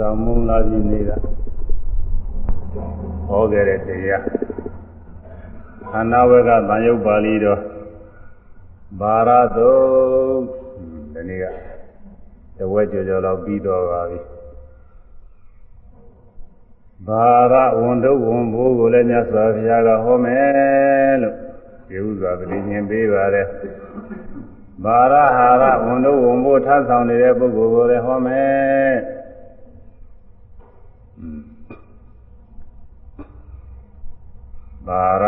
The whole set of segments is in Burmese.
ဇာမုံလာပြည်နေတာဟောခဲ့တဲ့တရားခန္ဓာဝကသံယုတ်ပါဠိတော်ဘာရသုဒီနေ့ကတဝက်ကြော်ကြော်လောက်ပြီးတော့ပါပြီဘာရဝန်တုဝန်ဘိုးကိုလည်းမြတ်စွာဘုရားကဟောမယ်လို့ဒီဥစွာပဋိဉင်ပေးပါတယ်ဘာရဟာရဝန်တုဝန်ဘိုးထမ်းဆောင်နေတဲ့ပုဂ္ဂိုလ်ကိုလည်းဟောမယ် ဘာရ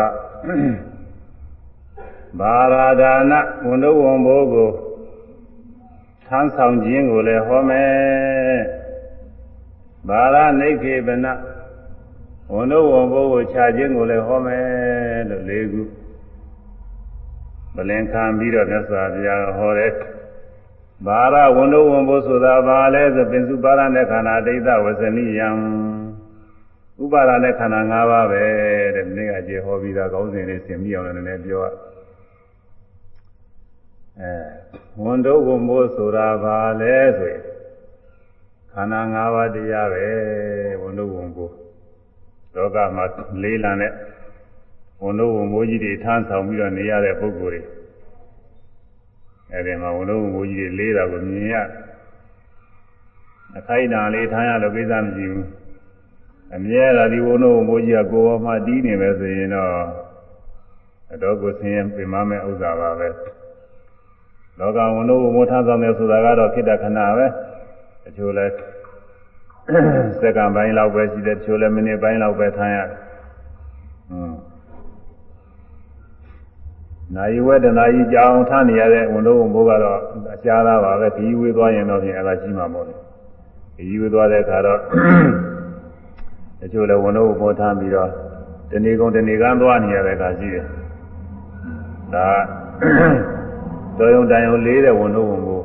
ဘာရာဒါနဝန်တို့ဝန်ဘိုးကိုထမ်းဆောင်ခြင်းကိုလည်းဟောမယ်ဘာရနိခေပနဝန်တို့ဝန်ဘိုးကိုခြာခြင်းကိုလည်းဟောမယ်လို့လေးခုဗလင်ခံပြီးတော့မြတ်စွာဘုရားဟောတဲ့ဘာရဝန်တို့ဝန်ဘိုးဆိုတာဘာလဲဆိုပင်စုပါရနဲ့ခန္ဓာဒိဋ္ဌဝဇနိယံ ဥပါဒနဲ့ခန္ဓာ၅ပါးပဲတဲ့ဒီနေ့ကကျေဟောပြီးသားကောင်းစဉ်လေးသင်ပြီးအောင်လည်းနည်းနည်းပြောရအဲဝန်တို့ဝန်မိုးဆိုတာဘာလဲဆိုရင်ခန္ဓာ၅ပါးတရားပဲဝန်တို့ဝန်မိုးလောကမှာလေးလံတဲ့ဝန်တို့ဝန်မိုးကြီးတွေထမ်းဆောင်ပြီးတော့နေရတဲ့ပုဂ္ဂိုလ်တွေအဲဒီမှာဝန်တို့ဝန်မိုးကြီးတွေလေးတာကိုမြင်ရအခိုက်အတန့်လေးထမ်းရလို့ကိစ္စမရှိဘူး အမြဲတမ်းဒီဝုံတို့မိုးကြီးကကိုယ်ပေါ်မှာတီးနေပဲဆိုရင်တော့အတော့ကိုဆင်းရဲပြင်မမဲ့ဥစ္စာပါပဲလောကဝုံတို့မိုးထမ်းဆောင်တယ်ဆိုတာကတော့ဖြစ်တဲ့ခဏပဲတချို့လဲစက္ကန့်ပိုင်းလောက်ပဲရှိတယ်တချို့လဲမိနစ်ပိုင်းလောက်ပဲထမ်းရတယ်ဟွန်းနိုင်ဝဲတနာကြီးကြောင်ထမ်းနေရတဲ့ဝုံတို့ဝုံမိုးကတော့အရှားသားပါပဲဒီဝေးသွားရင်တော့ပြင်အဲ့ဒါရှိမှာမဟုတ်ဘူးဒီဝေးသွားတဲ့အခါတော့ တချို့လည်းဝန်တော့ပေါ်ထားပြီးတော့တဏီကုံတဏီကန်းသွားနေရတဲ့အခါရှိတယ်ဒါတော်ယုံတန်ယုံလေးတဲ့ဝန်တော့ဝန်ကို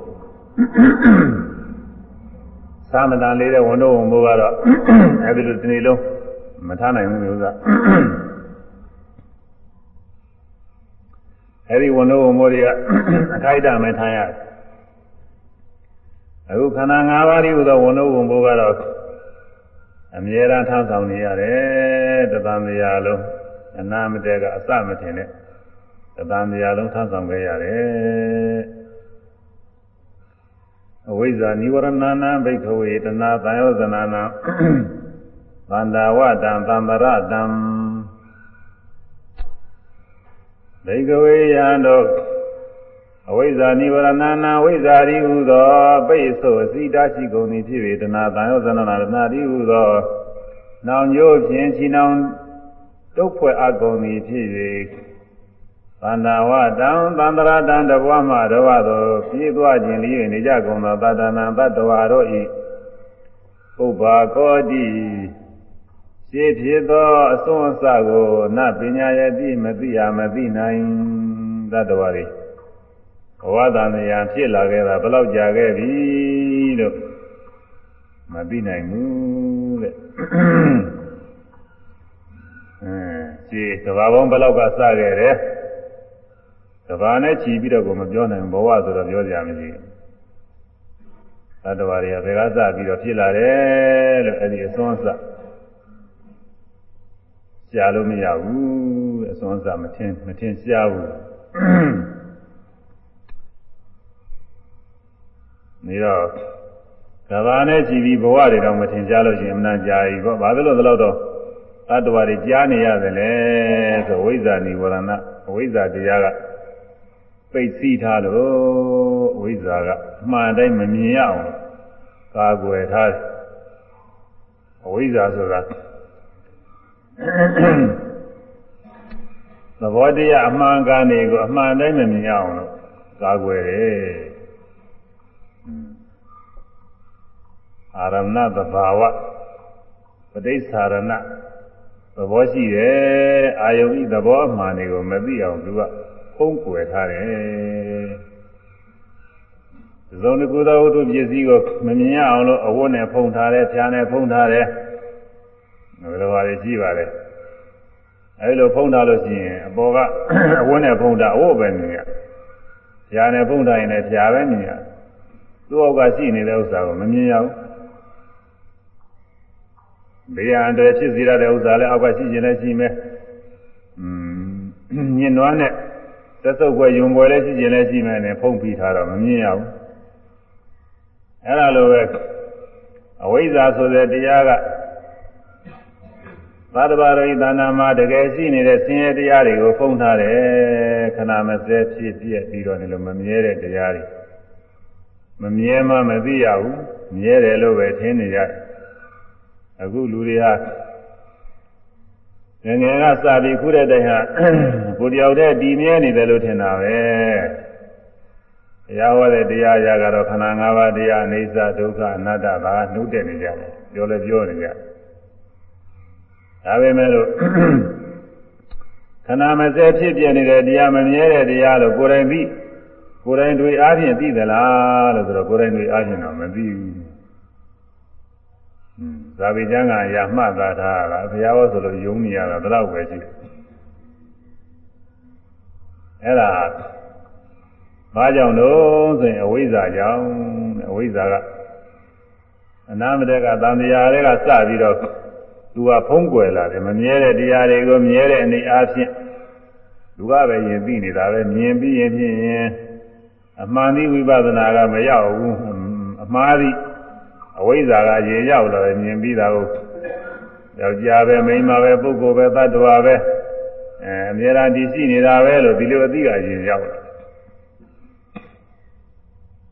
သာမတန်လေးတဲ့ဝန်တော့ဝန်ကိုကတော့အဲဒီလိုတဏီလုံးမထားနိုင်ဘူးလို့ဥစ္စာအဲဒီဝန်တော့ဝန်မိုးတွေကအခိုက်အတန့်ပဲထားရတယ်အခုခန္ဓာ၅ပါးဒီဟူသောဝန်တော့ဝန်မိုးကတော့ အမြဲတမ်းထမ်းဆောင်နေရတယ်တသံတရားလုံးအနာမတဲကအစမထင်နဲ့တသံတရားလုံးထမ်းဆောင်ခဲ့ရတယ်အဝိဇ္ဇာនិဝရဏနာဘိက္ခဝေတနာသံယောဇနာနာသန္တာဝတံသံဗရတံဘိက္ခဝေယံတို့ အဝိဇ္ဇာនិဝရဏနာဝိဇ္ဇာရိဟုသောပိတ်ဆိုအစိတရှိကုန်သည်ဖြစ်၍တဏှာတန်ရောဇနနာတဏှာရိဟုသောနောင်ကျိုးဖြင့်ချီနောင်တုတ်ဖွဲ့အပ်ကုန်သည်ဖြစ်၍သန္တာဝတံသန္တရာတံတဘွားမှတဘသောပြေးသွားခြင်းလေးနေကြကုန်သောတတနာတတ္တဝါတို့၏ဥပ္ပါကောတိရှင်းဖြစ်သောအစွန်းအစကိုနပညာယတိမသိရမသိနိုင်တတ္တဝါတွေ ဘဝတန်တရားဖြစ်လာခဲ့တာဘယ်လောက်ကြာခဲ့ပြီလို့မသိနိုင်ဘူးတဲ့အဲဒီကဘာပေါင်းဘယ်လောက်ကစခဲ့တယ်ကဘာနဲ့ခြီးပြီးတော့ကိုမပြောနိုင်ဘဝဆိုတော့ပြောကြရမရှိဘူးသတ္တဝါတွေကဘယ်ကစပြီးတော့ဖြစ်လာတယ်လို့အဲ့ဒီအစွန်းအစရှားလို့မရဘူးအစွန်းအစမထင်မထင်ရှားဘူး နေတော့ကဘာနဲ့ကြည်ပြီးဘဝတွေတော့မထင်ရှားလို့ရှိရင်အမှန်ကြာပြီပေါ့ဘာလို့လဲတော့တော့တတ္တဝါတွေကြားနေရတယ်လေဆိုဝိဇ္ဇာနိဝရဏအဝိဇ္ဇာတရားကပိတ်စီးထားလို့အဝိဇ္ဇာကအမှန်တိုင်းမမြင်ရအောင်ကာကွယ်ထားတယ်အဝိဇ္ဇာဆိုတာသဘောတရားအမှန်ကနေကိုအမှန်တိုင်းမမြင်ရအောင်လို့ကာကွယ်တယ် အာရဏသဘာဝပဋိစ္ဆာရဏသဘောရှိတယ်အာယုံဤသဘောအမှန်တွေကိုမသိအောင်သူကဖုံးကွယ်ထားတယ်သုံးခုသောဝတ္ထုပစ္စည်းကိုမမြင်ရအောင်လို့အဝတ်နဲ့ဖုံးထားတယ်ဖြာနဲ့ဖုံးထားတယ်ဘယ်လိုပါလဲကြည့်ပါလေအဲဒီလိုဖုံးထားလို့ရှိရင်အပေါ်ကအဝတ်နဲ့ဖုံးတာအဝတ်ပဲမြင်ရဖြာနဲ့ဖုံးထားရင်လည်းဖြာပဲမြင်ရသူ့အောက်ကရှိနေတဲ့ဥစ္စာကိုမမြင်ရဘူး ဘေးရန်အတွက်ဖြစ်စေရတဲ့ဥစ္စာလည်းအောက်ကရှိခြင်းလည်းရှိမယ်อืมညင်နွားနဲ့သက်စုပ်ွယ်ယုံွယ်လည်းရှိခြင်းလည်းရှိမယ်နဲ့ဖုံးပြီးထားတော့မမြင်ရဘူးအဲ့ဒါလိုပဲအဝိဇ္ဇာဆိုတဲ့တရားကသတ္တဗာရိသနာမှာတကယ်ရှိနေတဲ့ဆင်းရဲတရားတွေကိုဖုံးထားတယ်ခဏမစဲဖြစ်ပြက်ပြီးတော့လည်းမမြဲတဲ့တရားတွေမမြဲမှမသိရဘူးမြဲတယ်လို့ပဲထင်နေကြတယ် အခုလူတွေဟာငငယ်ကစပြီးခုတဲ့တိုင်ဟာကိုတယောက်တည်းတည်မြဲနေတယ်လို့ထင်တာပဲတရားဟောတဲ့တရားရာကတော့ခန္ဓာ၅ပါးတရားအိစ္ဆဒုက္ခအနတ္တဒါကနှုတ်တဲ့နေကြတယ်ပြောလဲပြောနေကြဒါပေမဲ့လို့ခန္ဓာမစဲဖြစ်ပြနေတဲ့တရားမမြဲတဲ့တရားလို့ကိုယ်တိုင်သိကိုယ်တိုင်တွေ့အားဖြင့်သိသလားလို့ဆိုတော့ကိုယ်တိုင်တွေ့အားဖြင့်တော့မသိဘူး ဇာတိကျမ်းကရာမှတ်သားထားတာဘုရားဟောဆိုလို့ယုံနေရတာတော့ပဲရှိတယ်အဲ့ဒါဘာကြောင့်လို့ဆိုရင်အဝိဇ္ဇာကြောင့်အဝိဇ္ဇာကအနာမတက်ကတန်တရားတွေကစပြီးတော့သူကဖုံးကွယ်လာတယ်မမြဲတဲ့တရားတွေကိုမြဲတဲ့အနေအားဖြင့်လူကပဲယင်သိနေတာပဲမြင်ပြီးရင်ဖြင့်အမှန်ဒီဝိပဿနာကမရောက်ဘူးအမှားသည် အဝိဇ္ဇာကရေရောက်လာတယ်မြင်ပြီးတာကိုယောက်ျားပဲမိန်းမပဲပုဂ္ဂိုလ်ပဲသတ္တဝါပဲအဲအများအားဒီရှိနေတာပဲလို့ဒီလိုအသိကရေရောက်လာ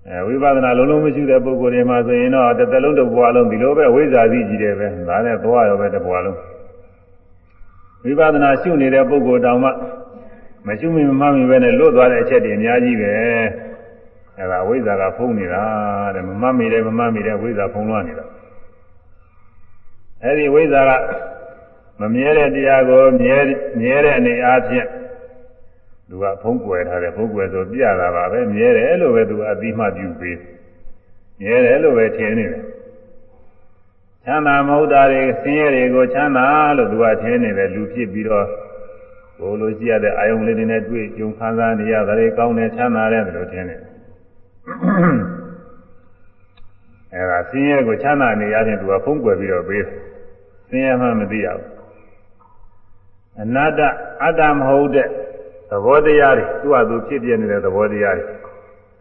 အဲဝိပဿနာလုံးလုံးမရှိတဲ့ပုဂ္ဂိုလ်တွေမှာဆိုရင်တော့တစ်သက်လုံးတစ်ဘဝလုံးဒီလိုပဲဝိဇ္ဇာသိကြည့်တယ်ပဲဒါနဲ့သွားရောပဲတစ်ဘဝလုံးဝိပဿနာရှုနေတဲ့ပုဂ္ဂိုလ်တောင်မှမရှုမိမမှမိပဲနဲ့လွတ်သွားတဲ့အချက်တွေအများကြီးပဲ အဲဒါဝိဇ္ဇာကဖုံးနေတာတဲ့မမှတ်မိတယ်မမှတ်မိတယ်ဝိဇ္ဇာဖုံးလွှမ်းနေတာအဲဒီဝိဇ္ဇာကမမြဲတဲ့တရားကိုမြဲမြဲတဲ့အနေအားဖြင့်သူကဖုံးကွယ်ထားတယ်ဖုံးကွယ်ဆိုပြတာပါပဲမြဲတယ်လို့ပဲသူအတိမပြုပေးမြဲတယ်လို့ပဲထင်နေတယ်ချမ်းသာမဟုတ်တာတွေဆင်းရဲတွေကိုချမ်းသာလို့သူကထင်နေတယ်လူဖြစ်ပြီးတော့ဘိုးလိုရှိရတဲ့အာယုံလေးတွေနဲ့တွေ့ကြုံခံစားနေရတာတွေကောင်းတယ်ချမ်းသာတယ်လို့ထင်တယ် အဲဒါဆင်းရဲကိုချမ်းသာနေရခြင်းသူကဖုံးကွယ်ပြီးတော့ပေးတယ်ဆင်းရဲမှမသိရဘူးအနတ္တအတ္တမဟုတ်တဲ့သဘောတရားတွေသူ့ဟာသူဖြစ်ပြနေတဲ့သဘောတရားတွေ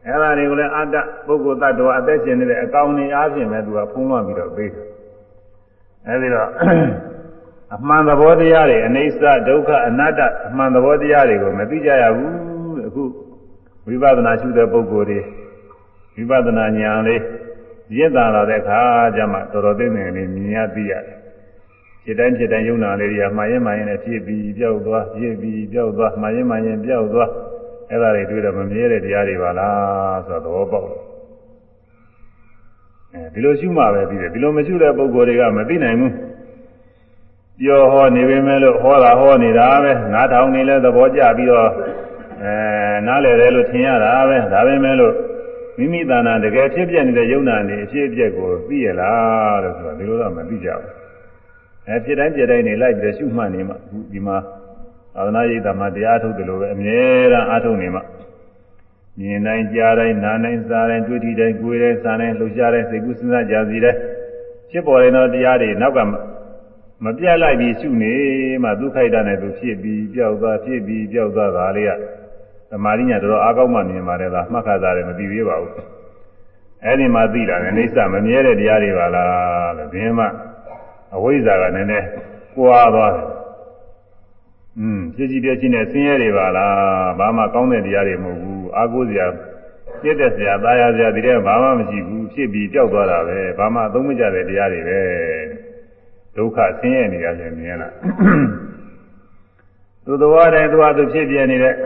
အဲဒါတွေကိုလည်းအတ္တပုဂ္ဂိုလ်တ attva အသက်ရှင်နေတဲ့အကောင်တွေအားဖြင့်ပဲသူကဖုံးလွှမ်းပြီးတော့ပေးတယ်အဲဒီတော့အမှန်သဘောတရားတွေအနေဆဒုက္ခအနတ္တအမှန်သဘောတရားတွေကိုမသိကြရဘူးအခုဝိပဿနာရှုတဲ့ပုဂ္ဂိုလ်တွေ ဝိပဿနာဉာဏ်လေးရင့်တာလာတဲ့အခါကျမှတော်တော်သိနေနေမြင်ရသိရတယ်ဖြစ်တိုင်းဖြစ်တိုင်းယုံနာလေးတွေကမှားရင်မှားရင်နဲ့ဖြစ်ပြီးပြောက်သွားဖြစ်ပြီးပြောက်သွားမှားရင်မှားရင်ပြောက်သွားအဲ့ဒါတွေတွေ့တော့မမြဲတဲ့တရားတွေပါလားဆိုတော့သဘောပေါက်တယ်အဲဒီလိုရှုမှပဲသိတယ်ဒီလိုမရှုတဲ့ပုဂ္ဂိုလ်တွေကမသိနိုင်ဘူးပြောဟောနေပေမဲ့လို့ဟောတာဟောနေတာပဲနားထောင်နေလဲသဘောကျပြီးတော့အဲနားလည်တယ်လို့ထင်ရတာပဲဒါပဲမဲ့လို့ မိမိတဏ္ဍာတကယ်ဖြစ်ပြနေတဲ့ယုံနာနေအဖြစ်အပျက်ကိုသိရလားလို့ဆိုတော့ဒီလိုတော့မသိကြဘူးအဲဖြစ်တိုင်းပြတိုင်းနေလိုက်ပြီးရှုမှတ်နေမှအခုဒီမှာသာသနာ့ရိပ်သာမှာတရားထုတ်တယ်လို့ပဲအမြဲတမ်းအားထုတ်နေမှမြင်တိုင်းကြားတိုင်းနားတိုင်းစားတိုင်းတွေ့ထိတိုင်းကိုယ်တိုင်းစားတိုင်းလှုပ်ရှားတိုင်းစိတ်ကူးစဉ်းစားကြစီတိုင်းဖြစ်ပေါ်တဲ့တော့တရားတွေနောက်ကမပြတ်လိုက်ပြီးရှုနေမှဒုက္ခိတနဲ့သူဖြစ်ပြီးပျောက်သွားဖြစ်ပြီးပျောက်သွားတာလေးကသ မာဓိညာတော်တော်အားကောင်းမှမြင်ပါတယ်လားမှတ်ခါသားတယ်မသိသေးပါဘူးအဲ့ဒီမှာသိတာလည်းအိဋ္ဌမမြဲတဲ့တရားတွေပါလားလို့ဒီမှာအဝိဇ္ဇာကနည်းနည်းကွာသွားတယ်။อืมပြည့်ကြည်ပြည့်ချင်းနဲ့ဆင်းရဲတွေပါလား။ဘာမှကောင်းတဲ့တရားတွေမဟုတ်ဘူး။အာကိုးစရာပြည့်တဲ့စရာ၊သားရစရာဒီတဲ့ဘာမှမရှိဘူး။ဖြစ်ပြီးပျောက်သွားတာပဲ။ဘာမှအသုံးမကျတဲ့တရားတွေပဲ။ဒုက္ခဆင်းရဲနေရခြင်းမြင်လား။သူသဘောတည်းသူဟာသူဖြစ်ပြနေတဲ့သ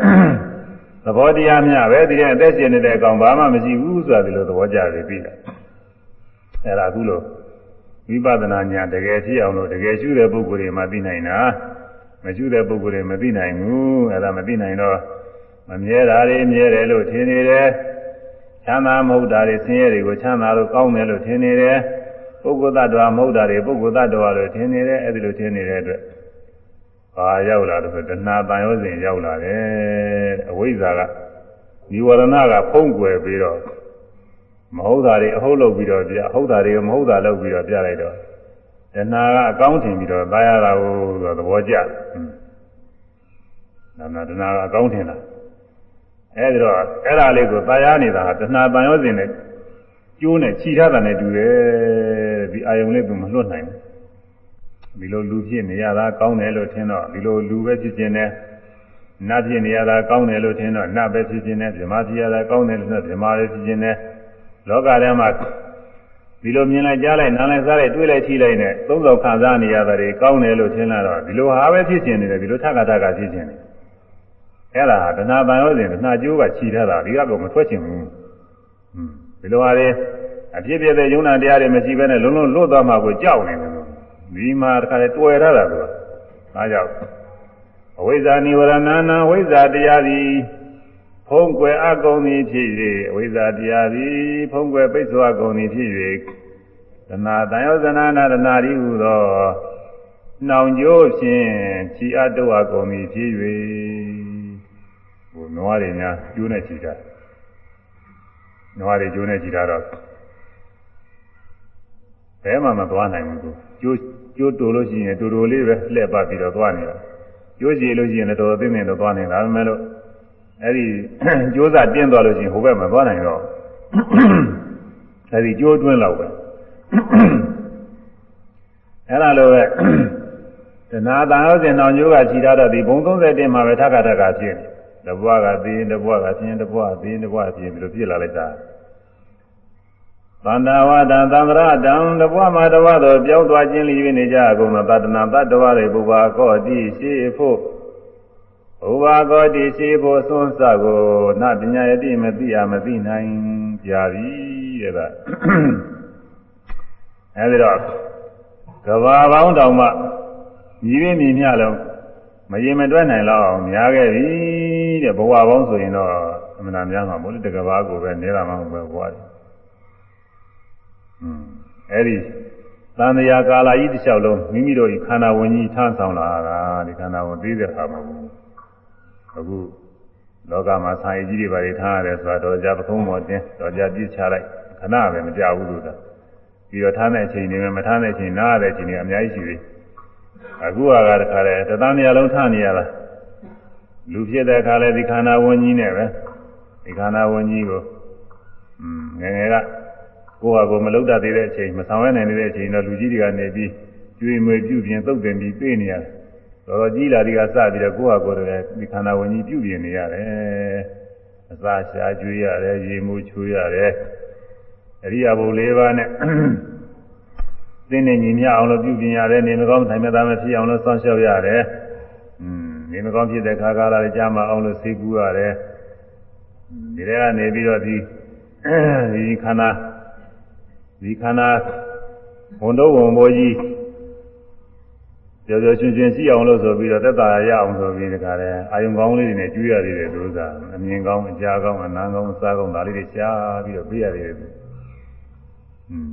ဘောတရားများပဲဒီတဲ့အသက်ရှင်နေတဲ့အကောင်ဘာမှမရှိဘူးဆိုတာဒီလိုသဘောကျပြီးပြီလား။အဲ့ဒါအခုလို့ဝိပဿနာညာတကယ်ဖြစ်အောင်လို့တကယ်ရှုတဲ့ပုဂ္ဂိုလ်တွေမှသိနိုင်တာမရှုတဲ့ပုဂ္ဂိုလ်တွေမသိနိုင်ဘူးအဲ့ဒါမသိနိုင်တော့မမြဲတာတွေမြဲတယ်လို့ထင်နေတယ်ချမ်းသာမဟုတ်တာတွေဆင်းရဲတွေကိုချမ်းသာလို့ကောင်းတယ်လို့ထင်နေတယ်ပုဂ္ဂိုလ်တ attva မဟုတ်တာတွေပုဂ္ဂိုလ်တ attva လို့ထင်နေတယ်အဲ့ဒီလိုထင်နေတဲ့အတွက် ဘာရောက်လာလို့ဆိုတဏှာတန်ရောစဉ်ရောက်လာတယ်အဝိဇ္ဇာကនិဝရဏကဖုံးကွယ်ပြီးတော့မဟုတ်တာတွေအဟုတ်လုပ်ပြီးတော့ပြအဟုတ်တာတွေမဟုတ်တာလုပ်ပြီးတော့ပြလိုက်တော့တဏှာကအကောင်းထင်ပြီးတော့သာရတာကိုဆိုသဘောကျတယ်နာနာတဏှာကအကောင်းထင်တာအဲဒီတော့အဲ့ဒါလေးကိုသာရနေတာတဏှာတန်ရောစဉ်နဲ့ကျိုးနဲ့ခြိထားတာနဲ့တူတယ်ဒီအာယုံလေးကမလွတ်နိုင်ဘူး ဒီလိုလူဖြစ်နေရတာကောင်းတယ်လို့ထင်တော့ဒီလိုလူပဲဖြစ်ခြင်းနဲ့နတ်ဖြစ်နေရတာကောင်းတယ်လို့ထင်တော့နတ်ပဲဖြစ်ခြင်းနဲ့ဗြဟ္မာဖြစ်ရတာကောင်းတယ်လို့ဆိုဗြဟ္မာပဲဖြစ်ခြင်းနဲ့လောကထဲမှာဒီလိုမြင်လိုက်ကြားလိုက်နားလိုက်စားလိုက်တွေးလိုက်ထိလိုက်နဲ့သုံးဆောင်ခံစားနေရတာတွေကောင်းတယ်လို့ထင်လာတော့ဒီလိုဟာပဲဖြစ်ခြင်းနေတယ်ဒီလိုထက်ကထက်ကဖြစ်ခြင်းနေအဲ့ဒါတဏှာပံရောစဉ်တဏှာကျိုးကခြိထားတာဒီကတော့မထွက်ချင်ဘူးဒီလိုဟာတွေအဖြစ်ဖြစ်တဲ့ယုံနာတရားတွေမရှိဘဲနဲ့လုံးလုံးလွတ်သွားမှကိုကြောက်နေတယ်လို့ ဒီမှာတခါလေတွေ့ရတာကွာဒါကြောင့်အဝိဇ္ဇာနိဝရဏနာဝိဇ္ဇာတရားသည်ဖုံးကွယ်အကုန်သည်ဖြစ်၍အဝိဇ္ဇာတရားသည်ဖုံးကွယ်ပိတ်ဆို့အကုန်သည်ဖြစ်၍သနာတန်ယောဇနာနာတနာရီဟူသောနှောင်ကြိုးဖြင့်ခြိအပ်တော့အကုန်သည်ဖြစ်၍ဟိုနွားတွေများကျိုးနဲ့ခြိတာနွားတွေကျိုးနဲ့ခြိတာတော့ဘယ်မှမသွားနိုင်ဘူးသူကျိုး ကျိုးတူလို့ရှိရင်တူတူလေးပဲလှည့်ပတ်ပြီးတော့သွားနေတာကျိုးကြည့်လို့ရှိရင်လည်းတော်တော်သိနေတော့သွားနေတာဒါပေမဲ့လို့အဲ့ဒီကျိုးစားတင်းသွားလို့ရှိရင်ဟိုဘက်မှာသွားနိုင်တော့အဲ့ဒီကျိုးတွင်းလောက်ပဲအဲ့ဒါလိုပဲတဏှာတန်ဟုတ်စဉ်တော်ကျိုးကခြိထားတော့ဒီဘုံ30တင်းမှာပဲထပ်ခါထပ်ခါဖြစ်နေတဘွားကသိရင်တဘွားကဖြစ်ရင်တဘွားသိရင်တဘွားဖြစ်ပြီးလို့ပြစ်လာလိုက်တာ သန္တာဝတံသံဃာတံတဘွားမှာတဘွားတော့ပြောင်းသွားခြင်းလျေနေကြအကုန်သောတတနာတတ္တဝါတွေဘုရားကောတိရှိဖို့ဘုရားကောတိရှိဖို့သွန်းစကိုနပညာယတိမသိရမသိနိုင်ကြပြီတဲ့ကအဲဒီတော့ကဘာပေါင်းတောင်မှမြည်ရင်းမြည်မြလုံးမရင်မတွက်နိုင်တော့အောင်များခဲ့ပြီတဲ့ဘဝပေါင်းဆိုရင်တော့အမှန်တရားမှာမို့လို့တကဘာကိုပဲနေတာမှမဟုတ်ဘဝတယ် အဲ့ဒီသံဃာကာလကြီးတစ်လျှောက်လုံးမိမိတို့ဒီခန္ဓာဝင်ကြီးထမ်းဆောင်လာတာဒီခန္ဓာဝင်သိတဲ့အခါမှာအခုလောကမှာဆာယကြီးတွေပါတွေထားရတယ်ဆိုတော့ကြာပခုံးပေါ်တင်းတော့ကြာပြစ်ချလိုက်ခဏပဲမကြဘူးလို့သာပြီးတော့ထားတဲ့အချိန်တွေမထားတဲ့အချိန်နားရတဲ့အချိန်တွေအများကြီးရှိသေးအခုကတခါလဲတသံတရားလုံးထားနေရတာလူဖြစ်တဲ့အခါလဲဒီခန္ဓာဝင်ကြီးနဲ့ပဲဒီခန္ဓာဝင်ကြီးကိုอืมငယ်ငယ်က ကိုယ့်ဟာကိုယ်မလုဒ္ဒသေးတဲ့အချိန်မဆောင်ရနိုင်တဲ့အချိန်တော့လူကြီးတွေကနေပြီးကျွေးမွေပြုပြင်သုတ်တင်ပြီးပြေးနေရတယ်။တော်တော်ကြီးလာဒီကစပြီးတော့ကိုယ့်ဟာကိုယ်တည်းဒီခန္ဓာဝင်ကြီးပြုပြင်နေရတယ်။အစာရှားကျွေးရတယ်ရေမှုချိုးရတယ်။အရိယာဘု၄ပါးနဲ့သင်္နေညီမြအောင်လို့ပြုပြင်ရတယ်နေမကောင်းထိုင်မသားမဖြစ်အောင်လို့စောင့်ရှောက်ရတယ်။อืมနေမကောင်းဖြစ်တဲ့ခါကာလလည်းကြားမအောင်လို့သိကူရတယ်။ဒီထဲကနေပြီးတော့ဒီဒီခန္ဓာ ဒီခန္ဓာဝန်တော့ဝန်ဘောကြီးကြော်ကြော်ရှင်ရှင်ရှိအောင်လို့ဆိုပြီးတော့သက်သာရအောင်ဆိုပြီးဒီကရဲအာယုံကောင်းလေးတွေနဲ့ကျွေးရသေးတယ်သူကအမြင်ကောင်းအကြားကောင်းအနားကောင်းအစားကောင်းဒါလေးတွေရှားပြီးတော့ပြရသေးတယ်သူอืม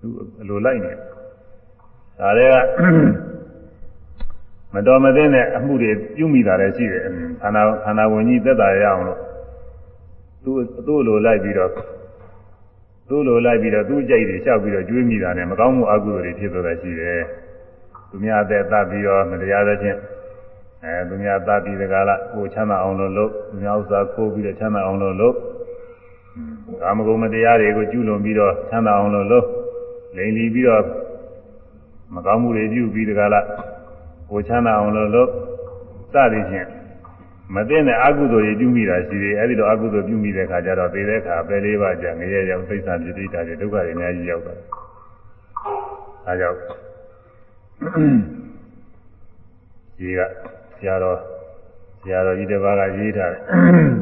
သူအလိုလိုက်နေဒါတွေကမတော်မသင့်တဲ့အမှုတွေပြုမိတာလည်းရှိတယ်ခန္ဓာခန္ဓာဝင်ကြီးသက်သာရအောင်လို့သူသူ့လိုလိုက်ပြီးတော့ သူ့လိုလိုက်ပြီးတော့သူ့ကြိုက်တွေလျှောက်ပြီးတော့ကျွေးမိတာနဲ့မကောင်းမှုအကုသိုလ်တွေဖြစ်သွားတာရှိတယ်။သူများအသက်သတ်ပြီးတော့မတရားသဖြင့်အဲသူများသတ်ပြီးတကားလားကိုချမ်းသာအောင်လို့လုပ်သူများဥစ္စာခိုးပြီးတော့ချမ်းသာအောင်လို့လုပ်ကာမဂုဏ်မတရားတွေကိုကျူးလွန်ပြီးတော့ချမ်းသာအောင်လို့လုပ်လိန်လီပြီးတော့မကောင်းမှုတွေပြုပြီးတကားလားကိုချမ်းသာအောင်လို့လုပ်စသည်ဖြင့် မသိတဲ့အကုသိုလ်တွေပြုမိတာရှိတယ်အဲဒီတော့အကုသိုလ်ပြုမိတဲ့ခါကျတော့သေတဲ့ခါပဲလေးပါးကြာငရဲရောက်သိစ္စာပြိဋိတာတွေဒုက္ခတွေအများကြီးရောက်တာအဲကြောင့်ဒီကဆရာတော်ဆရာတော်ကြီးတစ်ပါးကရေးထားတယ်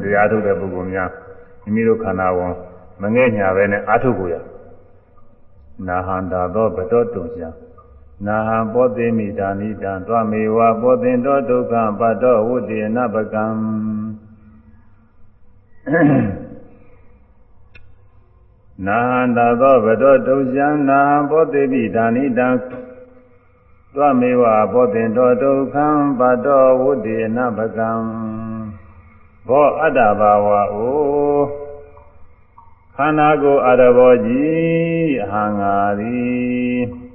တရားထုတ်တဲ့ပုဂ္ဂိုလ်များမိမိတို့ခန္ဓာဝန်မငဲ့ညာပဲနဲ့အာထုတ်ကိုရနာဟန္တာသောဗတောတုံရှာ နာဟံပောသိမိတာနိတံတွမေဝပောသင်တောဒုက္ခပတ္တောဝုတေနပကံနာဟန္တာသောဗတောတုံရှာနာဟံပောသိမိတာနိတံတွမေဝပောသင်တောဒုက္ခပတ္တောဝုတေနပကံဘောအတ္တဘာဝအိုခန္ဓာကိုယ်အရဘောကြီးအဟံငါသည်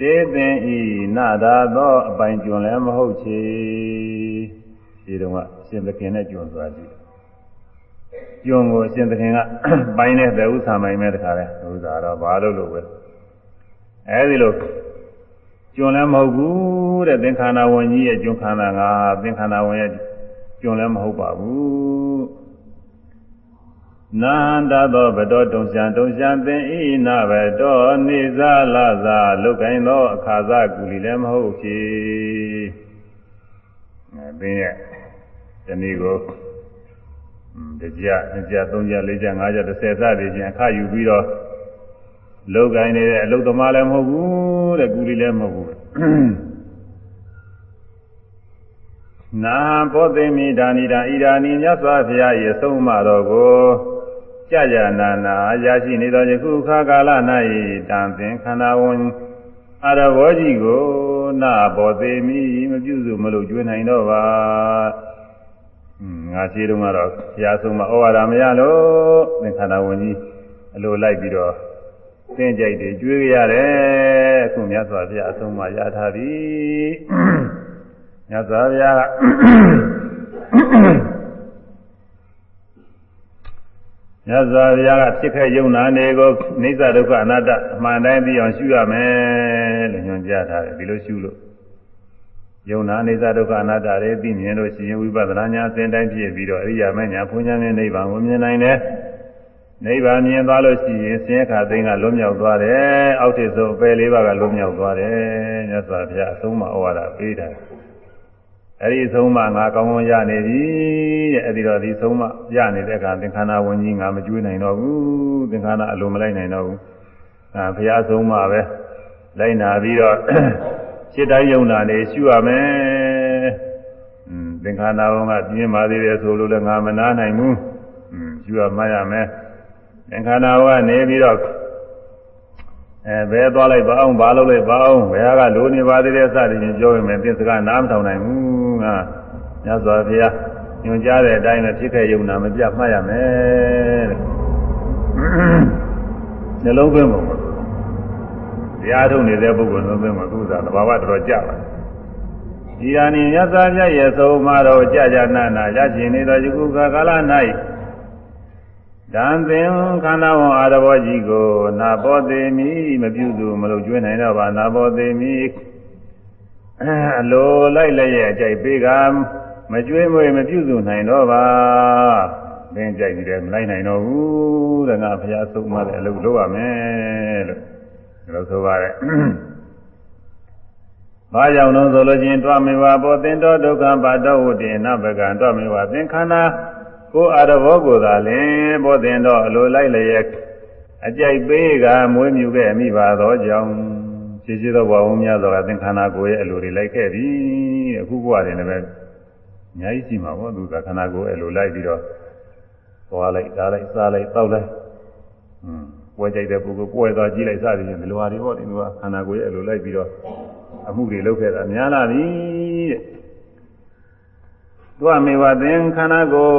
တေသင်ဤနာသာသောအပိုင်ကျွန်းလည်းမဟုတ်ချေဒီတော့ကရှင်သခင်နဲ့ကျွန်းသွားကြည့်ကျွန်းကိုရှင်သခင်ကပိုင်းတဲ့ဥစ္စာမိုင်းမဲ့တခါလဲဥစ္စာတော့ဘာလို့လို့ပဲအဲဒီလိုကျွန်းလည်းမဟုတ်ဘူးတဲ့သင်္ခါရဝင်ကြီးရဲ့ကျွန်းခန္ဓာကသင်္ခါရဝင်ရဲ့ကျွန်းလည်းမဟုတ်ပါဘူး နာန္တသောဗတောတုံရှံတုံရှံသင်ဤနာဗတောနေဇာလသာလုတ်ကိုင်းသောအခါသကူလီလည်းမဟုတ်ဖြစ်အဲသင်ရဲ့ဒီနေ့ကိုတကြနှစ်ကြသုံးကြလေးကြငါးကြ30စသည်ချင်းအခယူပြီးတော့လုတ်ကိုင်းနေတဲ့အလုတ်သမားလည်းမဟုတ်ဘူးတဲ့ကူလီလည်းမဟုတ်ဘူးနာဘောသိမိဒါနိဒာဣဒာနိမြတ်စွာဘုရားရဲ့ဆုံးမတော်ကို ကြာကြာနာနာရရှိနေသောယခုခါကာလ၌တံသင်ခန္ဓာဝန်အရဘောကြီးကိုနာဘောသိမိမပြုစုမလို့ကျွေးနိုင်တော့ပါငါရှိတုန်းကတော့ဘုရားဆုံးမဩဝါဒမရလို့သင်ခန္ဓာဝန်ကြီးအလိုလိုက်ပြီးတော့သင်ကြိုက်တွေကျွေးရတယ်အခုမြတ်စွာဘုရားအဆုံးမရထားပြီမြတ်စွာဘုရားက မြတ်စွာဘုရားကဖြစ်ခဲ့ယုံနာနေကိုအိစ္ဆဒုက္ခအနတ္တအမှန်တိုင်းသိအောင်ရှုရမယ်လို့ညွှန်ကြားထားတယ်ဒီလိုရှုလို့ယုံနာအိစ္ဆဒုက္ခအနတ္တတွေသိမြင်လို့ရှိရင်ဝိပဿနာညာအစဉ်တိုင်းဖြစ်ပြီးတော့အရိယာမညာဘုံညာနဲ့နိဗ္ဗာန်ကိုမြင်နိုင်တယ်နိဗ္ဗာန်မြင်သွားလို့ရှိရင်ဆင်းရဲခါသိမ်းကလွတ်မြောက်သွားတယ်အောက်ထစ်ဆုံးအပယ်လေးပါးကလွတ်မြောက်သွားတယ်မြတ်စွာဘုရားအဆုံးမဩဝါဒပေးတယ် အဲ့ဒီဆုံးမငါကောင်းကောင်းရနေပြီတဲ့အဲ့ဒီတော့ဒီဆုံးမရနေတဲ့အခါသင်္ခါရဝင်ကြီးငါမကျွေးနိုင်တော့ဘူးသင်္ခါရအလိုမလိုက်နိုင်တော့ဘူးအာဘုရားဆုံးမပဲလိုက်နာပြီးတော့စိတ်တိုင်းယုံနာနေရှုရမယ်อืมသင်္ခါရဝင်ကပြင်းပါသေးတယ်ဆိုလို့လည်းငါမနာနိုင်ဘူးอืมရှုရမှရမယ်သင်္ခါရဝင်ကနေပြီးတော့ အဲဘယ်သွားလိုက်ပါအောင်ဘာလုပ်လိုက်ပါအောင်ဘယ်ဟာကလိုနေပါသေးတယ်စသည်ဖြင့်ပြောရင်မသိစကားနားမထောင်နိုင်ဘူးငါမြတ်စွာဘုရားညွှန်ကြားတဲ့အတိုင်းပဲဖြစ်ခဲ့ယုံနာမပြမှတ်ရမယ်တဲ့နှလုံးသွင်းပုံမှာတရားထုတ်နေတဲ့ပုဂ္ဂိုလ်နှလုံးသွင်းမှာသူ့သာသဘာဝတော်တော်ကြပါဒီဟာနိမြတ်စွာဘုရားရဲ့ဆုံးမတော်ကြာကြာနာနာရရှိနေသောယခုကာလ၌ တံသင်ခန္ဓာဝန်အာရဘောကြီးကိုနာဘောသေးမိမပြုသူမလို့ကျွေးနိုင်တော့ပါနာဘောသေးမိအလိုလိုက်လည်းရဲ့အကြိုက်ပေးကမကျွေးမွေမပြုစုနိုင်တော့ပါသင်ကြိုက်ပြီးတယ်မလိုက်နိုင်တော့ဘူးတဲ့ငါဘုရားဆုံးမတဲ့အလုပ်လုပ်ရမယ်လို့ဒီလိုဆိုပါတယ်ဘာကြောင့်လို့ဆိုလို့ချင်းတွားမေဝါဘောသင်တော်ဒုက္ခပါတော်ဝတ္တေနဗကံတွားမေဝါသင်္ခန္ဓာ ကိုအာရဘောကိုသာလင်ဘောသင်တော့အလိုလိုက်လျက်အကြိုက်ပေးကမွေးမြူခဲ့မိပါသောကြောင့်ရှိရှိသောဘဝများသောသင်္ခန္ဓာကိုယ်ရဲ့အလိုတွေလိုက်ခဲ့ပြီအခုဘဝတွေလည်းပဲအများကြီးရှိမှာပေါ့သူကခန္ဓာကိုယ်အလိုလိုက်ပြီးတော့သွားလိုက်ဓာလိုက်စားလိုက်တောက်လိုက်อืมပွဲကြိုက်တဲ့ပုဂ္ဂိုလ်ပွဲသွားကြည့်လိုက်စသည်ဖြင့်ဒီလိုဟာတွေပေါ့ဒီလိုကခန္ဓာကိုယ်ရဲ့အလိုလိုက်ပြီးတော့အမှုတွေလုပ်ခဲ့တာများလာပြီတဲ့ သူကမေဝသင်ခန္ဓာကို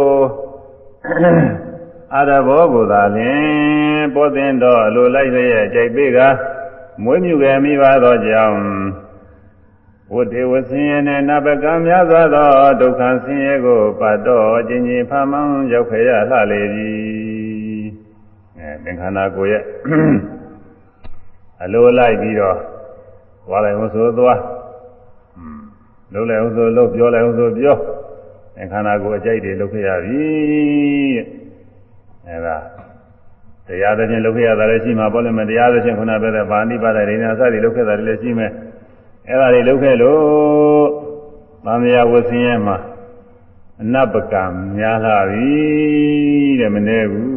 အာရဘောကိုသာလင်ပေါ်တင်တော့လိုလိုက်ရဲ့ကြိုက်ပေးကမွေးမြူခဲ့မိပါသောကြောင့်ဝတ္တေဝဆင်းရဲနဲ့နဘကံများစွာသောဒုက္ခဆင်းရဲကိုပတ်တော့ခြင်းချင်းဖမှန်ရောက်ခဲ့ရလှလေပြီအဲသင်္ခန္ဓာကိုယ်ရဲ့အလိုလိုက်ပြီးတော့သွားလိုက်အောင်ဆိုသွားလုံးလိုက်အောင်ဆိုလုံးပြောလိုက်အောင်ဆိုပြော ခန္ဓာကိုယ်အကြိုက်တွေလုပ်ခဲ့ရပြီတဲ့အဲဒါတရားသဖြင့်လုပ်ခဲ့ရတာလည်းရှိမှာပေါ့လေမတရားသဖြင့်ခုနပြောတဲ့ဗာဏိပါဒဒိညာစသည်လုပ်ခဲ့တာလည်းရှိမယ်အဲဒါတွေလုပ်ခဲ့လို့သံဃာဝဆင်းရဲမှာအနပကံများလာပြီတဲ့မနေဘူး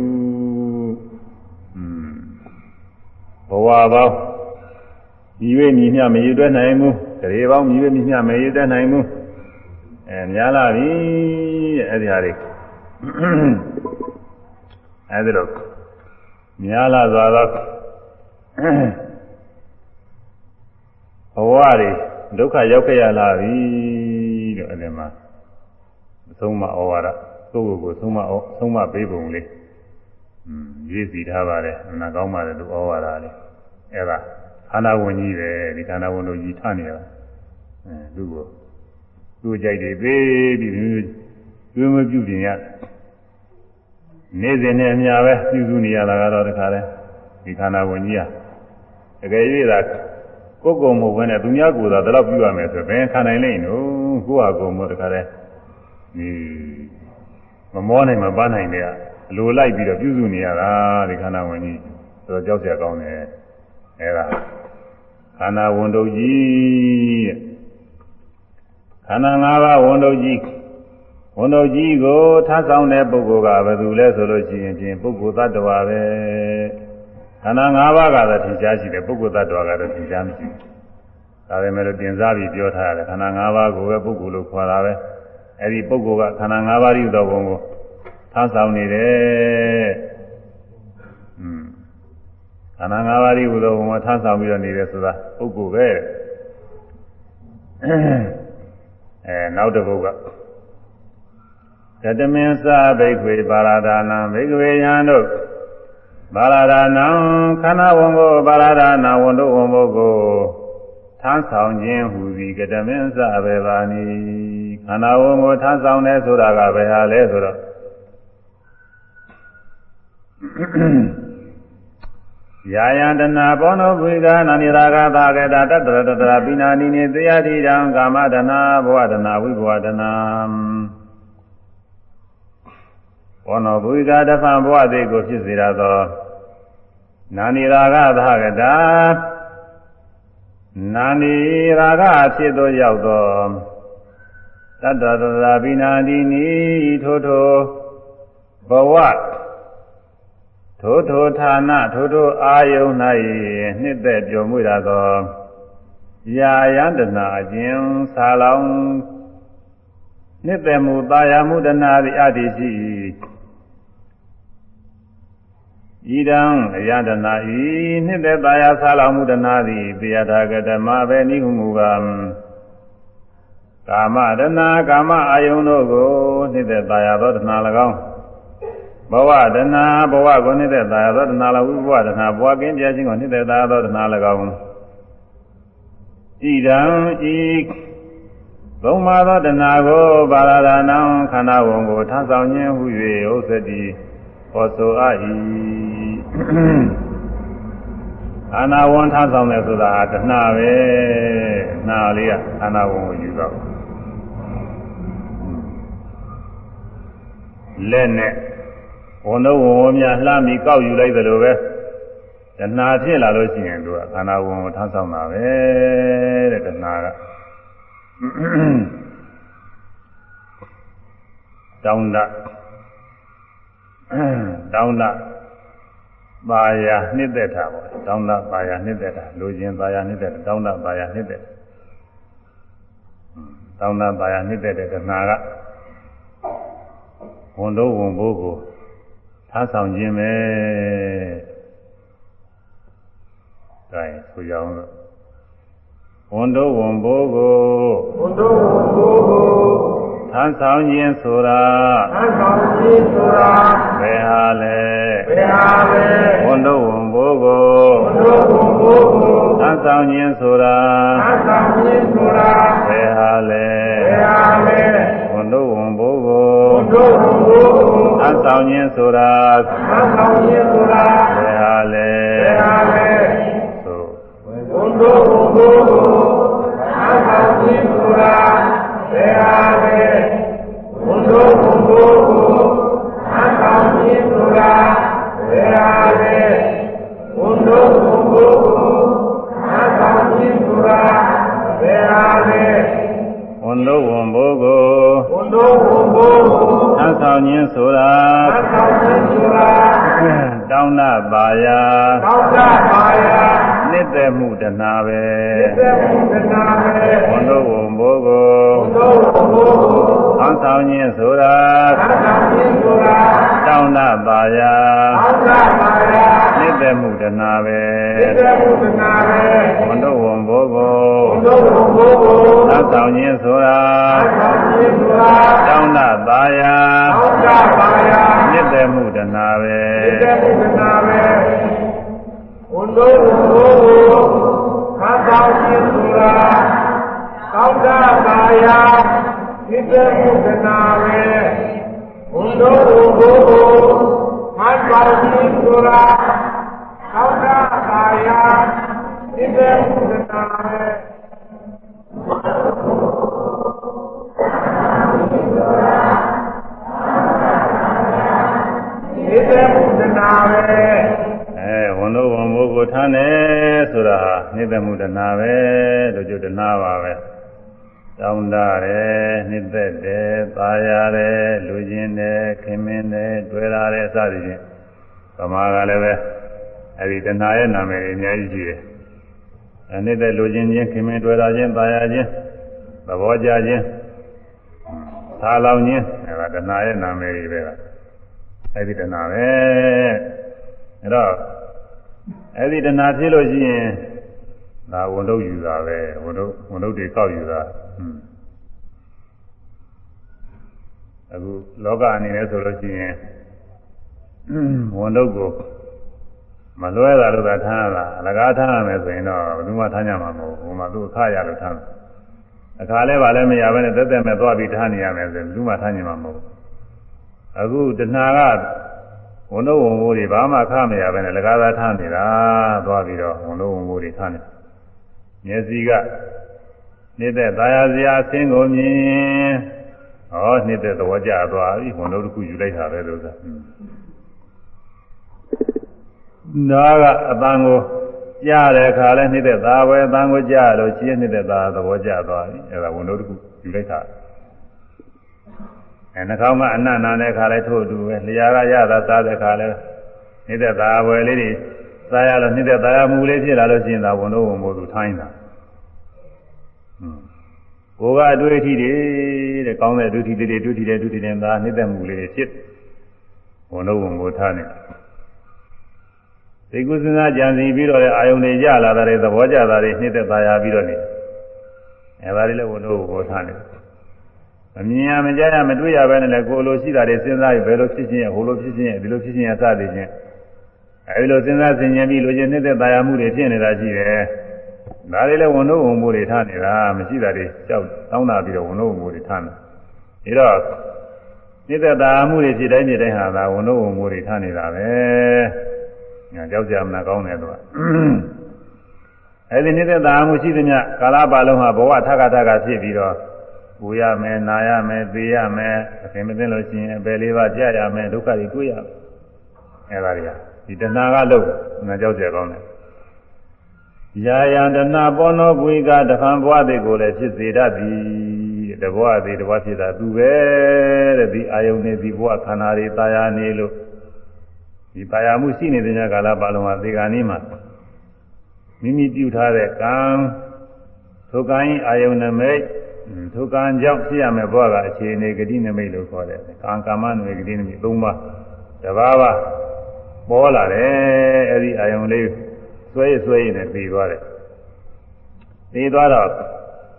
ဘဝပေါင်းညီဝေညီမျှမရည်တွက်နိုင်ဘူးတရေပေါင်းညီဝေညီမျှမရည်တွက်နိုင်ဘူး အဲများလာပြီတဲ့အဲ့ဒီဟာတွေအဲ့ဒါတော့များလာသွားတော့ဘဝတွေဒုက္ခရောက်ခဲ့ရလာပြီတဲ့အဲ့ဒီမှာသုံးမဩဝါဒကိုယ့်ကိုယ်ကိုသုံးမဩသုံးမပေးပုံလေးอืมရေးစီထားပါတယ်အနာကောင်းပါတယ်သူဩဝါဒလေးအဲ့ဒါခန္ဓာဝင်ကြီးပဲဒီခန္ဓာဝင်တို့ကြီးထနေရအဲသူ့ကို သူ့ကြိုက်တွေပေးပြီးမျိုးမျိုးမပြုပြင်ရနေ့စဉ်နဲ့အများပဲပြုစုနေရတာကတော့တခါလဲဒီခန္ဓာဝင်ကြီးကတကယ်၍သာကိုယ်ကုံမဟုတ်ဘဲနဲ့သူများကိုယ်သာဒီလောက်ပြုရမယ်ဆိုဘယ်ခံနိုင်လိမ့်နော်ကိုယ့်ဟာကိုယ်မို့တခါလဲဒီမမောနိုင်မပန်းနိုင်တဲ့အလိုလိုက်ပြီးတော့ပြုစုနေရတာဒီခန္ဓာဝင်ကြီးဆိုတော့ကြောက်ကြကောင်းတယ်အဲဒါခန္ဓာဝန်တုပ်ကြီးတဲ့ခ န္ဓာ၅ပါးဝန်တုပ်ကြီးဝန်တုပ်ကြီးကိုထားဆောင်တဲ့ပုဂ္ဂိုလ်ကဘယ်သူလဲဆိုလို့ရှိရင်ဖြင့်ပုဂ္ဂိုလ်သတ္တဝါပဲခန္ဓာ၅ပါးကတော့သင်ကြားရှိတယ်ပုဂ္ဂိုလ်သတ္တဝါကတော့သင်ကြားမရှိဘူးဒါပေမဲ့လို့တင်စားပြီးပြောထားရတယ်ခန္ဓာ၅ပါးကိုပဲပုဂ္ဂိုလ်လို့ခေါ်တာပဲအဲဒီပုဂ္ဂိုလ်ကခန္ဓာ၅ပါးဤသောဘုံကိုထားဆောင်နေတယ်อืมခန္ဓာ၅ပါးဤဟူသောဘုံမှာထားဆောင်ပြီးတော့နေတယ်ဆိုတာပုဂ္ဂိုလ်ပဲ အဲနောက်တစ်ပုဂ္ဂိုလ်ကတတမင်းစာဘိက္ခွေပါရဒါနံဘိက္ခွေယံတို့ပါရဒါနံခန္ဓာဝန်ကိုပါရဒါနဝန်တို့ဝန်ဘုကိုထမ်းဆောင်ခြင်းဟူသည်ကတမင်းစာဘေပါနီခန္ဓာဝန်ကိုထမ်းဆောင်တယ်ဆိုတာကဘယ်ဟာလဲဆိုတော့ ယာယံတနာဘောနောဘုရားနာနိရာဂသာကေတာတတရတတရာပိနာနိနေသေယတိတံကာမတနာဘဝတနာဝိဘဝတနာဘောနောဘုရားတဖန်ဘဝသေးကိုဖြစ်စေရသောနာနိရာဂသာကေတာနာနိရာဂဖြစ်သောရောက်သောတတရတတရာပိနာနိနိထိုထိုဘဝ ထိုထိုဌာနထိုထိုအာယုန်၌နှစ်သက်ပျော်မွေ့ရသောယာယန္တနာအခြင်းသာလောင်နှစ်သက်မှုတာယာမှုတနာသည်အတ္တိရှိဤတံအယတနာဤနှစ်သက်တာယာသာလောင်မှုတနာသည်တေယထာကဓမ္မပဲနိဟုမူကကာမတနာကာမအာယုန်တို့ကိုနှစ်သက်တာယာသောတနာ၎င်း ဘဝတဏဘဝကိုနေတဲ့သာသောတဏလဝိဘဝတဏဘဝကင်းပြခြင်းကိုနေတဲ့သာသောတဏ၎င်းဤတံဤသုံးပါသောတဏကိုပါရဒနာခန္ဓာဝန်ကိုထမ်းဆောင်ခြင်းဟု၍ဥစ္စတိဟောဆိုအပ်၏ခန္ဓာဝန်ထမ်းဆောင်တယ်ဆိုတာတဏပဲနာလေးကခန္ဓာဝန်ကိုယူတော့လက်နဲ့ ဝန်တော့ဝန်ဝန်များလှမ်းပြီးကောက်ယူလိုက်သလိုပဲတဏှာဖြစ်လာလို့ရှိရင်သူကခန္ဓာဝန်ကိုထမ်းဆောင်တာပဲတဲ့တဏှာကတောင်းတတောင်းတပါရနှစ်သက်တာပေါ့တောင်းတပါရနှစ်သက်တာလူချင်းပါရနှစ်သက်တောင်းတပါရနှစ်သက်တောင်းတပါရနှစ်သက်တဲ့တဏှာကဝန်တော့ဝန်ဘိုးကို ထားဆောင်ခြင်းပဲ။ဒါရင်ဆိုကြအောင်လို့ဝန်တို့ဝန်ဘိုးကိုဝန်တို့ဝန်ဘိုးကိုထားဆောင်ခြင်းဆိုတာထားဆောင်ခြင်းဆိုတာဘယ်ဟာ ဆောင်ခြင်းဆိုတာထားဆောင်ခြင်းဆိုတာဘယ်ဟာလဲဘယ်ဟာလဲဆိုဝန်တို့ဝန်ဘိုးကိုထားဆောင်ခြင်းဆိုတာဘယ်ဟာလဲ ကိုထားဆောင်ခြင်းဆိုတာထားဆောင်ခြင်းဆိုတာတောင်းတပါရာတောင်းတပါရာနှစ်သက်မှုတဏှာပဲနှစ်သက်မှုတဏှာပဲဝန်တို့ဝန်ဘိုးကိုဝန်တို့ဝန်ဘိုးကိုထောင်းဆောင်ခြင်းဆိုတာထောင်းဆောင်ခြင်းဆိုတာတောင်းတပါရာတောင်းတပါရာနှစ်သက်မှုတဏှာပဲနှစ်သက်မှုတဏှာပဲဝန်တို့ဝန်ဘိုးကို ဝန်တို့ဝန်ဘိုးကိုထောင်းဆောင်ခြင်းဆိုတာထောင်းဆောင်ခြင်းဆိုတာတောင်းတပါရာတောင်းတပါရာနှစ်သက်မှုတဏှာပဲနှစ်သက်မှုတဏှာပဲဝန်တို့ဝန်ဘိုးကိုဟန်ဆောင်ခြင်းဆိုတာကောင်းတာပါယာဒီတဲ့ဘုဒ္ဓနာပဲဘုံတော်ဘုဘိုးဟန်ဆောင်ခြင်းဆိုတာကောင်းတာပါယာဒီတဲ့ဘုဒ္ဓနာပဲ ပဲအဲဝန်တို့ဝန်မိုးကိုထားတယ်ဆိုတာဟာနိသက်မှုတဏပဲတို့ကျတဏပါပဲတောင်းတတယ်နှစ်သက်တယ်သာရတယ်လူချင်းတယ်ခင်မင်းတယ်တွေ့ရတယ်စသည်ဖြင့်ဗမာကလည်းပဲအဲဒီတဏရဲ့နာမည်တွေအများကြီးရှိတယ်အဲနှစ်သက်လူချင်းချင်းခင်မင်းတွေ့တာချင်းသာရချင်းသဘောကြချင်းသာလောင်ချင်းအဲဒါတဏရဲ့နာမည်တွေပဲအဲဒီတဏပဲ အဲတော့အဲ့ဒီတဏှာဖြစ်လို့ရှိရင်ဒါဝန်ထုတ်ယူတာပဲဝန်ထုတ်ဝန်ထုတ်တွေကောက်ယူတာဟွန်းအခုလောကအနေနဲ့ဆိုလို့ရှိရင်ဝန်ထုတ်ကိုမလွဲတာလို့သာထားရတာအလကားထားရမယ်ဆိုရင်တော့ဘယ်သူမှထားကြမှာမဟုတ်ဘူးဟိုမှာသူအခါရလို့ထားတယ်အခါလဲပါလဲမရဘဲနဲ့တက်တက်မဲ့သွားပြီးထားနေရမယ်ဆိုရင်ဘယ်သူမှထားကြမှာမဟုတ်ဘူးအခုတဏှာက ဝန်တော့ဝန်မိုးတွေဘာမှခမရပဲနဲ့လကားသားထားနေတာသွားပြီးတော့ဝန်တော့ဝန်မိုးတွေထားနေမျက်စိကနေတဲ့သာယာစရာအဆင်းကိုမြင်ဟောနေတဲ့သဘောကျသွားပြီဝန်တော့တစ်ခုယူလိုက်တာပဲလို့ဆိုနားကအတန်ကိုကြားတဲ့အခါလဲနေတဲ့သာပဲအတန်ကိုကြားလို့ရှင်းနေတဲ့သာသဘောကျသွားပြီအဲဒါဝန်တော့တစ်ခုယူလိုက်တာ အဲနှာခေါင်းကအနတ်နာတဲ့ခါလဲထို့အတူပဲလျှာကရတာစားတဲ့ခါလဲနေတဲ့သာဝယ်လေးတွေစားရလို့နေတဲ့သာရမှုလေးဖြစ်လာလို့ရှိရင်သာဝန်တော့ဝန်မို့သူထိုင်းတာဟွန်းကိုကအတွေ့အထိတွေတဲ့ကောင်းတဲ့အတွေ့အထိတွေတွေ့ထိတယ်တွေ့ထိတယ်သာနေတဲ့မှုလေးတွေဖြစ်ဝန်တော့ဝန်မို့ထားနေသိကုစဉ်းစားကြံစီပြီးတော့အာယုန်တွေကြလာတဲ့သဘောကြတာတွေနေတဲ့သာယာပြီးတော့နေအဲဒါလေးလည်းဝန်တော့ဝန်မို့ထားနေတယ် မမြင်ရမကြားရမတွေ့ရပဲနဲ့လည်းကိုယ်လိုရှိတာတွေစဉ်းစားပြီးဘယ်လိုဖြစ်ခြင်းဟိုလိုဖြစ်ခြင်းဒီလိုဖြစ်ခြင်းအစသည်ချင်းအဲဒီလိုစဉ်းစားဆင်ခြင်ပြီးလိုချင်နေတဲ့တရားမှုတွေဖြစ်နေတာရှိတယ်ဒါတွေလည်းဝန်တို့ဝန်မှုတွေထားနေတာမရှိတာတွေကြောက်တောင်းတာပြီးတော့ဝန်တို့ဝန်မှုတွေထားနေဒါတော့နေတဲ့တရားမှုတွေဖြစ်တိုင်းဖြစ်တိုင်းဟာဒါဝန်တို့ဝန်မှုတွေထားနေတာပဲညာကြောက်ကြမနာကောင်းတယ်သူကအဲဒီနေတဲ့တရားမှုရှိသမျှကာလပါလုံးဟာဘဝထခါထခါဖြစ်ပြီးတော့ ပူရမယ်နာရမယ်သေရမယ်အခင်မသိလို့ရှိရင်အပယ်လေးပါးကြာရမယ်ဒုက္ခတွေတွေ့ရမယ်အဲဒါတွေကဒီတဏှာကလို့ငါကြောက်ကြကောင်းတယ်ယာယံတဏှာပေါ်နောပွေကတဖန်ဘဝတွေကိုလည်းဖြစ်စေတတ်သည်တဘဝသေးတဘဝဖြစ်တာသူပဲတဲ့ဒီအာယုန်နဲ့ဒီဘဝခန္ဓာတွေတာယာနေလို့ဒီပါရမှုရှိနေတဲ့ညကာလပါလုံးဟာဒီကနေ့မှာမိမိပြုထားတဲ့ကံထိုကံဤအာယုန်နမိတ် ထိုကံကြောင့်ဖြစ်ရမယ်ဘဝကအခြေအနေဂတိနမိတ်လို့ခေါ်တယ်။ကံကာမနမိတ်ဂတိနမိတ်၃ပါးတဘာဝပေါ်လာတယ်အဲ့ဒီအာယုံလေးဆွဲရဆွဲရနဲ့ပြီးသွားတယ်။ပြီးသွားတော့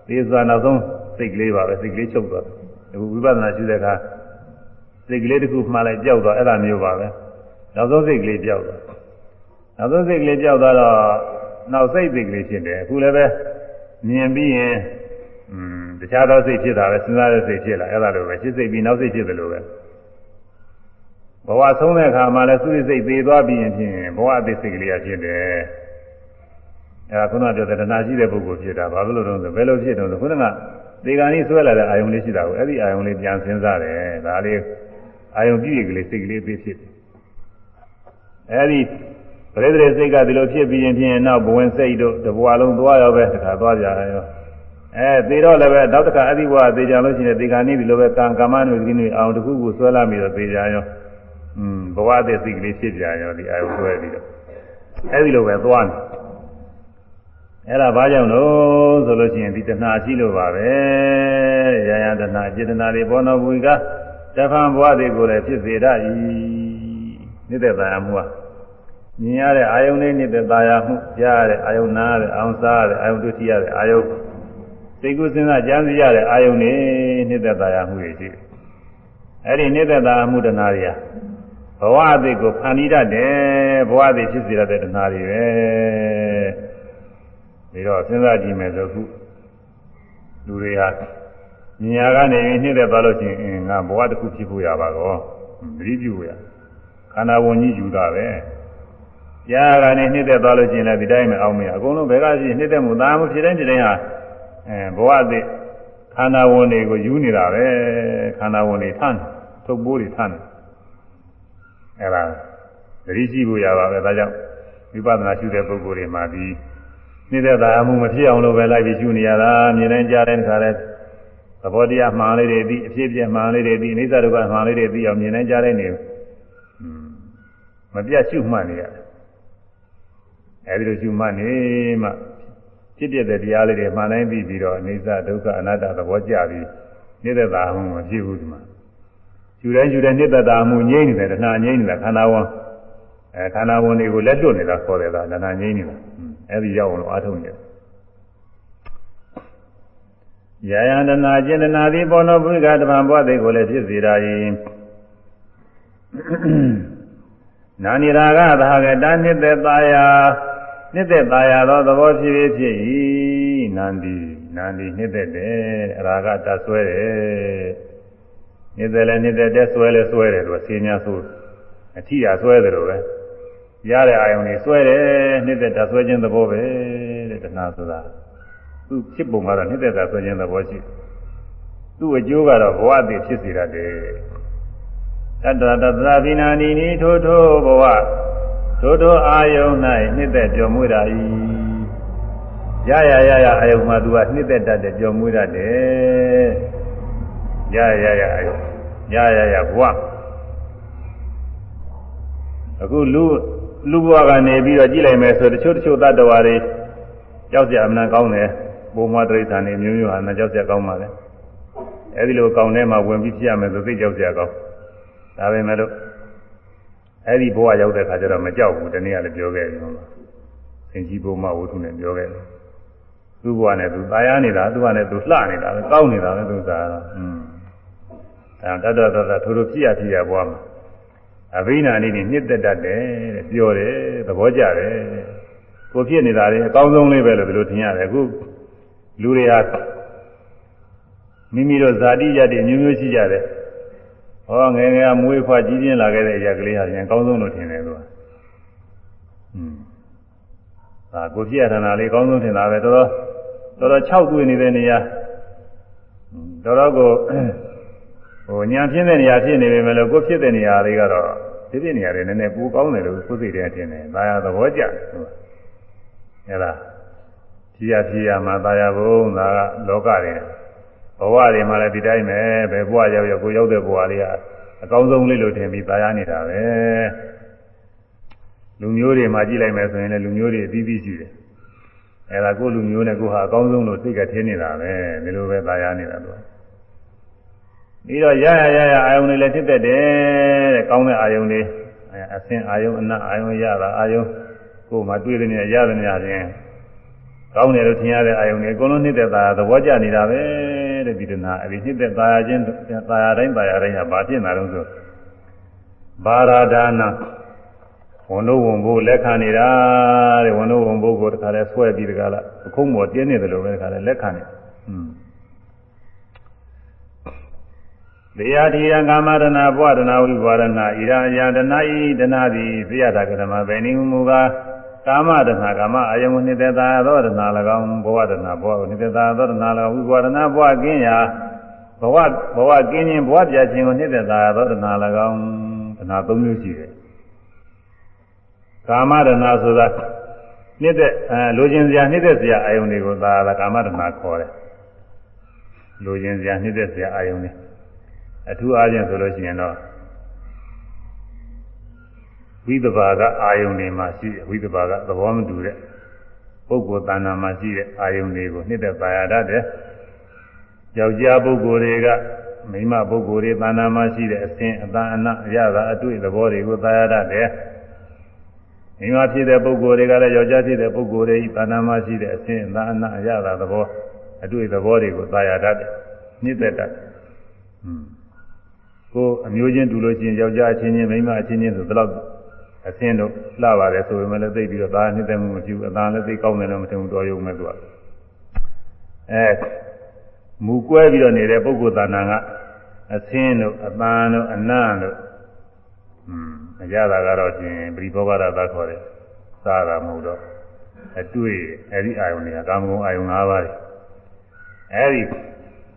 ပြီးသွားနောက်ဆုံးစိတ်ကလေးပါပဲစိတ်ကလေးချုပ်သွားတယ်။အခုဝိပဿနာရှုတဲ့အခါစိတ်ကလေးတစ်ခုမှလိုက်ကြောက်သွားအဲ့ဒါမျိုးပါပဲ။နောက်ဆုံးစိတ်ကလေးကြောက်သွား။နောက်ဆုံးစိတ်ကလေးကြောက်သွားတော့နောက်စိတ်စိတ်ကလေးဖြစ်တယ်။အခုလည်းပဲမြင်ပြီးရင်อืม တခြားသောစိတ်ဖြစ်တာပဲစဉ်းစားတဲ့စိတ်ဖြစ်လာအဲ့ဒါလိုပဲဖြစ်စိတ်ပြီးနောက်စိတ်ဖြစ်တယ်လို့ပဲဘဝဆုံးတဲ့အခါမှာလည်းသူ့စိတ်သေးသွားပြီးရင်ဖြင့်ဘဝအသေးစိတ်ကလေးရဖြစ်တယ်အဲ့ဒါခုနပြောတဲ့တဏှာရှိတဲ့ပုဂ္ဂိုလ်ဖြစ်တာဘာလို့လဲဆိုဘယ်လိုဖြစ်တော့ဆိုခုနကဒီကံကြီးဆွဲလာတဲ့အာယုံလေးရှိတာကိုအဲ့ဒီအာယုံလေးပြန်စဉ်းစားတယ်ဒါလေးအာယုံပြည့်ရကလေးစိတ်ကလေးသေးဖြစ်တယ်အဲ့ဒီပရိသေစိတ်ကဒီလိုဖြစ်ပြီးရင်ဖြင့်နောက်ဘဝင်စိတ်တို့တဘဝလုံးသွားရောပဲတခါသွားကြရော အဲသေတော့လည်းပဲနောက်တစ်ခါအဲ့ဒီဘဝသေကြလို့ရှိရင်ဒီကံនេះဒီလိုပဲကံကမ္မနုဒီနုအောင်တစ်ခုခုဆွဲလာပြီးတော့သေကြရောอืมဘဝတည်းစိတ်ကလေးဖြစ်ကြရောဒီအာယုဆွဲပြီးတော့အဲ့ဒီလိုပဲသွားနေအဲ့ဒါဘာကြောင့်လို့ဆိုလို့ရှိရင်ဒီတဏှာရှိလို့ပါပဲရာယတဏှာစေတနာတွေဘောနောဘူကတဖန်ဘဝတွေကိုလည်းဖြစ်စေတတ်၏နေတဲ့တရားမှုဟာမြင်ရတဲ့အာယုန်လေးနေတဲ့တရားမှုကြားရတဲ့အာယုန်နားရတဲ့အာယုန်စားရတဲ့အာယုန်တွေ့ထိရတဲ့အာယုန် စိတ်ကူးစဉ်းစားကြံစည်ရတဲ့အာယုန်နေနေတဲ့တရားမှုတွေရှိတယ်အဲ့ဒီနေတဲ့တရားမှုတဏှာတွေဟာဘဝအသေးကိုဖန်တီးတတ်တယ်ဘဝအသေးဖြစ်စေရတဲ့တဏှာတွေပဲဒီတော့စဉ်းစားကြည့်မယ်ဆိုခုလူတွေဟာမြညာကနေနှိမ့်သက်သွားလို့ရှိရင်ငါဘဝတစ်ခုဖြစ်ဖို့ရပါကောသတိပြုရခန္ဓာဝင်ကြီးယူတာပဲကြားကနေနှိမ့်သက်သွားလို့ရှိရင်လည်းဒီတိုင်းမအောင်မရအကုန်လုံးဘယ်ကရှိနှိမ့်သက်မှုသာမှုဖြစ်တိုင်းဖြစ်တိုင်းဟာ အဲဘဝအသစ်ခန္ဓာဝင်တွေကိုယူနေတာပဲခန္ဓာဝင်တွေထမ်းထုတ်ပိုးတွေထမ်းအဲ့ဒါသတိရှိဖို့ရပါပဲဒါကြောင့်ဝိပဿနာရှုတဲ့ပုဂ္ဂိုလ်တွေမှာဒီနှိမ့်သက်တာမှုမဖြစ်အောင်လို့ပဲလိုက်ပြီးရှုနေရတာမြင်တိုင်းကြားတိုင်းခါတဲ့သဘောတရားမှန်လေးတွေသိအဖြစ်ပြမှန်လေးတွေသိအိဋ္ဌဒုက္ခမှန်လေးတွေသိအောင်မြင်တိုင်းကြားတိုင်းနေမပြတ်ရှုမှတ်နေရတယ်အဲဒီလိုရှုမှတ်နေမှ ဖြစ်ပြတဲ့တရားလေးတွေမှန်တိုင်းသိပြီးတော့အိဋ္ဌဒုက္ခအနတ္တသဘောကျပြီးနှိမ့်သက်တာမှုမဖြစ်ဘူးဒီမှာရှုတိုင်းရှုတိုင်းနှိမ့်သက်တာမှုငြိမ့်နေတယ်တဏှာငြိမ့်နေတာခန္ဓာဝန်အဲခန္ဓာဝန်တွေကိုလက်တွနေတာခေါ်တယ်ကတဏှာငြိမ့်နေတာအဲဒီရောက်အောင်လို့အားထုတ်နေတယ်ယာယန္တနာကျင်တနာသည်ဘောနောပုရိကတပံဘဝသိကိုလည်းဖြစ်စေတာယင်နာနိရာဂသာကတနှစ်သက်သာယာ နှစ်သက်သာယာသောသဘောဖြစ်ဖြစ်ဖြစ်၏နန္ဒီနန္ဒီနှစ်သက်တယ်အရာကတဆွဲတယ်နှစ်သက်လည်းနှစ်သက်တဲ့ဆွဲလည်းဆွဲတယ်သူကဆေးများဆိုအထီးရဆွဲတယ်လို့ပဲရတဲ့အာယုန်တွေဆွဲတယ်နှစ်သက်တဆွဲခြင်းသဘောပဲတဲ့တဏှာဆိုတာသူဖြစ်ပုံကတော့နှစ်သက်တာဆွဲခြင်းသဘောရှိသူ့အကျိုးကတော့ဘဝတည်ဖြစ်စေရတယ်တတ္တတသဗိနာနီနီထိုထိုဘဝ ထိုထိုအာယုန်၌နှစ်သက်ကြော်မွေးတာ၏ရရရရအာယုန်မှာသူကနှစ်သက်တတ်တယ်ကြော်မွေးတတ်တယ်ရရရအာယုန်ရရရဘဝအခုလူလူဘဝကနေပြီးတော့ကြည့်လိုက်မယ်ဆိုတချို့တချို့တ attva တွေကြောက်ကြအမှန်ကောင်းတယ်ပုံမှန်တိရစ္ဆာန်တွေမျိုးမျိုးဟာနဲ့ကြောက်ကြကောင်းပါလေအဲဒီလိုကောင်းတဲ့မှာဝင်ပြီးဖြစ်ရမယ်ဆိုသိကြောက်ကြကောင်းဒါပဲမဲ့လို့ အဲ့ဒီဘဝရောက်တဲ့ခါကျတော့မကြောက်ဘူးတနည်းအားလည်းပြောခဲ့တယ်ဟုတ်လားသင်ကြီးဘုံမဝုထုနဲ့ပြောခဲ့တယ်သူ့ဘဝနဲ့သူตายရနေတာသူ့ဘဝနဲ့သူလှနေတာပဲကောင်းနေတာပဲသူစားอืมအဲတတ်တတ်တတ်ထိုးထိုးဖြစ်ရဖြစ်ရဘဝမှာအဘိနာနေနဲ့နှစ်သက်တတ်တယ်တဲ့ပြောတယ်သဘောကျတယ်ကိုဖြစ်နေတာလေအကောင်းဆုံးလေးပဲလို့ဒီလိုထင်ရတယ်အခုလူတွေဟာမိမိတို့ဇာတိရတ္တိမျိုးမျိုးရှိကြတယ် ဟောငယ်ငယ်မွေးဖွားကြီးပြင်းလာခဲ့တဲ့အရာကလေးဟာပြန်အကောင်းဆုံးလို့ထင်တယ်သူကอืมဒါကိုဖြစ်ရထနာလေးအကောင်းဆုံးထင်တာပဲတော်တော်တော်တော်6တွေ့နေတဲ့နေရာတော်တော်ကိုဟိုညာဖြစ်တဲ့နေရာဖြစ်နေပေမဲ့လို့ကိုဖြစ်တဲ့နေရာတွေကတော့ဒီပြနေရာတွေနည်းနည်းပူကောင်းတယ်လို့ကိုယ်စိတ်ထဲထင်တယ်။ဒါရသဘောကျတယ်ဟုတ်။အဲဒါဖြီးရဖြီးရမှာဒါရဘုံဒါကလောကတွေ ဘဝတွေမှာလည်းဒီတိုင်းပဲဘယ်ဘဝရောက်ရောက်ကိုရောက်တဲ့ဘဝလေးကအကောင်းဆုံးလေးလို့ထင်ပြီးဒါရနေတာပဲ။လူမျိုးတွေမှာကြည့်လိုက်မယ်ဆိုရင်လည်းလူမျိုးတွေအသီးသီးရှိတယ်။အဲဒါကိုလူမျိုးနဲ့ကိုဟာအကောင်းဆုံးလို့သိကထင်းနေတာပဲဒီလိုပဲဒါရနေတာတော့။ပြီးတော့ရရရရအာယုန်တွေလည်းဖြစ်တတ်တယ်တဲ့ကောင်းတဲ့အာယုန်တွေအဆင်းအာယုန်အနတ်အာယုန်ရတာအာယုန်ကိုယ်မှတွေ့တဲ့နေရာရတဲ့နေရာချင်းကောင်းတယ်လို့ထင်ရတဲ့အာယုန်တွေအကုန်လုံးနှိမ့်သက်သာသဘောကျနေတာပဲ တဲ့ဒီတနာအဲဒီနှိမ့်သက်သာခြင်းသာယာတိုင်းသာယာတိုင်းဟာဘာဖြစ်နေတော့ဆိုဘာရာဒါနာဝန်တို့ဝန်ဖို့လက်ခံနေတာတဲ့ဝန်တို့ဝန်ဖို့ကိုတခါလဲဆွဲပြီးတခါလားအခုံးပေါ်တင်းနေတယ်လို့ပဲတခါလဲလက်ခံနေอืมသေယတိယကာမရဏဘဝရဏဝိဘဝရဏဣရာယတနာဤတနာသည်သေယတာကရမဗေနိမူကား ကာမရဏကာမအယုံနိတ္တသာသောရဏ၎င်းဘဝရဏဘဝနိတ္တသာသောရဏ၎င်းဝိဘဝရဏဘဝကင်းရာဘဝဘဝကင်းခြင်းဘဝပြခြင်းကိုနိတ္တသာသောရဏ၎င်းတနာ၃မျိုးရှိတယ်ကာမရဏဆိုတာနိတ္တအဲလိုချင်စရာနိတ္တစရာအယုံတွေကိုသာကာမရဏခေါ်တယ်လိုချင်စရာနိတ္တစရာအယုံတွေအထူးအားဖြင့်ဆိုလို့ရှိရင်တော့ ဝိသဘာကအာယုန်တွေမှာရှိဝိသဘာကသဘောမတူတဲ့ပုဂ္ဂိုလ်တဏ္ဍာမှာရှိတဲ့အာယုန်တွေကိုနှစ်သက်ပါရတတ်တယ်။ယောက်ျားပုဂ္ဂိုလ်တွေကမိန်းမပုဂ္ဂိုလ်တွေတဏ္ဍာမှာရှိတဲ့အစဉ်အတန်အနအရသာအတွေ့သဘောတွေကိုသာရတတ်တယ်။မိန်းမဖြစ်တဲ့ပုဂ္ဂိုလ်တွေကလည်းယောက်ျားဖြစ်တဲ့ပုဂ္ဂိုလ်တွေတဏ္ဍာမှာရှိတဲ့အစဉ်အတန်အနအရသာသဘောအတွေ့သဘောတွေကိုသာရတတ်တယ်။နှစ်သက်တတ်တယ်။ဟွန်းကိုအမျိုးချင်းတူလို့ရှိရင်ယောက်ျားအချင်းချင်းမိန်းမအချင်းချင်းဆိုဒီလောက် အစင်းတို့လှပါတယ်ဆိုပေမဲ့လည်းသိပြီးတော့ဒါနှစ်သက်မှုမရှိဘူးအသာလည်းသိကောင်းတယ်လို့မထင်ဘူးတော်ရုံမဲ့သူကအဲမူကွဲပြီးတော့နေတဲ့ပုဂ္ဂိုလ်တဏ္ဍာကအစင်းတို့အပန်းတို့အနံ့တို့อืมအကြတာကတော့ရှင်ပရိဘောဂရသခေါ်တယ်စားတာမဟုတ်တော့အတွေ့အဲ့ဒီအာယုန်တွေကကာမဂုဏ်အာယုန်၅ပါးတွေအဲ့ဒီ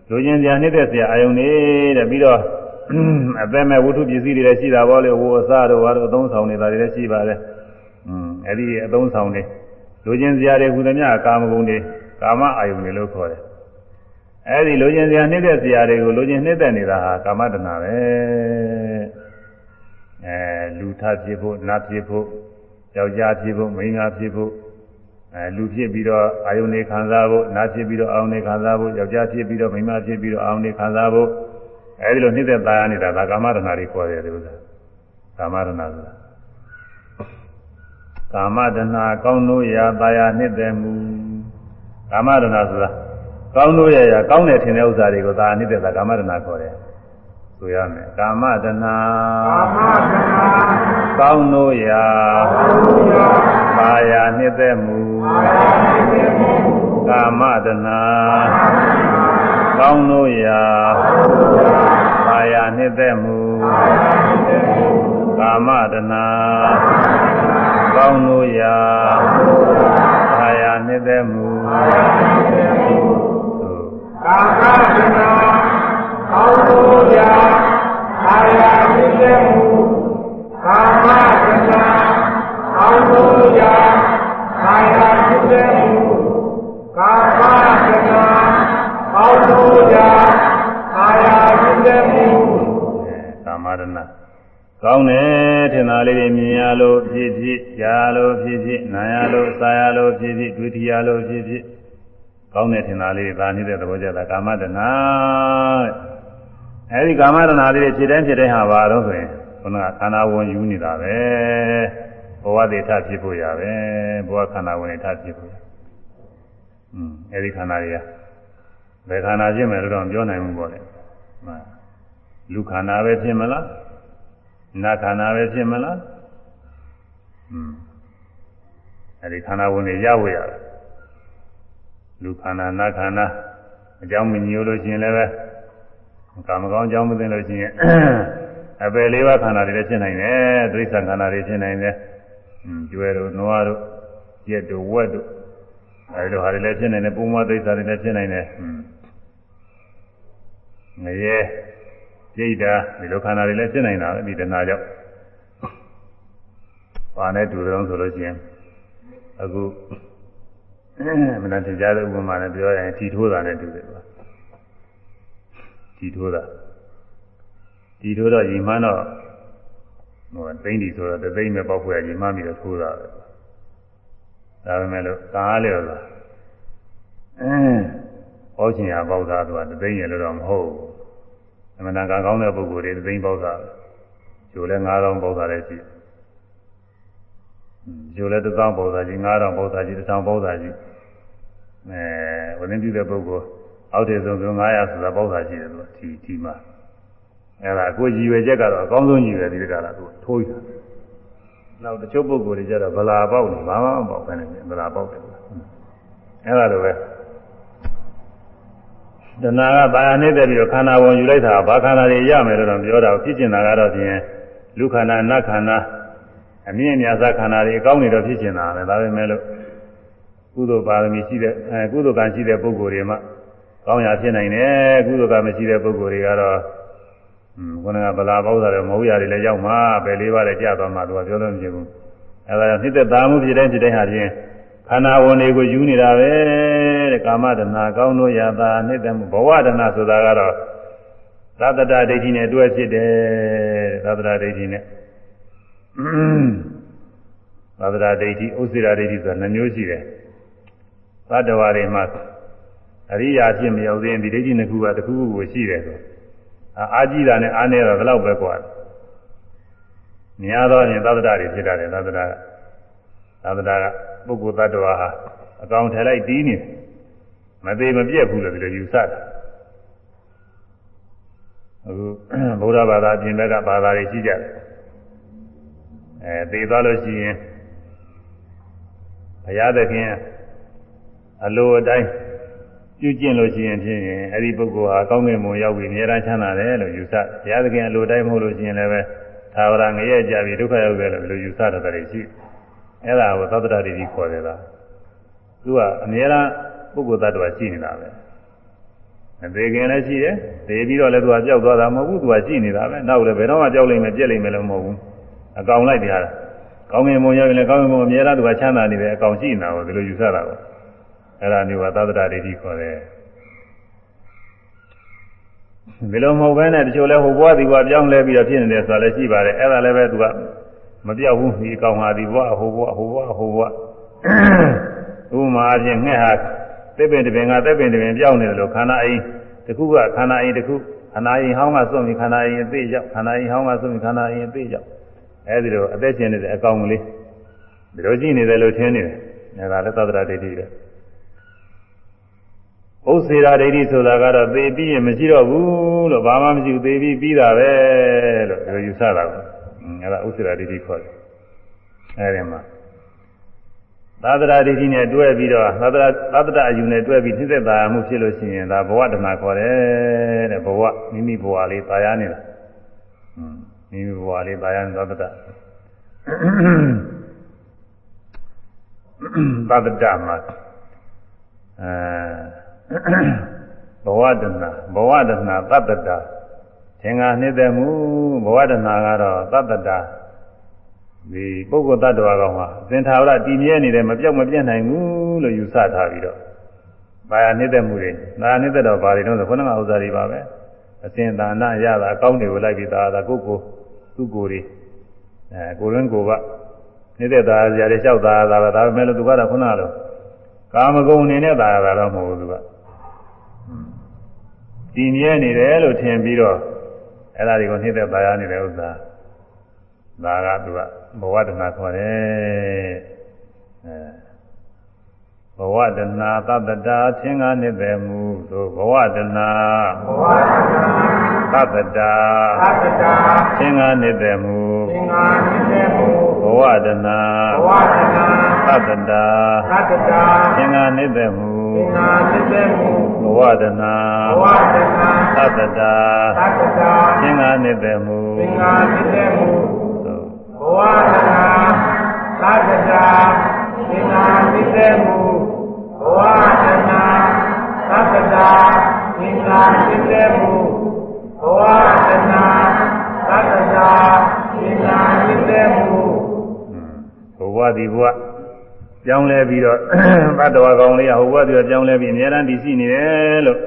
လူချင်းစရာနှိမ့်သက်စရာအာယုန်တွေတဲ့ပြီးတော့ အသက်မဲ့ဝတ္ထုပစ္စည်းတွေလည်းရှိတာပေါ့လေဝိုးအစားတို့ဘာတို့အသုံးဆောင်နေတာတွေလည်းရှိပါတယ်อืมအဲ့ဒီအသုံးဆောင်တွေလူချင်းစရာတွေဟူသမျှကာမဂုဏ်တွေကာမအာယုန်တွေလို့ခေါ်တယ်အဲ့ဒီလူချင်းစရာနှိမ့်သက်စရာတွေကိုလူချင်းနှိမ့်သက်နေတာဟာကာမတဏပဲအဲလူထဖြစ်ဖို့နတ်ဖြစ်ဖို့ယောက်ျားဖြစ်ဖို့မိန်းမဖြစ်ဖို့အဲလူဖြစ်ပြီးတော့အာယုန်တွေခံစားဖို့နတ်ဖြစ်ပြီးတော့အာယုန်တွေခံစားဖို့ယောက်ျားဖြစ်ပြီးတော့မိန်းမဖြစ်ပြီးတော့အာယုန်တွေခံစားဖို့ အဲဒီလိုနှိမ့်သက်သားရနေတာဒါကာမတဏတွေခေါ်တယ်ဒီဥစ္စာကာမတဏဆိုတာကာမတဏကောင်းလို့ရာတာယာနှိမ့်သက်မှုကာမတဏဆိုတာကောင်းလို့ရရာကောင်းတယ်ထင်တဲ့ဥစ္စာတွေကိုသာနှိမ့်သက်တာကာမတဏခေါ်တယ်ဆိုရမယ်ကာမတဏကာမတဏကောင်းလို့ရာပါယာနှစ်သက်မှုကာမတဏကော င်းလို့ရာပါယာနှစ်သက်မှုကာမတဏကောင်းလို့ရာပါယာနှစ်သက်မှုကာမတဏကောင်းလို့ရာပါယာနှစ်သက်မှုကာမတဏကောင်းလို့ရာပါယာနှစ်သက်မှုကာမတဏ ကောင်းလို့ရာပါယာနှစ်သက်မှုကာမတဏကောင်းတယ်ထင်တာလေးတွေမြင်ရလို့ဖြစ်ဖြစ်ကြားရလို့ဖြစ်ဖြစ်နားရလို့စားရလို့ဖြစ်ဖြစ်တွေ့ထရလို့ဖြစ်ဖြစ်ကောင်းတယ်ထင်တာလေးဒါနေတဲ့သဘောကျတာကာမတဏအဲဒီကာမတဏလေးတွေဖြစ်တိုင်းဖြစ်တိုင်းဟာပါတော့ဆိုရင်ခုနကခန္ဓာဝင်ယူနေတာပဲဘဝသေထဖြစ်ဖို့ရပဲဘဝခန္ဓာဝင်ထဖြစ်ဖို့อืมအဲဒီခန္ဓာတွေက ဘယ်ခန္ဓာဖြစ်မယ်လို့တော့ပြောနိုင်ဘူးပေါ့လေမှန်လူခန္ဓာပဲဖြစ်မလားနာခန္ဓာပဲဖြစ်မလားอืมအဲဒီခန္ဓာဝင်နေရဝေရတယ်လူခန္ဓာနာခန္ဓာအကြောင်းမညို့လို့ရှိရင်လည်းပဲကာမကောင်းအကြောင်းမသိလို့ရှိရင်အပယ်လေးပါးခန္ဓာတွေလည်းဖြစ်နိုင်တယ်တိရစ္ဆာန်ခန္ဓာတွေဖြစ်နိုင်တယ်ကျွဲတို့နွားတို့ရက်တို့ဝက်တို့အဲဒီလိုဟာတွေလည်းဖြစ်နိုင်တယ်ပုံမတိရစ္ဆာန်တွေလည်းဖြစ်နိုင်တယ်ဟွန်း ငရဲပြိတ္တာဒီလိုခန္ဓာတွေလည်းဖြစ်နိုင်တာဒီတဏှာကြောင့်ဘာနဲ့တူတယ်ဆိုလို့ရှိရင်အခုမနတင်ကြတဲ့ဥပမာနဲ့ပြောရင်ထီထိုးတာနဲ့တူတယ်ကွာထီထိုးတာထီထိုးတော့ညီမတော့ဟိုသိမ့်ဒီဆိုတော့သိမ့်မဲ့ပေါက်ဖွယ်ညီမမိတော့ထိုးတာပဲဒါပေမဲ့လို့ကားလေတော့အဲဟောချင်ရပေါက်တာသူကသိမ့်ရလို့တော့မဟုတ်ဘူး အမှန်တန်ကကောင်းတဲ့ပုဂ္ဂိုလ်တွေသိမ့်ပေါက်တာကျိုးလဲ9000ပေါက်တာလည်းရှိတယ်ကျိုးလဲ1000ပေါက်တာကြီး9000ပေါက်တာကြီး1000ပေါက်တာကြီးအဲဝိနည်းပြုတဲ့ပုဂ္ဂိုလ်အောက်တည်ဆုံးဆုံး900ဆိုတာပေါက်တာရှိတယ်သူဒီဒီမှာအဲဒါကိုကြည်ရွယ်ချက်ကတော့အကောင်းဆုံးကြည်ရွယ်ဒီကလာသူထိုးရတာနောက်တချို့ပုဂ္ဂိုလ်တွေကျတော့ဗလာပေါက်နေဘာမှမပေါက်ဘဲနဲ့ဗလာပေါက်တယ်အဲဒါလိုပဲ တဏှာကဘာယာနေတဲ့ပြီးတော့ခန္ဓာဝင်ယူလိုက်တာဘာခန္ဓာတွေရမယ်လို့တော့ပြောတာဖြစ်ကျင်တာကတော့ဖြင့်လူခန္ဓာနတ်ခန္ဓာအမြင့်အများစားခန္ဓာတွေအကောင်းနေတော့ဖြစ်ကျင်တာပဲဒါပေမဲ့လို့ကုသိုလ်ပါရမီရှိတဲ့အဲကုသိုလ်ကံရှိတဲ့ပုဂ္ဂိုလ်တွေမှကောင်းရာဖြစ်နိုင်တယ်ကုသိုလ်ကံမရှိတဲ့ပုဂ္ဂိုလ်တွေကတော့อืมခုနကဗလာပေါက်တာလည်းမဟုတ်ရတယ်လည်းရောက်မှာပဲလေးပါးလည်းကြာသွားမှာသူကပြောလို့မဖြစ်ဘူးအဲဒါကြောင့်နှိမ့်သက်သားမှုဖြစ်တဲ့ဖြစ်တဲ့ဟာချင်း ခန္ဓာဝင်တွေကိုယူနေတာပဲတဲ့ကာမတဏကောင်းလို့ရတာနှိမ့်သက်မှုဘဝတဏဆိုတာကတော့သတ္တတဒိဋ္ဌိနဲ့တွဲဖြစ်တယ်သတ္တတဒိဋ္ဌိနဲ့သတ္တတဒိဋ္ဌိဥစ္စေရဒိဋ္ဌိဆိုတာနှမျိုးရှိတယ်သတ္တဝါတွေမှာအရိယာဖြစ်မရောက်သေးရင်ဒီဒိဋ္ဌိနှစ်ခုကတစ်ခုခုကိုရှိတယ်ဆိုအာကြည့်တာနဲ့အားနေတော့ဘယ်တော့ပဲกว่าများသောရင်သတ္တတတွေဖြစ်တာတယ်သတ္တတကသတ္တတက ပုဂ္ဂိုလ်သတ္တဝါဟာအကောင်ထည်လိုက်တီးနေမသေးမပြက်ဘူးလို့ဒီလိုယူဆတာအခုဗုဒ္ဓဘာသာပြင်ဘက်ကဘာသာတွေရှိကြတယ်အဲသေသွားလို့ရှိရင်ဘုရားသခင်အလိုအတိုင်းပြုကျင့်လို့ရှိရင်ဖြင့်အဲ့ဒီပုဂ္ဂိုလ်ဟာကောင်းကင်ဘုံရောက်ပြီးအများအားချမ်းသာတယ်လို့ယူဆဘုရားသခင်အလိုတိုင်းမဟုတ်လို့ရှိရင်လည်းပဲသာဝရငရဲကြပြီးဒုက္ခရောက်တယ်လို့ဒီလိုယူဆတတ်တယ်ရှိ အဲ့ဒါကိုသတ္တရတိခေါ်တယ်လားသူကအများအားပုဂ္ဂိုလ်တ attva ရှိနေတာပဲအသေးခင်လည်းရှိတယ်သေပြီးတော့လည်းသူကကြောက်သွားတာမဟုတ်ဘူးသူကရှိနေတာပဲနောက်လည်းဘယ်တော့မှကြောက်လိမ့်မယ်ပြက်လိမ့်မယ်လို့မဟုတ်ဘူးအကောင်လိုက်တရားကောင်းငင်ဘုံရောက်ရင်လည်းကောင်းငင်ဘုံအများအားသူကချမ်းသာနေတယ်အကောင်ရှိနေတာကိုဒီလိုယူဆတာကိုအဲ့ဒါမျိုးကသတ္တရဒိဋ္ဌိခေါ်တယ်ဒီလိုမဟုတ်ဘဲနဲ့တချို့လဲဟိုဘွားဒီဘွားပြောင်းလဲပြီးတော့ဖြစ်နေတယ်ဆိုတာလည်းရှိပါတယ်အဲ့ဒါလည်းပဲသူက မပြောက်ဘူးဒီအကောင်ဟာဒီဘွားဟိုဘွားဟိုဘွားဟိုဘွားဥမာအပြင်ငှက်ဟာသစ်ပင်တစ်ပင်ကသစ်ပင်တစ်ပင်ပြောင်းနေတယ်လို့ခန္ဓာအိမ်တစ်ခုကခန္ဓာအိမ်တစ်ခုခန္ဓာအိမ်ဟောင်းကစွန့်ပြီးခန္ဓာအိမ်အသေးရောက်ခန္ဓာအိမ်ဟောင်းကစွန့်ပြီးခန္ဓာအိမ်အသေးရောက်အဲဒီလိုအသက်ရှင်နေတဲ့အကောင်ကလေးဒီလိုကြည့်နေတယ်လို့ထင်နေတယ်အဲဒါလည်းသတ္တရဒိဋ္ဌိပဲဥစ္စေရာဒိဋ္ဌိဆိုတာကတော့သေပြီးရင်မရှိတော့ဘူးလို့ဘာမှမရှိဘူးသေပြီးပြီးတာပဲလို့ဒီလိုယူဆတာကို အဲဒါဥစ္စေရာဒိဋ္ဌိခေါ်တယ်အဲဒီမှာသာသနာဒိဋ္ဌိနဲ့တွဲပြီးတော့သာသနာသာသနာအယူနဲ့တွဲပြီးနှိမ့်သက်သာမှုဖြစ်လို့ရှိရင်ဒါဘဝတဏခေါ်တယ်တဲ့ဘဝမိမိဘဝလေးตายရနေတာမိမိဘဝလေးตายရနေသာသနာသာသနာမှာအဲဘဝတဏဘဝတဏသတ္တတာ သင်္ဃာနှိမ့်သက်မှုဘဝတဏကတော့သတ္တတာဒီပုဂ္ဂိုလ်တ attva ကောင်ဟာသင်္ထာဝရတည်မြဲနေတယ်မပြောက်မပြတ်နိုင်ဘူးလို့ယူဆထားပြီးတော့ဘာယာနှိမ့်သက်မှုတွေဒါနှိမ့်သက်တော့ဘာတွေတော့ဆိုခုနကဥစ္စာတွေပါပဲအစဉ်သာနာရတာအကောင်းတွေကိုလိုက်ပြီးသာသာကိုယ်ကိုသူ့ကိုယ်တွေအဲကိုယ်ရင်းကိုယ်ကနှိမ့်သက်တာဇာတွေလျှောက်တာသာပဲဒါပေမဲ့လို့သူကတော့ခုနကတော့ကာမဂုဏ်အနေနဲ့သာတာတော့မဟုတ်ဘူးသူကတည်မြဲနေတယ်လို့ထင်ပြီးတော့ အဲ့ဒါတွေကိုနှိမ့်သက်ပါရနေတဲ့ဥစ္စာဒါကသူကဘဝတဏခေါ်တယ်အဲဘဝတဏသတ္တတာသင်္ဃာနှစ်သက်မှုသို့ဘဝတဏဘဝတဏသတ္တတာသတ္တတာသင်္ဃာနှစ်သက်မှုသင်္ဃာနှစ်သက်မှုဘဝတဏဘဝတဏသတ္တတာသတ္တတာသင်္ဃာနှစ်သက် မှုသင်္ဃာနှစ်သက်မှုဘဝတဏဘဝတဏသတ္တတာသတ္တတာသင်္ဃာနှစ်သက်မှုသင်္ဃာနှစ်သက်မှုဝါဒနာသတ္တတာသင်္ဃာသိတဲ့မူဘဝဒနာသတ္တတာသင်္ဃာသိတဲ့မူဘဝဒနာသတ္တတာသင်္ဃာသိတဲ့မူဘဝဒီဘဝပြောင်းလဲပြီးတော့ ဘတ်တော်ကောင်လေးကဟိုဘဝဒီပြောင်းလဲပြီးအများအားတည်ရှိနေတယ်လို့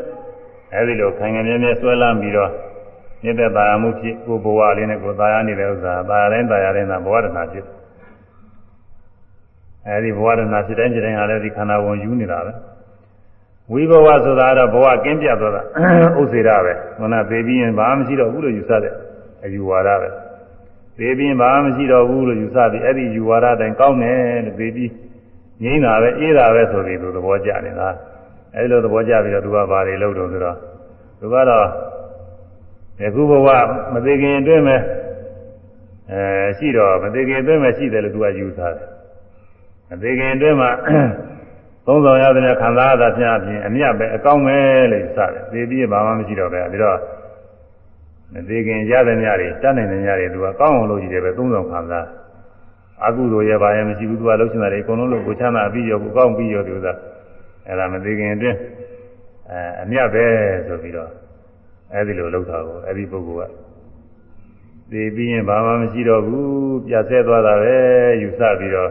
အဲဒီလိုခိုင်ခိုင်မြဲမြဲဆွဲလမ်းပြီးတော့မြင့်တဲ့သာယာမှုဖြစ်ကိုဘဝလေးနဲ့ကိုသာယာနေတဲ့ဥစ္စာသာယာတိုင်းသာယာတိုင်းသာဘဝတနာဖြစ်အဲဒီဘဝတနာဖြစ်တိုင်းဖြစ်တိုင်းဟာလည်းဒီခန္ဓာဝင်ယူနေတာပဲဝိဘဝဆိုတာတော့ဘဝကင်းပြတ်သွားတာဥစ္စေရပဲခန္ဓာသေးပြီးရင်ဘာမှမရှိတော့ဘူးလို့ယူဆတဲ့အယူဝါဒပဲသေးပြီးရင်ဘာမှမရှိတော့ဘူးလို့ယူဆပြီးအဲ့ဒီယူဝါဒတိုင်းကောင်းတယ်လို့သေးပြီး ငြိမ်းတာပဲအေးတာပဲဆိုပြီးသူသဘောကျနေတာအဲဒီလိုသဘောကျပြီးတော့သူကဘာတွေလုပ်တော့ဆိုတော့သူကတော့ယခုဘဝမသေးခင်အတွင်းမဲ့အဲရှိတော့မသေးခင်အတွင်းမဲ့ရှိတယ်လို့သူကယူဆတယ်မသေးခင်အတွင်းမှာသုံးဆောင်ရတဲ့ခံစားရတာဖြင့်အပြင်အမြတ်ပဲအကောင်းပဲလို့ယူဆတယ်သေပြီးဘာမှမရှိတော့ပဲပြီးတော့မသေးခင်ရတဲ့ညတွေတတ်နိုင်တဲ့ညတွေသူကကောင်းအောင်လုပ်ကြည့်တယ်ပဲသုံးဆောင်ခံစား အကုသိုလ်ရပါရဲ့မရှိဘူးသူကလှုပ်ရှင်တာတွေအကုန်လုံးလို့ကိုချမ်းသာပြီးရောကိုကောင်းပြီးရောဒီဥစ္စာအဲ့ဒါမသေးခင်အတွင်းအဲအမြတ်ပဲဆိုပြီးတော့အဲဒီလိုလုပ်တာကိုအဲဒီပုဂ္ဂိုလ်ကသိပြီးရင်ဘာမှမရှိတော့ဘူးပြတ်ဆဲသွားတာပဲယူဆပြီးတော့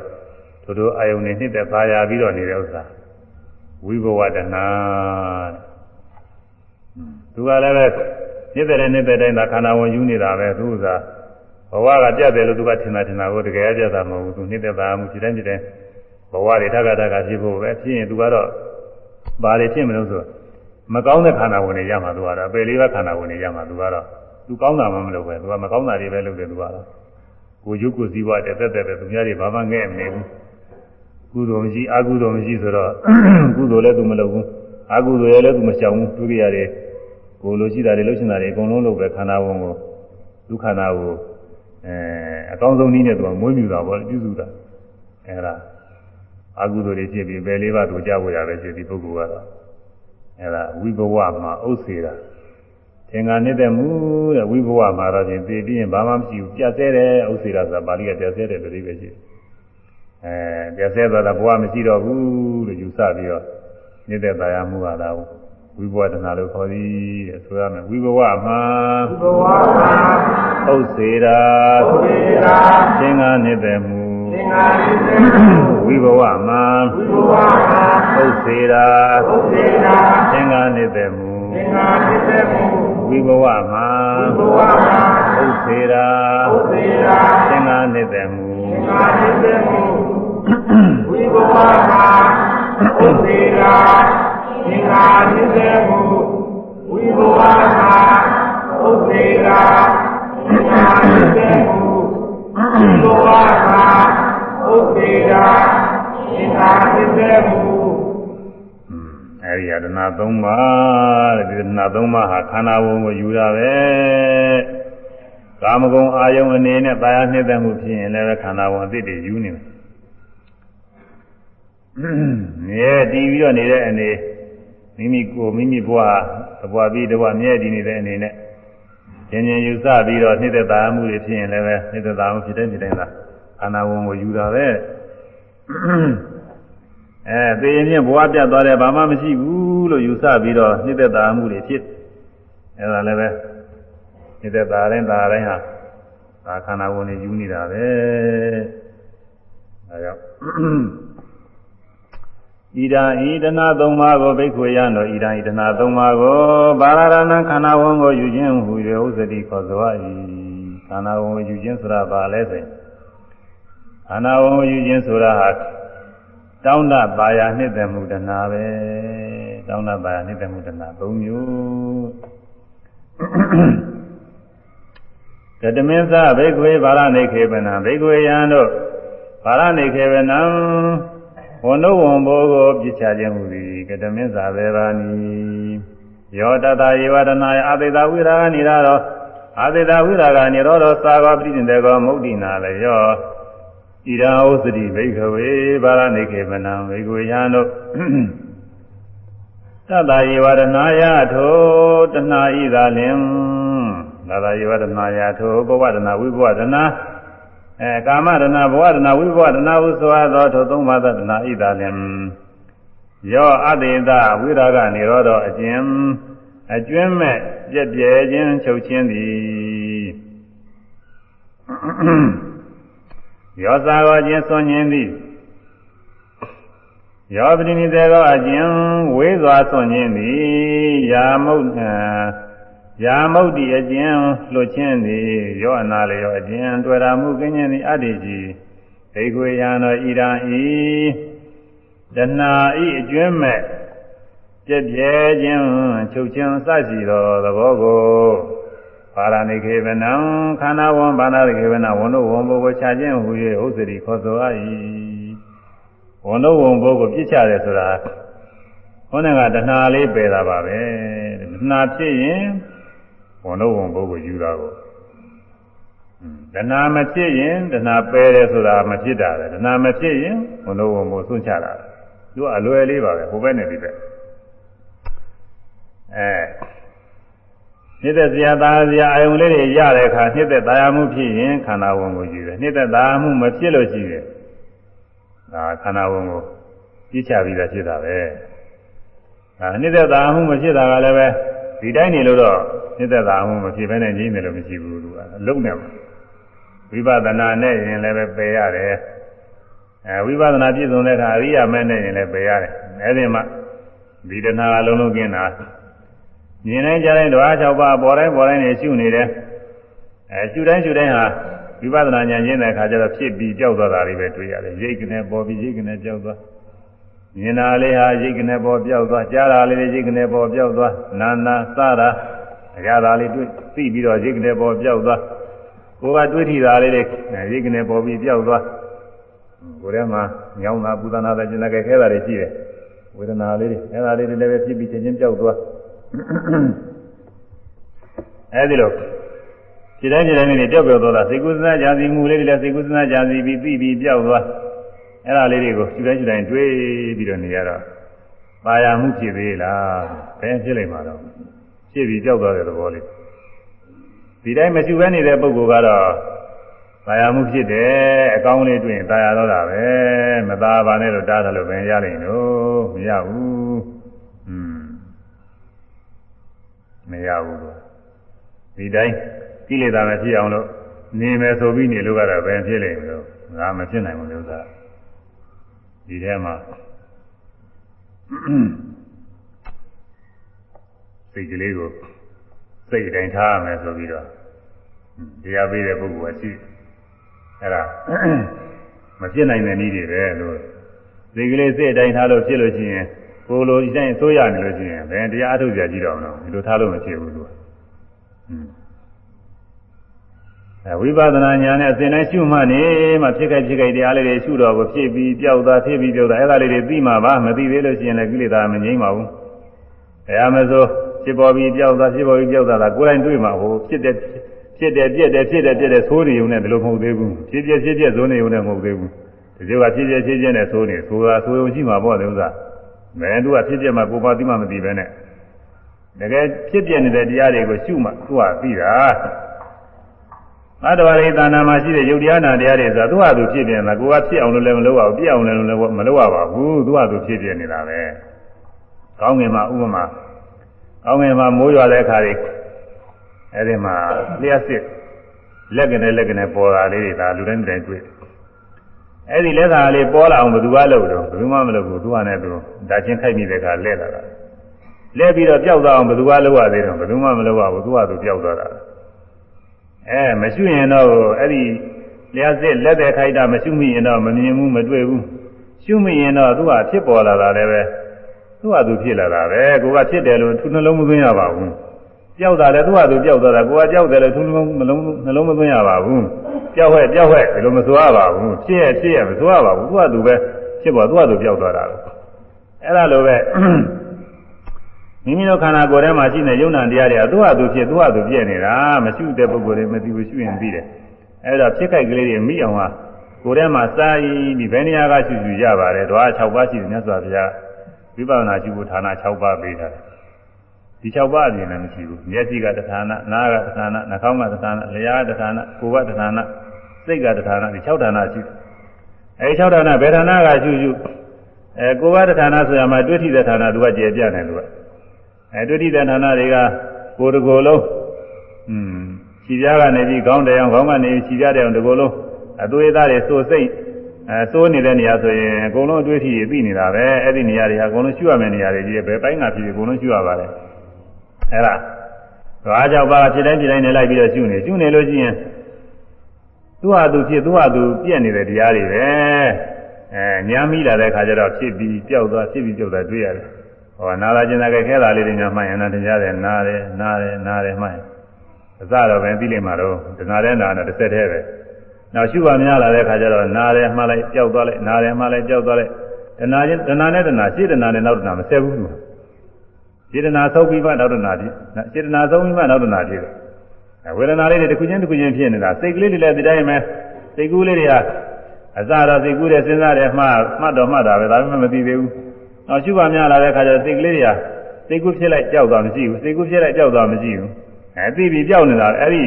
တို့တို့အာယုန်နဲ့နှစ်သက်ပါရပြီးတော့နေတဲ့ဥစ္စာဝိဘဝတနာသူကလည်းပဲနှစ်သက်တဲ့နှစ်သက်တိုင်းသာခန္ဓာဝင်ယူနေတာပဲသူဥစ္စာ ဘဝကပြတ်တယ်လို့သူကထင်တာထင်တာကိုတကယ်ပြတ်တာမဟုတ်ဘူးသူနှစ်သက်ပါမှုဒီတိုင်းဒီတိုင်းဘဝတွေထပ်ထပ်ဖြစ်ဖို့ပဲဖြစ်ရင်သူကတော့ဘာတွေဖြစ်မလို့ဆိုမကောင်းတဲ့ခန္ဓာဝင်တွေရမှာသူကတော့အပေလေးပဲခန္ဓာဝင်တွေရမှာသူကတော့သူကောင်းတာမှမလုပ်ပဲသူကမကောင်းတာတွေပဲလုပ်တယ်သူကတော့ကိုရုပ်ကိုစည်းဝါးတဲ့တက်တက်ပဲသူများတွေဘာမှငဲ့မနေဘူးကုသိုလ်မရှိအကုသိုလ်မရှိဆိုတော့ကုသိုလ်လည်းသူမလုပ်ဘူးအကုသိုလ်လည်းသူမရှောင်ဘူးသူကြရတယ်ကိုလိုရှိတာတွေလှုပ်ရှင်တာတွေအကုန်လုံးလုပ်ပဲခန္ဓာဝင်ကိုဒုက္ခနာကို အဲအဲအကောင်းဆုံးနည်းနဲ့သူကမွေးမြူတာပေါ့ပြုစုတာအဲဒါအကုသိုလ်တွေဖြစ်ပြီးဘယ်လေးပါးတို့ကြဖို့ရပဲဖြစ်ဒီပုဂ္ဂိုလ်ကတော့အဲဒါဝိဘဝမှာဥစ္စေတာသင်္ဃာနေတဲ့မူတဲ့ဝိဘဝမှာတော့ပြင်သိပြီးရင်ဘာမှမရှိဘူးပြတ်ဆဲတယ်ဥစ္စေတာဆိုတာပါဠိကပြတ်ဆဲတယ်တတိပဲရှိအဲပြတ်ဆဲသွားတာဘဝမရှိတော့ဘူးလို့ယူဆပြီးတော့နေတဲ့တရားမှုဟာတော့ ဝိဘဝတဏှာလို့ခေါ်သည်တဲ့ဆိုရမယ်ဝိဘဝမှာဘဝမှာဥစ္စေတာဥစ္စေတာသင်္ဃာနေတဲ့မူသင်္ဃာနေတဲ့ဝိဘဝမှာဝိဘဝမှာဥစ္စေတာဥစ္စေတာသင်္ဃာနေတဲ့မူသင်္ဃာနေတဲ့မူဝိဘဝမှာဝိဘဝမှာဥစ္စေတာဥစ္စေတာသင်္ဃာနေတဲ့မူသင်္ဃာနေတဲ့မူဝိဘဝမှာဥစ္စေတာ သင်္ဃာနေတဲ့မူဝိဘဝမှာဥစ္စေတာသင်္ဃာနေတဲ့မူဝိဘဝမှာဥစ္စေတာသင်္ဃာနေတဲ့မူအဲဒီယတနာ၃ပါးတဲ့ဒီယတနာ၃ပါးဟာခန္ဓာဝင်ကိုယူတာပဲကာမဂုဏ်အာယုံအနေနဲ့တာယာနှိမ့်သက်မှုဖြစ်ရင်လည်းခန္ဓာဝင်အသစ်တွေယူနေတယ်မြဲတည်ပြီးတော့နေတဲ့အနေ မိမိကိုယ်မိမိဘဝသဘဝပြီးတဘဝမြဲတည်နေတဲ့အနေနဲ့ဉာဏ်ဉာဏ်ယူဆပြီးတော့နှိမ့်သက်တာမှုတွေဖြစ်ရင်လည်းပဲနှိမ့်သက်တာမှုဖြစ်တဲ့ဖြစ်တဲ့သာခန္ဓာဝင်ကိုယူတာပဲအဲသေရင်ချင်းဘဝပြတ်သွားတယ်ဘာမှမရှိဘူးလို့ယူဆပြီးတော့နှိမ့်သက်တာမှုတွေဖြစ်အဲဒါလည်းပဲနှိမ့်သက်တာတိုင်းဒါတိုင်းဟာဒါခန္ဓာဝင်တွေယူနေတာပဲအဲကြောင့် ဣဒံဣဒနာသုံးပါးကိုဘိက္ခွေယံတို့ဣဒံဣဒနာသုံးပါးကိုဘာရဏံခန္ဓာဝန်ကိုယူခြင်းဟူ၍ဥစ္စတိခေါ်စွာ၏ခန္ဓာဝန်ကိုယူခြင်းဆိုတာဘာလဲဆိုရင်ခန္ဓာဝန်ကိုယူခြင်းဆိုတာဟာတောင်းတပါရနှစ်သက်မှုတဏှာပဲတောင်းတပါရနှစ်သက်မှုတဏှာ၃မျိုးကတမင်းသဘိက္ခွေဘာရဏိခေပနံဘိက္ခွေယံတို့ဘာရဏိခေပနံ ဝန္ဒဝံဘောကိုပြစ်ချခြင်းမူသည်ကတမင်းစာဘေဘာနီယောတတယေဝဒနာယအသေတဝိရာဂနိရာရောအသေတဝိရာဂနိရောသောသာဂောပိဋိတေကောမုဒ္ဒိနာလေယောဣရာဥစတိဘိခဝေဘာရဏိခေမနံဘိကွေယံတို့တတယေဝဒနာယထိုတဏှာဤသာလင်တတယေဝဒနာယထိုဘဝဒနာဝိဘဝဒနာ အဲကာမရဏဘဝရဏဝိဘဝရဏဟုဆိုသောထိုသုံးပါးသောတဏှာဣဒလင်ယောအတေတဝိရာဂនិရောဓအကျဉ်အကျွင်းမဲ့ပြည့်ပြဲခြင်းချုပ်ခြင်းသည်ယောသာကောခြင်းဆွန်ခြင်းသည်ယောပတိနိတေကောအကျဉ်ဝေးစွာဆွန်ခြင်းသည်ယာမုတ် ယာမုတ်တိအကျဉ်လွတ်ခြင်းသည်ယောအနာလေယောအကျဉ်တွေ့တာမှုကင်းခြင်းသည်အတ္တိကြီးဒိခွေယံတော်ဣဒံဤတဏှာဤအကျွမ်းမဲ့ပြည့်ပြဲခြင်းချုပ်ခြင်းစရှိသောသဘောကိုပါရဏိခေဗနံခန္ဓာဝံဘာနာခေဗနဝန္ဒဝံဘုကိုခြာခြင်းဟူ၍ဥစ္စရိခေါ်ဆိုအ၏ဝန္ဒဝံဘုကိုပြစ်ချတယ်ဆိုတာဟောနေကတဏှာလေးပယ်တာပါပဲတဏှာဖြစ်ရင် ဝန်တော့ဝန်ပုဂ္ဂိုလ်ယူတာကိုတဏှာမဖြစ်ရင်တဏှာပယ်တယ်ဆိုတာမဖြစ်တာပဲတဏှာမဖြစ်ရင်ဝန်တော့ဝန်ကိုဆွန့်ချတာသူကအလွယ်လေးပါပဲဟိုဘက်နဲ့ဒီဘက်အဲနှစ်သက်စရာသားစရာအယုံလေးတွေရတဲ့အခါနှစ်သက်သားရမှုဖြစ်ရင်ခန္ဓာဝန်ကိုယူတယ်နှစ်သက်သားမှုမဖြစ်လို့ရှိရင်ဒါခန္ဓာဝန်ကိုပြစ်ချပြီးသားဖြစ်တာပဲအဲနှစ်သက်သားမှုမဖြစ်တာကလည်းပဲ ဒီတိုင်းနေလို့တော့နှိမ့်သက်တာမှမဖြစ်ဘဲနဲ့ငြိမ့်တယ်လို့မရှိဘူးသူကအလုံးနဲ့ဝိပဿနာနဲ့ရင်လည်းပဲပယ်ရတယ်အဲဝိပဿနာပြည့်စုံတဲ့အခါအရိယာမဲနဲ့ရင်လည်းပယ်ရတယ်အဲဒီမှာဒီတဏှာအလုံးလုံးကင်းတာမြင်တိုင်းကြားတိုင်းဓဝါ၆ပါးပေါ်တိုင်းပေါ်တိုင်းနေရှုနေတယ်အဲရှုတိုင်းရှုတိုင်းဟာဝိပဿနာဉာဏ်ကျင့်တဲ့အခါကျတော့ဖြစ်ပြီးကြောက်သွားတာတွေပဲတွေ့ရတယ်ရိတ်ကနေပေါ်ပြီးရိတ်ကနေကြောက်သွား မြင်တာလေးဟာရိတ်ကနေပေါ်ပြောက်သွားကြားတာလေးရိတ်ကနေပေါ်ပြောက်သွားနာနာစတာအရာသာလေးတွေ့သိပြီးတော့ရိတ်ကနေပေါ်ပြောက်သွားကိုယ်ကတွေးထီတာလေးတွေရိတ်ကနေပေါ်ပြီးပြောက်သွားကိုယ်ထဲမှာညောင်းတာပူဇာနာတာကျင်တဲ့ခဲတာတွေရှိတယ်ဝေဒနာလေးတွေအဲဒါလေးတွေလည်းပဲဖြစ်ပြီးချင်းချင်းပြောက်သွားအဲဒီလိုဖြစ်တိုင်းဖြစ်တိုင်းလေးတွေပြောက်ပြောက်သွားတာစိတ်ကူးစနာကြံစီမှုလေးတွေလည်းစိတ်ကူးစနာကြံစီပြီးပြီးပြီးပြောက်သွား အဲ့ဒါလေးတွေကိုရှုတိုင်းရှုတိုင်းတွေးပြီးတော့နေရတော့ပါရမှုဖြစ်သေးလားဘယ်ဖြစ်လိမ့်မှာတော့ဖြစ်ပြီးပြောက်သွားတဲ့သဘောလေးဒီတိုင်းမရှုဘဲနေတဲ့ပုဂ္ဂိုလ်ကတော့ပါရမှုဖြစ်တယ်အကောင်းလေးတွေ့ရင်ตายရတော့တာပဲမသားပါနဲ့လို့တားတယ်လို့ပဲရလိမ့်လို့မရဘူးอืมမရဘူးဒီတိုင်းကိလေသာမဖြစ်အောင်လို့နေမယ်ဆိုပြီးနေလို့ကတော့ဘယ်ဖြစ်လိမ့်မလို့ငါမဖြစ်နိုင်ဘူးလို့သာ ဒီထဲမှာစိတ်ကလေးကိုစိတ်တိုင်းထားရမယ်ဆိုပြီးတော့တရားပေးတဲ့ပုဂ္ဂိုလ်ကရှိအဲ့ဒါမဖြစ်နိုင်တဲ့နည်းတွေပဲလို့စိတ်ကလေးစိတ်တိုင်းထားလို့ဖြစ်လို့ရှိရင်ကိုလိုဒီတိုင်းဆိုးရနေလို့ရှိရင်ဘယ်တရားအထုတ်ကြကြည့်တော့မလို့ဒီလိုထားလို့မဖြစ်ဘူး ဝိပဿနာဉာဏ်နဲ့အစဉ်တိုင်းရှုမှနေမှဖြစ်ခဲ့ဖြစ်ခဲ့တရားလေးတွေရှုတော့ကိုဖြစ်ပြီးပျောက်သွားဖြစ်ပြီးပျောက်သွားအဲ့ဒါလေးတွေသိမှပါမသိသေးလို့ရှိရင်လည်းကိလေသာမငြိမ်းပါဘူးတရားမစိုးဖြစ်ပေါ်ပြီးပျောက်သွားဖြစ်ပေါ်ပြီးပျောက်သွားတာကိုယ်တိုင်တွေ့မှဟိုဖြစ်တဲ့ဖြစ်တယ်ပြက်တယ်ဖြစ်တယ်ပြက်တယ်သိုးနေုံနဲ့ဒီလိုမဟုတ်သေးဘူးဖြစ်ပြဖြစ်ပြသိုးနေုံနဲ့မဟုတ်သေးဘူးဒီလိုကဖြစ်ပြဖြစ်ပြနဲ့သိုးနေဆိုတာသိုးုံရှိမှာပေါ့လေဥစ္စာမဲသူကဖြစ်ပြမှကိုပါသိမှမသိပဲနဲ့တကယ်ဖြစ်ပြနေတဲ့တရားတွေကိုရှုမှသူကသိတာ သတ္တဝါရိသာနာမှာရှိတဲ့ယုတ်တရားနာတရားတွေဆိုတာသူ့ဟာသူဖြစ်ပြနေတာကိုကဖြစ်အောင်လို့လည်းမလုပ်ရဘူးပြအောင်လည်းမလုပ်ရပါဘူးသူ့ဟာသူဖြစ်ပြနေတာပဲကောင်းငင်မှာဥပမာကောင်းငင်မှာမိုးရွာတဲ့အခါတွေအဲဒီမှာလျှက်စစ်လက်ကနေလက်ကနေပေါ်တာလေးတွေဒါလူတိုင်းတိုင်းတွေ့အဲဒီလက်သာလေးပေါ်လာအောင်ဘယ်သူကလုပ်တော့ဘယ်သူမှမလုပ်ဘူးသူကနဲ့သူဒါချင်းခိုက်မိတဲ့အခါလက်လာတာလက်ပြီးတော့ပျောက်သွားအောင်ဘယ်သူကလုပ်ရသေးတော့ဘယ်သူမှမလုပ်ရဘူးသူကသူပျောက်သွားတာ အဲမရှိရင်တော့အဲ့ဒီလျှက်စစ်လက်တဲ့ခိုက်တာမရှိမိရင်တော့မမြင်ဘူးမတွေ့ဘူးရှုမိရင်တော့သူကဖြစ်ပေါ်လာတာလည်းပဲသူကသူဖြစ်လာတာပဲကိုကဖြစ်တယ်လို့သူနှလုံးမသွင်းရပါဘူးကြောက်တာလည်းသူကသူကြောက်တာကိုကကြောက်တယ်လို့သူနှလုံးနှလုံးနှလုံးမသွင်းရပါဘူးကြောက်ဟဲ့ကြောက်ဟဲ့ဒီလိုမဆိုရပါဘူးဖြစ်ရဖြစ်ရမဆိုရပါဘူးသူကသူပဲဖြစ်ပေါ်သူကသူကြောက်သွားတာပဲအဲ့ဒါလိုပဲ မိမိတို့ခန္ဓာကိုယ်ထဲမှာရှိတဲ့ယုံနာတရားတွေကသူ့ဟာသူဖြစ်သူ့ဟာသူပြည့်နေတာမရှိတဲ့ပုဂ္ဂိုလ်တွေမသိဘူးရှုရင်ပြီးတယ်အဲ့ဒါဖြစ်ခိုက်ကလေးတွေမိအောင်ဟာကိုယ်ထဲမှာစာရင်းပြီးဘယ်နေရာကရှုရှုရပါတယ်ဓဝါ6ပါးရှိတယ်မြတ်စွာဘုရားဝိပဿနာရှုဖို့ဌာန6ပါးပေးထားတယ်ဒီ6ပါးအပြင်လည်းမရှိဘူးမျက်စိကတဌာနနားကတဌာနနှာခေါင်းကတဌာနလျှာကတဌာနကိုယ်ကတဌာနစိတ်ကတဌာနဒီ6ဌာနရှိတယ်အဲဒီ6ဌာနဘယ်ဌာနကရှုရှုအဲကိုယ်ကတဌာနဆိုရမှာတွေ့ထိတဲ့ဌာနသူကကျေပြတယ်သူက အဲတွေ့ထိတဲ့ဌာနတွေကကိုယ်တကိုယ်လုံးอืมခြေပြားကနေပြီးခေါင်းတရောင်ခေါင်းကနေခြေပြားတရောင်တကိုယ်လုံးအသွေးသားတွေစိုးစိတ်အဲစိုးနေတဲ့နေရာဆိုရင်အကုန်လုံးအတွေ့အထိပြီးနေတာပဲအဲ့ဒီနေရာတွေကအကုန်လုံးရှုရမယ့်နေရာတွေကြီးပဲဘယ်ပိုင်းကဖြစ်ဖြစ်အကုန်လုံးရှုရပါတယ်အဲ့ဒါသွားကြောက်ပါဖြစ်တိုင်းဖြစ်တိုင်းနေလိုက်ပြီးတော့ရှုနေရှုနေလို့ရှိရင်သူ့ဟာသူဖြစ်သူ့ဟာသူပြည့်နေတဲ့တရားတွေပဲအဲညာမိလာတဲ့ခါကျတော့ဖြစ်ပြီးပျောက်သွားဖြစ်ပြီးပျောက်သွားတွေ့ရတယ် ဟောနာလာကျင်တာကခဲတာလေးတွေညာမှန်ရင်လည်းတရားတယ်နားတယ်နားတယ်နားတယ်မှန်အစတော့ပဲသိလိမ့်မှာတော့တဏှာတဲ့နာနဲ့တစ်ဆက်တည်းပဲနောက်ရှုပါများလာတဲ့ခါကျတော့နားတယ်မှလိုက်ပျောက်သွားလိုက်နားတယ်မှလိုက်ပျောက်သွားလိုက်တဏှာချင်းတဏှာနဲ့တဏှာရှင်းတဏှာနဲ့နောက်တဏှာမဆက်ဘူးလို့စေတနာဆုံးပြီးမှနောက်တနာဖြစ်စေတနာဆုံးပြီးမှနောက်တနာဖြစ်ဝေဒနာလေးတွေတစ်ခုချင်းတစ်ခုချင်းဖြစ်နေတာစိတ်ကလေးတွေလည်းဒီတိုင်းပဲစိတ်ကူးလေးတွေကအစတော့စိတ်ကူးတယ်စဉ်းစားတယ်မှမှတ်တော့မှတ်တာပဲဒါပေမဲ့မသိသေးဘူး။ နောက်ရှုပါများလာတဲ့ခါကျစိတ်ကလေးတွေကစိတ်ကူးဖြစ်လိုက်ကြောက်သွားမရှိဘူးစိတ်ကူးဖြစ်လိုက်ကြောက်သွားမရှိဘူး။အဲသိပြီးကြောက်နေတာအဲ့ဒီ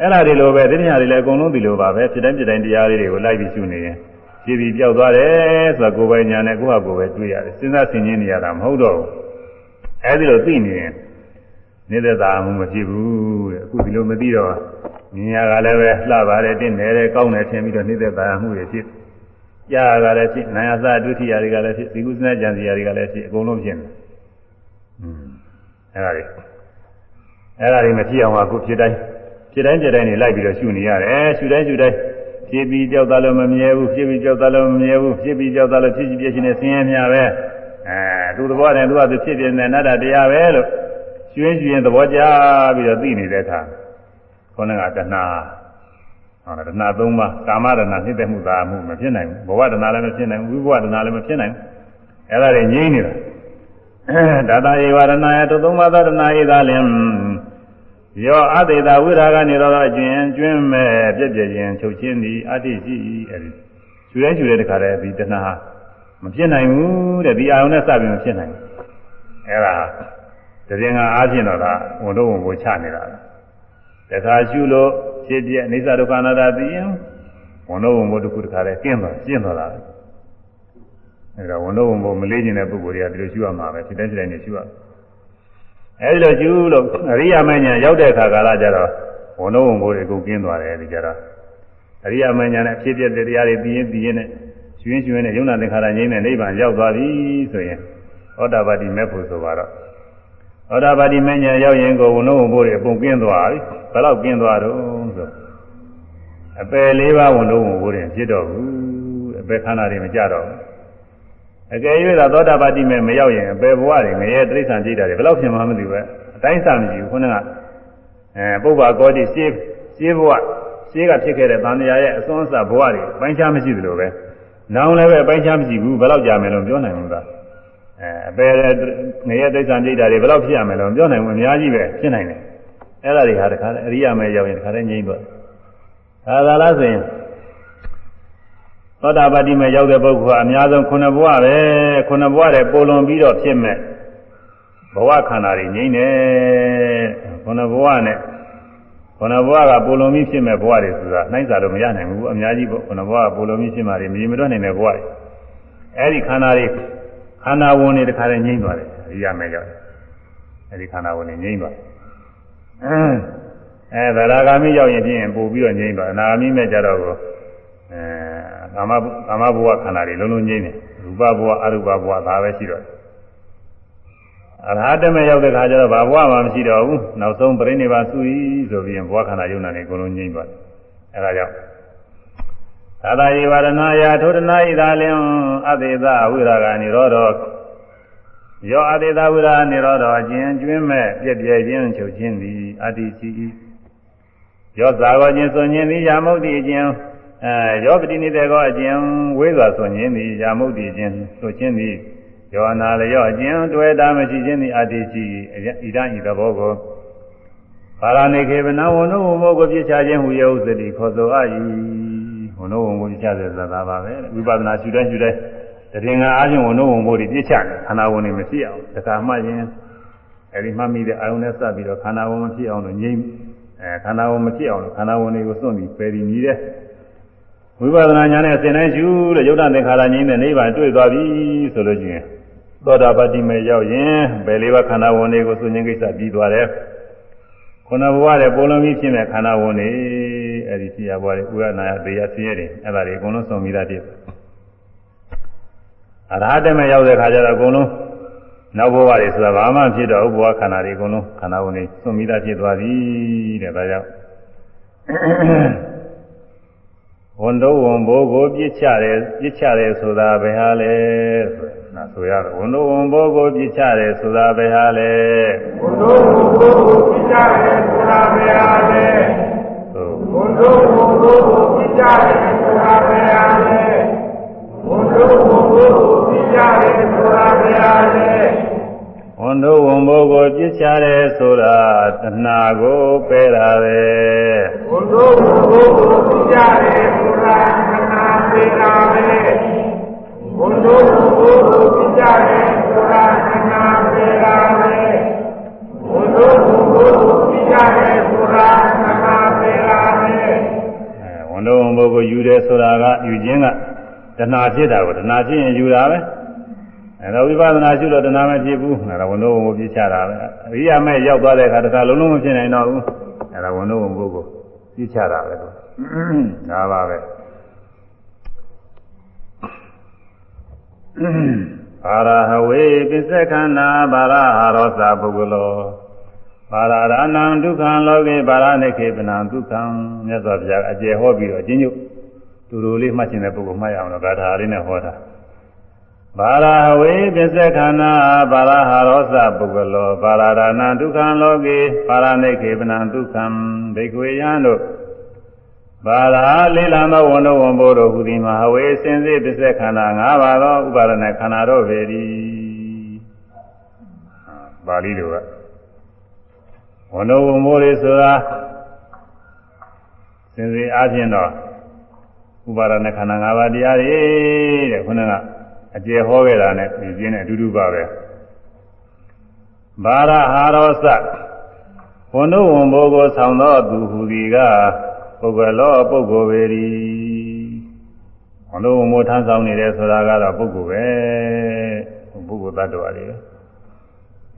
အဲ့ဒါတွေလိုပဲတရားတွေလည်းအကုန်လုံးဒီလိုပါပဲဖြစ်တိုင်းဖြစ်တိုင်းတရားလေးတွေကိုလိုက်ပြီးရှုနေရင်ဖြစ်ပြီးကြောက်သွားတယ်ဆိုတာကိုယ်ပိုင်ညာနဲ့ကိုယ့်ဟာကိုယ်ပဲတွေးရတယ်စဉ်းစားဆင်ခြင်နေရတာမဟုတ်တော့ဘူး။အဲဒီလိုသိနေရင်နေတဲ့သာမှုမဖြစ်ဘူးတဲ့အခုဒီလိုမသိတော့မြင်ရကလည်းပဲလှပါတယ်တင့်တယ်တဲ့ကောင်းတယ်ထင်ပြီးတော့နေတဲ့သာမှုတွေဖြစ် ကြားရကလည်းဖြစ်နာယသဒုတိယတွေကလည်းဖြစ်ဒီကုသနာကြံစီယာတွေကလည်းဖြစ်အကုန်လုံးဖြစ်နေอืมအဲ့ဒါတွေအဲ့ဒါတွေမဖြစ်အောင်အခုဖြစ်တိုင်းဖြစ်တိုင်းဖြစ်တိုင်းနေလိုက်ပြီးတော့ရှုနေရတယ်ရှုတိုင်းရှုတိုင်းဖြစ်ပြီးကြောက်သားလို့မမြဲဘူးဖြစ်ပြီးကြောက်သားလို့မမြဲဘူးဖြစ်ပြီးကြောက်သားလို့ဖြစ်ဖြစ်ပြည့်ချင်းနဲ့ဆင်းရဲများပဲအဲသူသဘောနဲ့သူကသူဖြစ်ပြနေတဲ့အတ္တတရားပဲလို့ကျွင်းကျွင်းသဘောကျပြီးတော့သိနေတဲ့အခါခေါင်းကတဏှာ ဟောတဏှာ၃ပါးကာမတဏှာနှိမ့်သက်မှုသာမှုမဖြစ်နိုင်ဘူးဘဝတဏှာလည်းမဖြစ်နိုင်ဘူးဝိဘဝတဏှာလည်းမဖြစ်နိုင်ဘူးအဲ့ဒါတွေငြိမ့်နေတာဒါတာယေဝရဏယတုသုံးပါးသောတဏှာဤသာလင်ယောအတေတာဝိရာဂနိရောဓအကျဉ်ကျွင်းမဲ့ပြည့်ပြည့်ရင်ချုပ်ချင်းသည်အတ္တိရှိအဲဒီကျွဲကျွဲတဲ့ခါတည်းဒီတဏှာမဖြစ်နိုင်ဘူးတဲ့ဒီအာယုန်နဲ့စပြီးမဖြစ်နိုင်ဘူးအဲဒါတရင်ကအားဖြင့်တော့ကဝန်တော့ဝန်ကိုချနေတာတခါရှုလို့ ဖြစ်ပြအိသဒုက္ခနာတာသိရင်ဝန်တော့ဝန်ကိုတစ်ခုတစ်ခါတည်းကျင်းသွားကျင်းသွားတာအဲဒါဝန်တော့ဝန်ကိုမလေးကျင်တဲ့ပုဂ္ဂိုလ်တွေကဒီလိုရှုရမှာပဲဖြစ်တဲ့ဖြစ်တဲ့နေရှုရအဲဒီလိုရှုလို့အရိယာမဉ္ဇဉ်ရောက်တဲ့အခါကာလကျတော့ဝန်တော့ဝန်ကိုတွေကုန်ကျင်းသွားတယ်ဒီကြတော့အရိယာမဉ္ဇဉ်နဲ့ဖြစ်ပြတဲ့တရားတွေသိရင်သိရင်နဲ့ကျွင်းကျွင်းနဲ့ယုံနာသင်္ခါရငြိမ်းတဲ့နိဗ္ဗာန်ရောက်သွားပြီဆိုရင်ဩတာပတိမဲ့ဖို့ဆိုပါတော့ ဩတာပတိမဉ္ဇဉ်ရောက်ရင်ကိုဝန်တော့ဝန်ကိုတွေအပုံကျင်းသွားပြီဘယ်တော့ကျင်းသွားတော့ဆိုအပယ်လေးပါးဝန်တော့ဝန်ကိုတွေဖြစ်တော့ဘူးအပယ်ခန္ဓာတွေမကြတော့ဘူးအကယ်၍သာသောတာပတိမဲ့မရောက်ရင်အပယ်ဘဝတွေငရဲတိရစ္ဆာန်ကြိတ်တာတွေဘယ်လောက်ဖြစ်မှမသိဘူးပဲအတိုင်းစာမရှိဘူးခုနကအဲပုဗ္ဗာကောတိရှင်းရှင်းဘဝရှင်းကဖြစ်ခဲ့တဲ့သံဃာရဲ့အစွန်းအစဘဝတွေပိုင်းခြားမရှိသလိုပဲနောင်လည်းပဲပိုင်းခြားမရှိဘူးဘယ်လောက်ကြာမယ်လို့ပြောနိုင်မှာ အဲအပယ်ငရဲတိရစ္ဆာန်ကြိတ်တာတွေဘယ်လောက်ဖြစ်ရမယ်လို့ပြောနိုင်မှာအများကြီးပဲဖြစ်နိုင်တယ်အဲ့ဒါတွေဟာတခါအရိယာမဲရောက်ရင်တခါတည်းငြိမ့်သွားဒါသာလားဆိုရင်သောတာပတိမေရောက်တဲ့ပုဂ္ဂိုလ်ကအများဆုံးခုနှစ်ဘဝပဲခုနှစ်ဘဝတည်းပိုလွန်ပြီးတော့ဖြစ်မဲ့ဘဝခန္ဓာတွေငြိမ့်နေခုနှစ်ဘဝနဲ့ခုနှစ်ဘဝကပိုလွန်ပြီးဖြစ်မဲ့ဘဝတွေဆိုတာနှိုင်းစာလို့မရနိုင်ဘူးအများကြီးပေါ့ခုနှစ်ဘဝကပိုလွန်ပြီးဖြစ်မှတွေမြင်မတော့နိုင်တဲ့ဘဝတွေအဲဒီခန္ဓာတွေ ခန္ဓာဝင်တွေတခါတည်းငြိမ့်သွားတယ်အရိယာမေရောက်အဲဒီခန္ဓာဝင်တွေငြိမ့်သွားအဲသရဂါမိရောက်ရင်ဖြင့်ပို့ပြီးတော့ငြိမ့်သွားအနာဂါမိမဲ့ကြတော့ကိုအဲကာမကာမဘဝခန္ဓာတွေလုံးလုံးငြိမ့်တယ်ရူပဘဝအရူပဘဝဒါပဲရှိတော့အရဟတမေရောက်တဲ့ခါကျတော့ဘာဘဝမှမရှိတော့ဘူးနောက်ဆုံးပြိဋိဘာစုဤဆိုပြီးရင်ဘဝခန္ဓာယုံနာတွေအကုန်လုံးငြိမ့်သွားတယ်အဲဒါကြောင့်သာသာယေဝရဏယာထိုတနာဤသာလင် အသေသဝိရာဂနိရောဓယောအသေသဝိရာနိရောဓအကျဉ်ကျွင်းမဲ့ပြည့်ပြည့်ချင်းချုပ်ခြင်းသည်အတ္တိစီယောဇာကောခြင်းစွန်ခြင်းသည်ယာမုတ်တိအကျဉ်အဲယောပတိနေတဲ့ကောအကျဉ်ဝေးစွာစွန်ခြင်းသည်ယာမုတ်တိအကျဉ်ဆိုခြင်းသည်ယောနာလယောအကျဉ်တွေ့တာမရှိခြင်းသည်အတ္တိစီဣဒံဤသဘောကိုပါရဏိခေဗနဝနုဝမောကိုပြစ်ချခြင်းဟူယဥစ္စတိခေါ်ဆိုအပ်၏ဝ နုဝမောပြစ်ချတဲ့သသာပါပဲဝိပဿနာရှုတဲ့ရှုတဲ့တရင်ကအားဖြင့်ဝနုဝမောတွေပြစ်ချတယ်ခန္ဓာဝင်တွေမဖြစ်အောင်တခါမှရင်အဲဒီမှမိတဲ့အာယုန်နဲ့စပ်ပြီးတော့ခန္ဓာဝင်မဖြစ်အောင်လို့ငြိမ့်အဲခန္ဓာဝင်မဖြစ်အောင်လို့ခန္ဓာဝင်တွေကိုစွန့်ပြီးပယ်ပြီးမြည်တဲ့ဝိပဿနာဉာဏ်နဲ့အစဉ်တိုင်းရှုတဲ့ယုတ်တသင်္ခါရငြိမ်းတဲ့နိဗ္ဗာန်တွေ့သွားပြီဆိုလို့ချင်းသောတာပတိမေရောက်ရင်ဘယ်လေးပါးခန္ဓာဝင်တွေကိုစွန့်ခြင်းကိစ္စပြီးသွားတယ်ခုနဘဝတဲ့ပုံလုံးကြီးဖြစ်တဲ့ခန္ဓာဝင်တွေ အဲ့ဒီဖြစ်ရဘဝတွေဥရနာယဘေယဆင်းရဲတွေအဲ့ဒါတွေအကုန်လုံးဆုံးပြီးသားဖြစ်အရဟတမေရောက်တဲ့ခါကျတော့အကုန်လုံးနောက်ဘဝတွေဆိုတာဘာမှဖြစ်တော့ဥဘဝခန္ဓာတွေအကုန်လုံးခန္ဓာဝင်တွေဆုံးပြီးသားဖြစ်သွားပြီတဲ့ဒါကြောင့်ဝန်တော်ဝန်ဘိုးကိုပြစ်ချတယ်ပြစ်ချတယ်ဆိုတာဘယ်ဟာလဲဆိုနာဆိုရတယ်ဝန်တော်ဝန်ဘိုးကိုပြစ်ချတယ်ဆိုတာဘယ်ဟာလဲဝန်တော်ဝန်ဘိုးကိုပြစ်ချတယ်ဆိုတာဘယ်ဟာလဲ ဝန်တော်ဝန်ဘိုးကိုပြစ်ချတယ်ဆိုတာဘယ်ဟာလဲဝန်တော်ဝန်ဘိုးကိုပြစ်ချတယ်ဆိုတာဘယ်ဟာလဲဝန်တို့ဝန်ဘိုးကိုပြစ်ချတယ်ဆိုတာတဏှာကိုပယ်တာပဲဝန်တို့ဝန်ဘိုးကိုပြစ်ချတယ်ဆိုတာတဏှာပယ်တာပဲဝန်တို့ဝန်ဘိုးကိုပြစ်ချတယ်ဆိုတာတဏှာပယ်တာပဲဝန်တို့ဝန်ဘိုးကိုပြစ်ချတယ်ဆိုတာတဏှာပယ်တာပဲအဲ ဝန်တို့ဝန်ဘိုးကိုယူတယ်ဆိုတာကယူခြင်းကတဏှာဖြစ်တာကိုတဏှာဖြစ်ရင်ယူတာပဲအဲတော့ဝိပဿနာရှုလို့တဏှာမဖြစ်ဘူးအဲဒါဝန်တော့ဝန်ပြချတာပဲအရိယာမဲ့ရောက်သွားတဲ့အခါတခါလုံးလုံးမဖြစ်နိုင်တော့ဘူးအဲဒါဝန်တော့ဝန်ပုဂ္ဂိုလ်ပြချတာပဲတော့ဒါပါပဲအာရဟဝေပစ္စကန္နာဘာရဟာရောသပုဂ္ဂလော ဘာရရဏံဒုက္ခံလောကေဘာရနိခေပနံဒုက္ခံမြတ်စွာဘုရားအကျေဟောပြီးတော့အချင်းညုတူတူလေးမှတ်ချင်တဲ့ပုဂ္ဂိုလ်မှတ်ရအောင်လို့ဂါထာလေးနဲ့ဟောတာဘာရဝေပစ္စခန္နာဘာရဟာရောသပုဂ္ဂလောဘာရဒနာဒုက္ခံလောကေဘာရနိခေပနံဒုက္ခံဒိကွေယံတို့ဘာသာလေးလံသောဝန်တော်ဝန်ဘိုးတို့ဟူသည်မှာဝေစင်စစ်ပစ္စခန္ဓာ၅ပါးသောဥပါဒနာခန္ဓာတို့ပေသည်ပါဠိလိုက ဝန်တော်ဝန်မိုးလေးဆိုတာစင်စစ်အားဖြင့်တော့ဥပါဒณะခန္ဓာ၅ပါးတရားတွေတဲ့ခုနကအကျေဟောခဲ့တာနဲ့ပြင်းပြင်းနဲ့အတူတူပါပဲဘာရဟာရောစဝန်တော်ဝန်ဘိုးကိုဆောင်သောသူဟူသည်ကပုဂ္ဂလောပုဂ္ဂိုလ်ပေရီဝန်တော်ဝန်မိုးထမ်းဆောင်နေတယ်ဆိုတာကတော့ပုဂ္ဂိုလ်ပဲပုဂ္ဂိုလ်တ attva တွေပဲ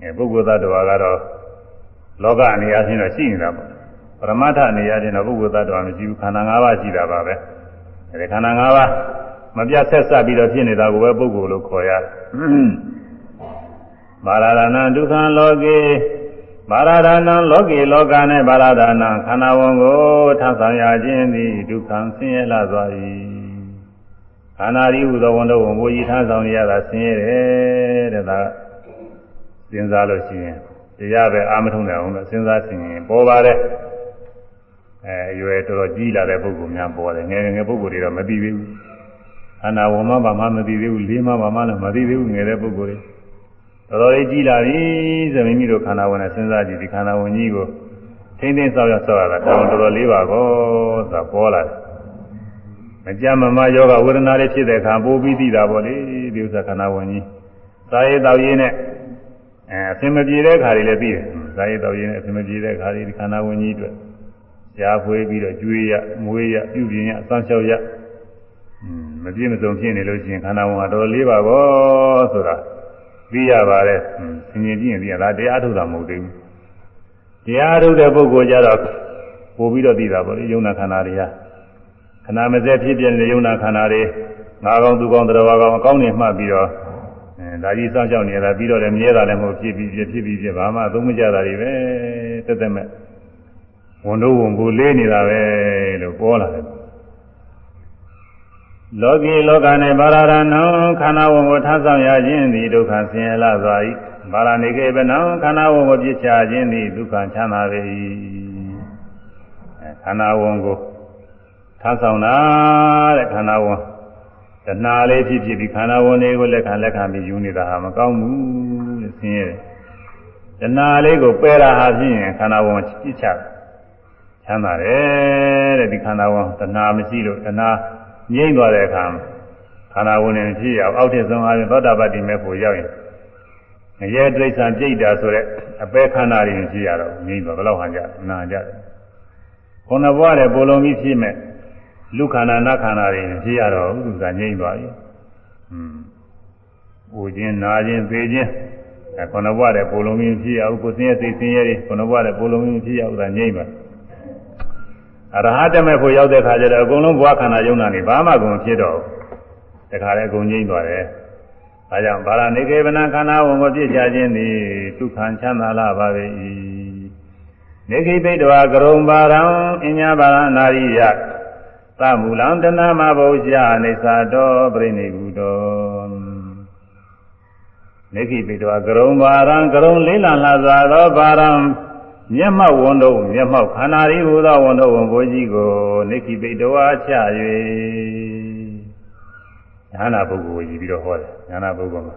အဲပုဂ္ဂိုလ်တ attva ကတော့ လောကအနေအချင်းတော့ရှိနေတာပေါ့ပရမတ္ထအနေအချင်းတော့ပုဂ္ဂိုလ်တ attva မရှိဘူးခန္ဓာ၅ပါးရှိတာပါပဲအဲဒီခန္ဓာ၅ပါးမပြတ်ဆက်စပ်ပြီးတော့ဖြစ်နေတာကိုပဲပုဂ္ဂိုလ်လို့ခေါ်ရတယ်မာရဒနာဒုက္ခလောကေမာရဒနာလောကေလောကနဲ့မာရဒနာခန္ဓာဝန်ကိုထပ်ဆောင်ရခြင်းသည်ဒုက္ခဆင်းရဲလာသွား၏ခန္ဓာဤဟူသောဝန်တော်ဝန်ဘုရားထပ်ဆောင်ရတာဆင်းရဲတယ်တဲ့ဒါစဉ်းစားလို့ရှိရင် တရားပဲအာမထုံနိုင်အောင်လို့စဉ်းစားသိရင်ပေါ်ပါတယ်အဲအရွယ်တော်တော်ကြီးလာတဲ့ပုဂ္ဂိုလ်များပေါ်တယ်ငယ်ငယ်ပုဂ္ဂိုလ်တွေတော့မသိသေးဘူးခန္ဓာဝန်မှဘာမှမသိသေးဘူးလေးမှဘာမှလည်းမသိသေးဘူးငယ်တဲ့ပုဂ္ဂိုလ်တွေတော်တော်လေးကြီးလာပြီဆိုမိမိတို့ခန္ဓာဝန်နဲ့စဉ်းစားကြည့်ဒီခန္ဓာဝန်ကြီးကိုထိမ့်သိမ့်ဆောက်ရဆောက်ရတာတောင်းတော်တော်လေးပါကောဆိုတာပေါ်လာတယ်မကြမ်းမမယောဂဝေဒနာတွေဖြစ်တဲ့အခါပိုးပြီးသိတာပေါ့လေဒီဥစ္စာခန္ဓာဝန်ကြီးသာရေးတောက်ရေးနဲ့ အဲအစင်မပြေတဲ့ခါတွေလည်းသိတယ်ဇာယတော်ရင်အစင်မပြေတဲ့ခါတွေဒီခန္ဓာဝင်ကြီးအတွက်ရှားဖွေးပြီးတော့ကျွေးရမွေးရပြုပြင်ရအစမ်းလျှောက်ရမပြည့်မစုံဖြစ်နေလို့ရှိရင်ခန္ဓာဝင်ဟာတော်လေးပါဘောဆိုတာသိရပါတယ်ဆင်ញင်ပြည့်ရင်သိရလားတရားထုတ်တာမဟုတ်သေးဘူးတရားထုတ်တဲ့ပုဂ္ဂိုလ်ကြတော့ပို့ပြီးတော့သိတာပေါ့လေယုံနာခန္ဓာတွေဟာခန္ဓာမစဲဖြစ်ပြနေတဲ့ယုံနာခန္ဓာတွေငါကောင်သူကောင်တရားကောင်အကောင်းနေမှတ်ပြီးတော့အဲ ဒါကြီးစောင့်ရှောက်နေတာပြီးတော့လည်းမြဲတာလည်းမဟုတ်ဖြစ်ပြီးဖြစ်ပြီးဖြစ်ဘာမှအသုံးမကျတာတွေပဲတက်တက်မဲ့ဝန်တို့ဝန်ကိုလေးနေတာပဲလို့ပြောလာတယ်လောကီလောက၌ဘာရရဏံခန္ဓာဝန်ကိုထားဆောင်ရခြင်းသည်ဒုက္ခဆင်းရဲလာစွာ၏ဘာရဏိကေပနံခန္ဓာဝန်ကိုပြစ်ချခြင်းသည်ဒုက္ခချမ်းသာပေ၏ခန္ဓာဝန်ကိုထားဆောင်တာတဲ့ခန္ဓာဝန် တဏှာလေးဖြစ်ဖြစ်ပြီးခန္ဓာဝန်တွေကိုလက်ခံလက်ခံပြီးယူနေတာဟာမကောင်းဘူးလို့ဆင်းရဲတယ်တဏှာလေးကိုပယ်တာဟာဖြင့်ခန္ဓာဝန်ပြစ်ချချမ်းသာတယ်တဲ့ဒီခန္ဓာဝန်တဏှာမရှိလို့တဏှာငြိမ့်သွားတဲ့အခါခန္ဓာဝင်နေဖြစ်ရအောင်အောက်ထစ်ဆုံးအားဖြင့်သောတာပတ္တိမေဖို့ရောက်ရင်ငရဲတိရစ္ဆာန်ပြိတ္တာဆိုတဲ့အပေခန္ဓာတွေဖြစ်ရတော့ငြိမ့်သွားဘယ်လောက်ဟန်ကြနာကြတယ်ခုနဘွားတဲ့ပိုလုံးကြီးဖြစ်မဲ့ လူခန္ဓာနတ်ခန္ဓာတွေဖြစ်ရတော့ဥဒ္ဒကငြိမ့်သွားပြီอืมပူခြင်းနာခြင်းသေခြင်းအဲခုနဘွားတဲ့ပိုလုံးကြီးဖြစ်ရအောင်ကိုယ်စင်းရဲ့စိတ်စင်းရဲ့ခုနဘွားတဲ့ပိုလုံးကြီးဖြစ်ရအောင်ဒါငြိမ့်ပါအရဟတမေဖို့ရောက်တဲ့ခါကျတော့အကုန်လုံးဘဝခန္ဓာယုံနာနေဘာမှကုန်ဖြစ်တော့တခါလေအကုန်ငြိမ့်သွားတယ်။ဒါကြောင့်ဗာရဏိကေဗနခန္ဓာဝန်ကိုပြည့်ချခြင်းသည်ဒုက္ခံချမ်းသာလာပါပေ၏။နေခိပိတဝါကရုံပါရံအညာပါရနာရိယသ မူလံတဏမဘုရားအိသတောပြိနိကုတောနေခိပိတဝါကရုံပါရံကရုံလေးလံလာစွာသောပါရံမျက်မှောက်ဝန်တို့မျက်မှောက်ခန္ဓာရီဟူသောဝန်တို့ဝန်ဘိုးကြီးကိုနိခိပိတဝါချ၍ညာနာပုဂ္ဂိုလ်ကြီးပြီးတော့ဟောတယ်ညာနာပုဂ္ဂိုလ်မှာ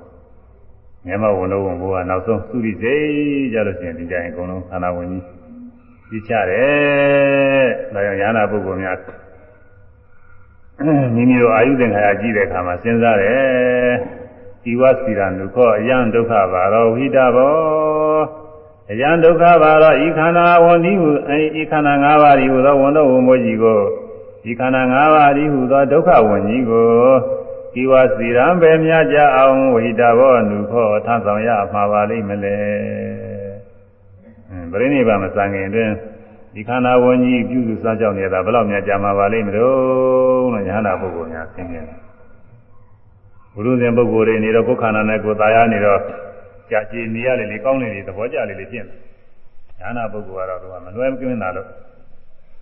မျက်မှောက်ဝန်တို့ဝန်ဘိုးကနောက်ဆုံးသုရိစိတ်ကြလို့ရှိရင်ဒီကြရင်အကုန်လုံးခန္ဓာဝင်ကြီးကြီးချတယ်ဒါကြောင့်ညာနာပုဂ္ဂိုလ်များ မိမိတို့အာယုသင်္ခါရကြည့်တဲ့အခါမှာစဉ်းစားတယ်ဒီဝစီရနုခောအယံဒုက္ခဘာရောဝိတာဘောအယံဒုက္ခပါတော့ဤခန္ဓာဝန်ဒီဟုဤခန္ဓာ၅ပါးဒီဟုသောဝန်တော်ဝန်မိုးကြီးကိုဤခန္ဓာ၅ပါးဒီဟုသောဒုက္ခဝန်ကြီးကိုဤဝစီရံပဲမြကြအောင်ဝိတာဘောနုခောထဆောင်ရမှာပါလိမ့်မလဲပရိနိဗ္ဗာန်မစံခင်တွင် ဒီခန္ဓာဝန်ကြီးပြုစုစားကြောက်နေတာဘယ်လောက်များကြာမှာပါလိမ့်မလို့လို့ညာနာပုဂ္ဂိုလ်များသိနေတယ်ဘုရုဇဉ်ပုဂ္ဂိုလ်တွေနေတော့ကိုယ်ခန္ဓာနဲ့ကိုယ်သာယာနေတော့ကြာကြည်နေရလေလေကောင်းနေလေသဘောကျလေလေဖြစ်တယ်ဉာဏပုဂ္ဂိုလ်ကတော့သူကမလွဲမကင်းတာလို့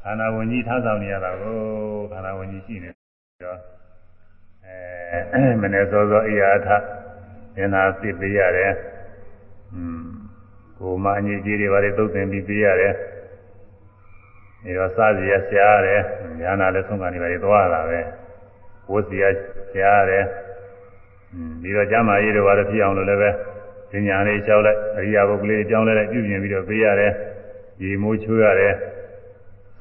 ခန္ဓာဝင်ကြီးထားဆောင်နေရတာကိုခန္ဓာဝင်ကြီးရှိနေတော့အဲမနေ့စောစောအိယာထဉာဏသိပေးရတယ်อืมကိုမအညစ်အကြေးတွေဘာတွေသုတ်သင်ပြီးပေးရတယ် ဒီတော့စားစီရဆရာရတယ်ဉာဏလည်းဆုံးကနေပါလေသွားတာပဲဝတ်စီရဆရာရတယ်อืมပြီးတော့ကျမ်းမာရေးတွေဘာတွေဖြစ်အောင်လို့လည်းပဲဉာဏ်လေးလျှောက်လိုက်အရိယာပုဂ္ဂိုလ်လေးကြောင်းလဲလိုက်ပြုပြင်ပြီးတော့ပေးရတယ်ရေမိုးချိုးရတယ်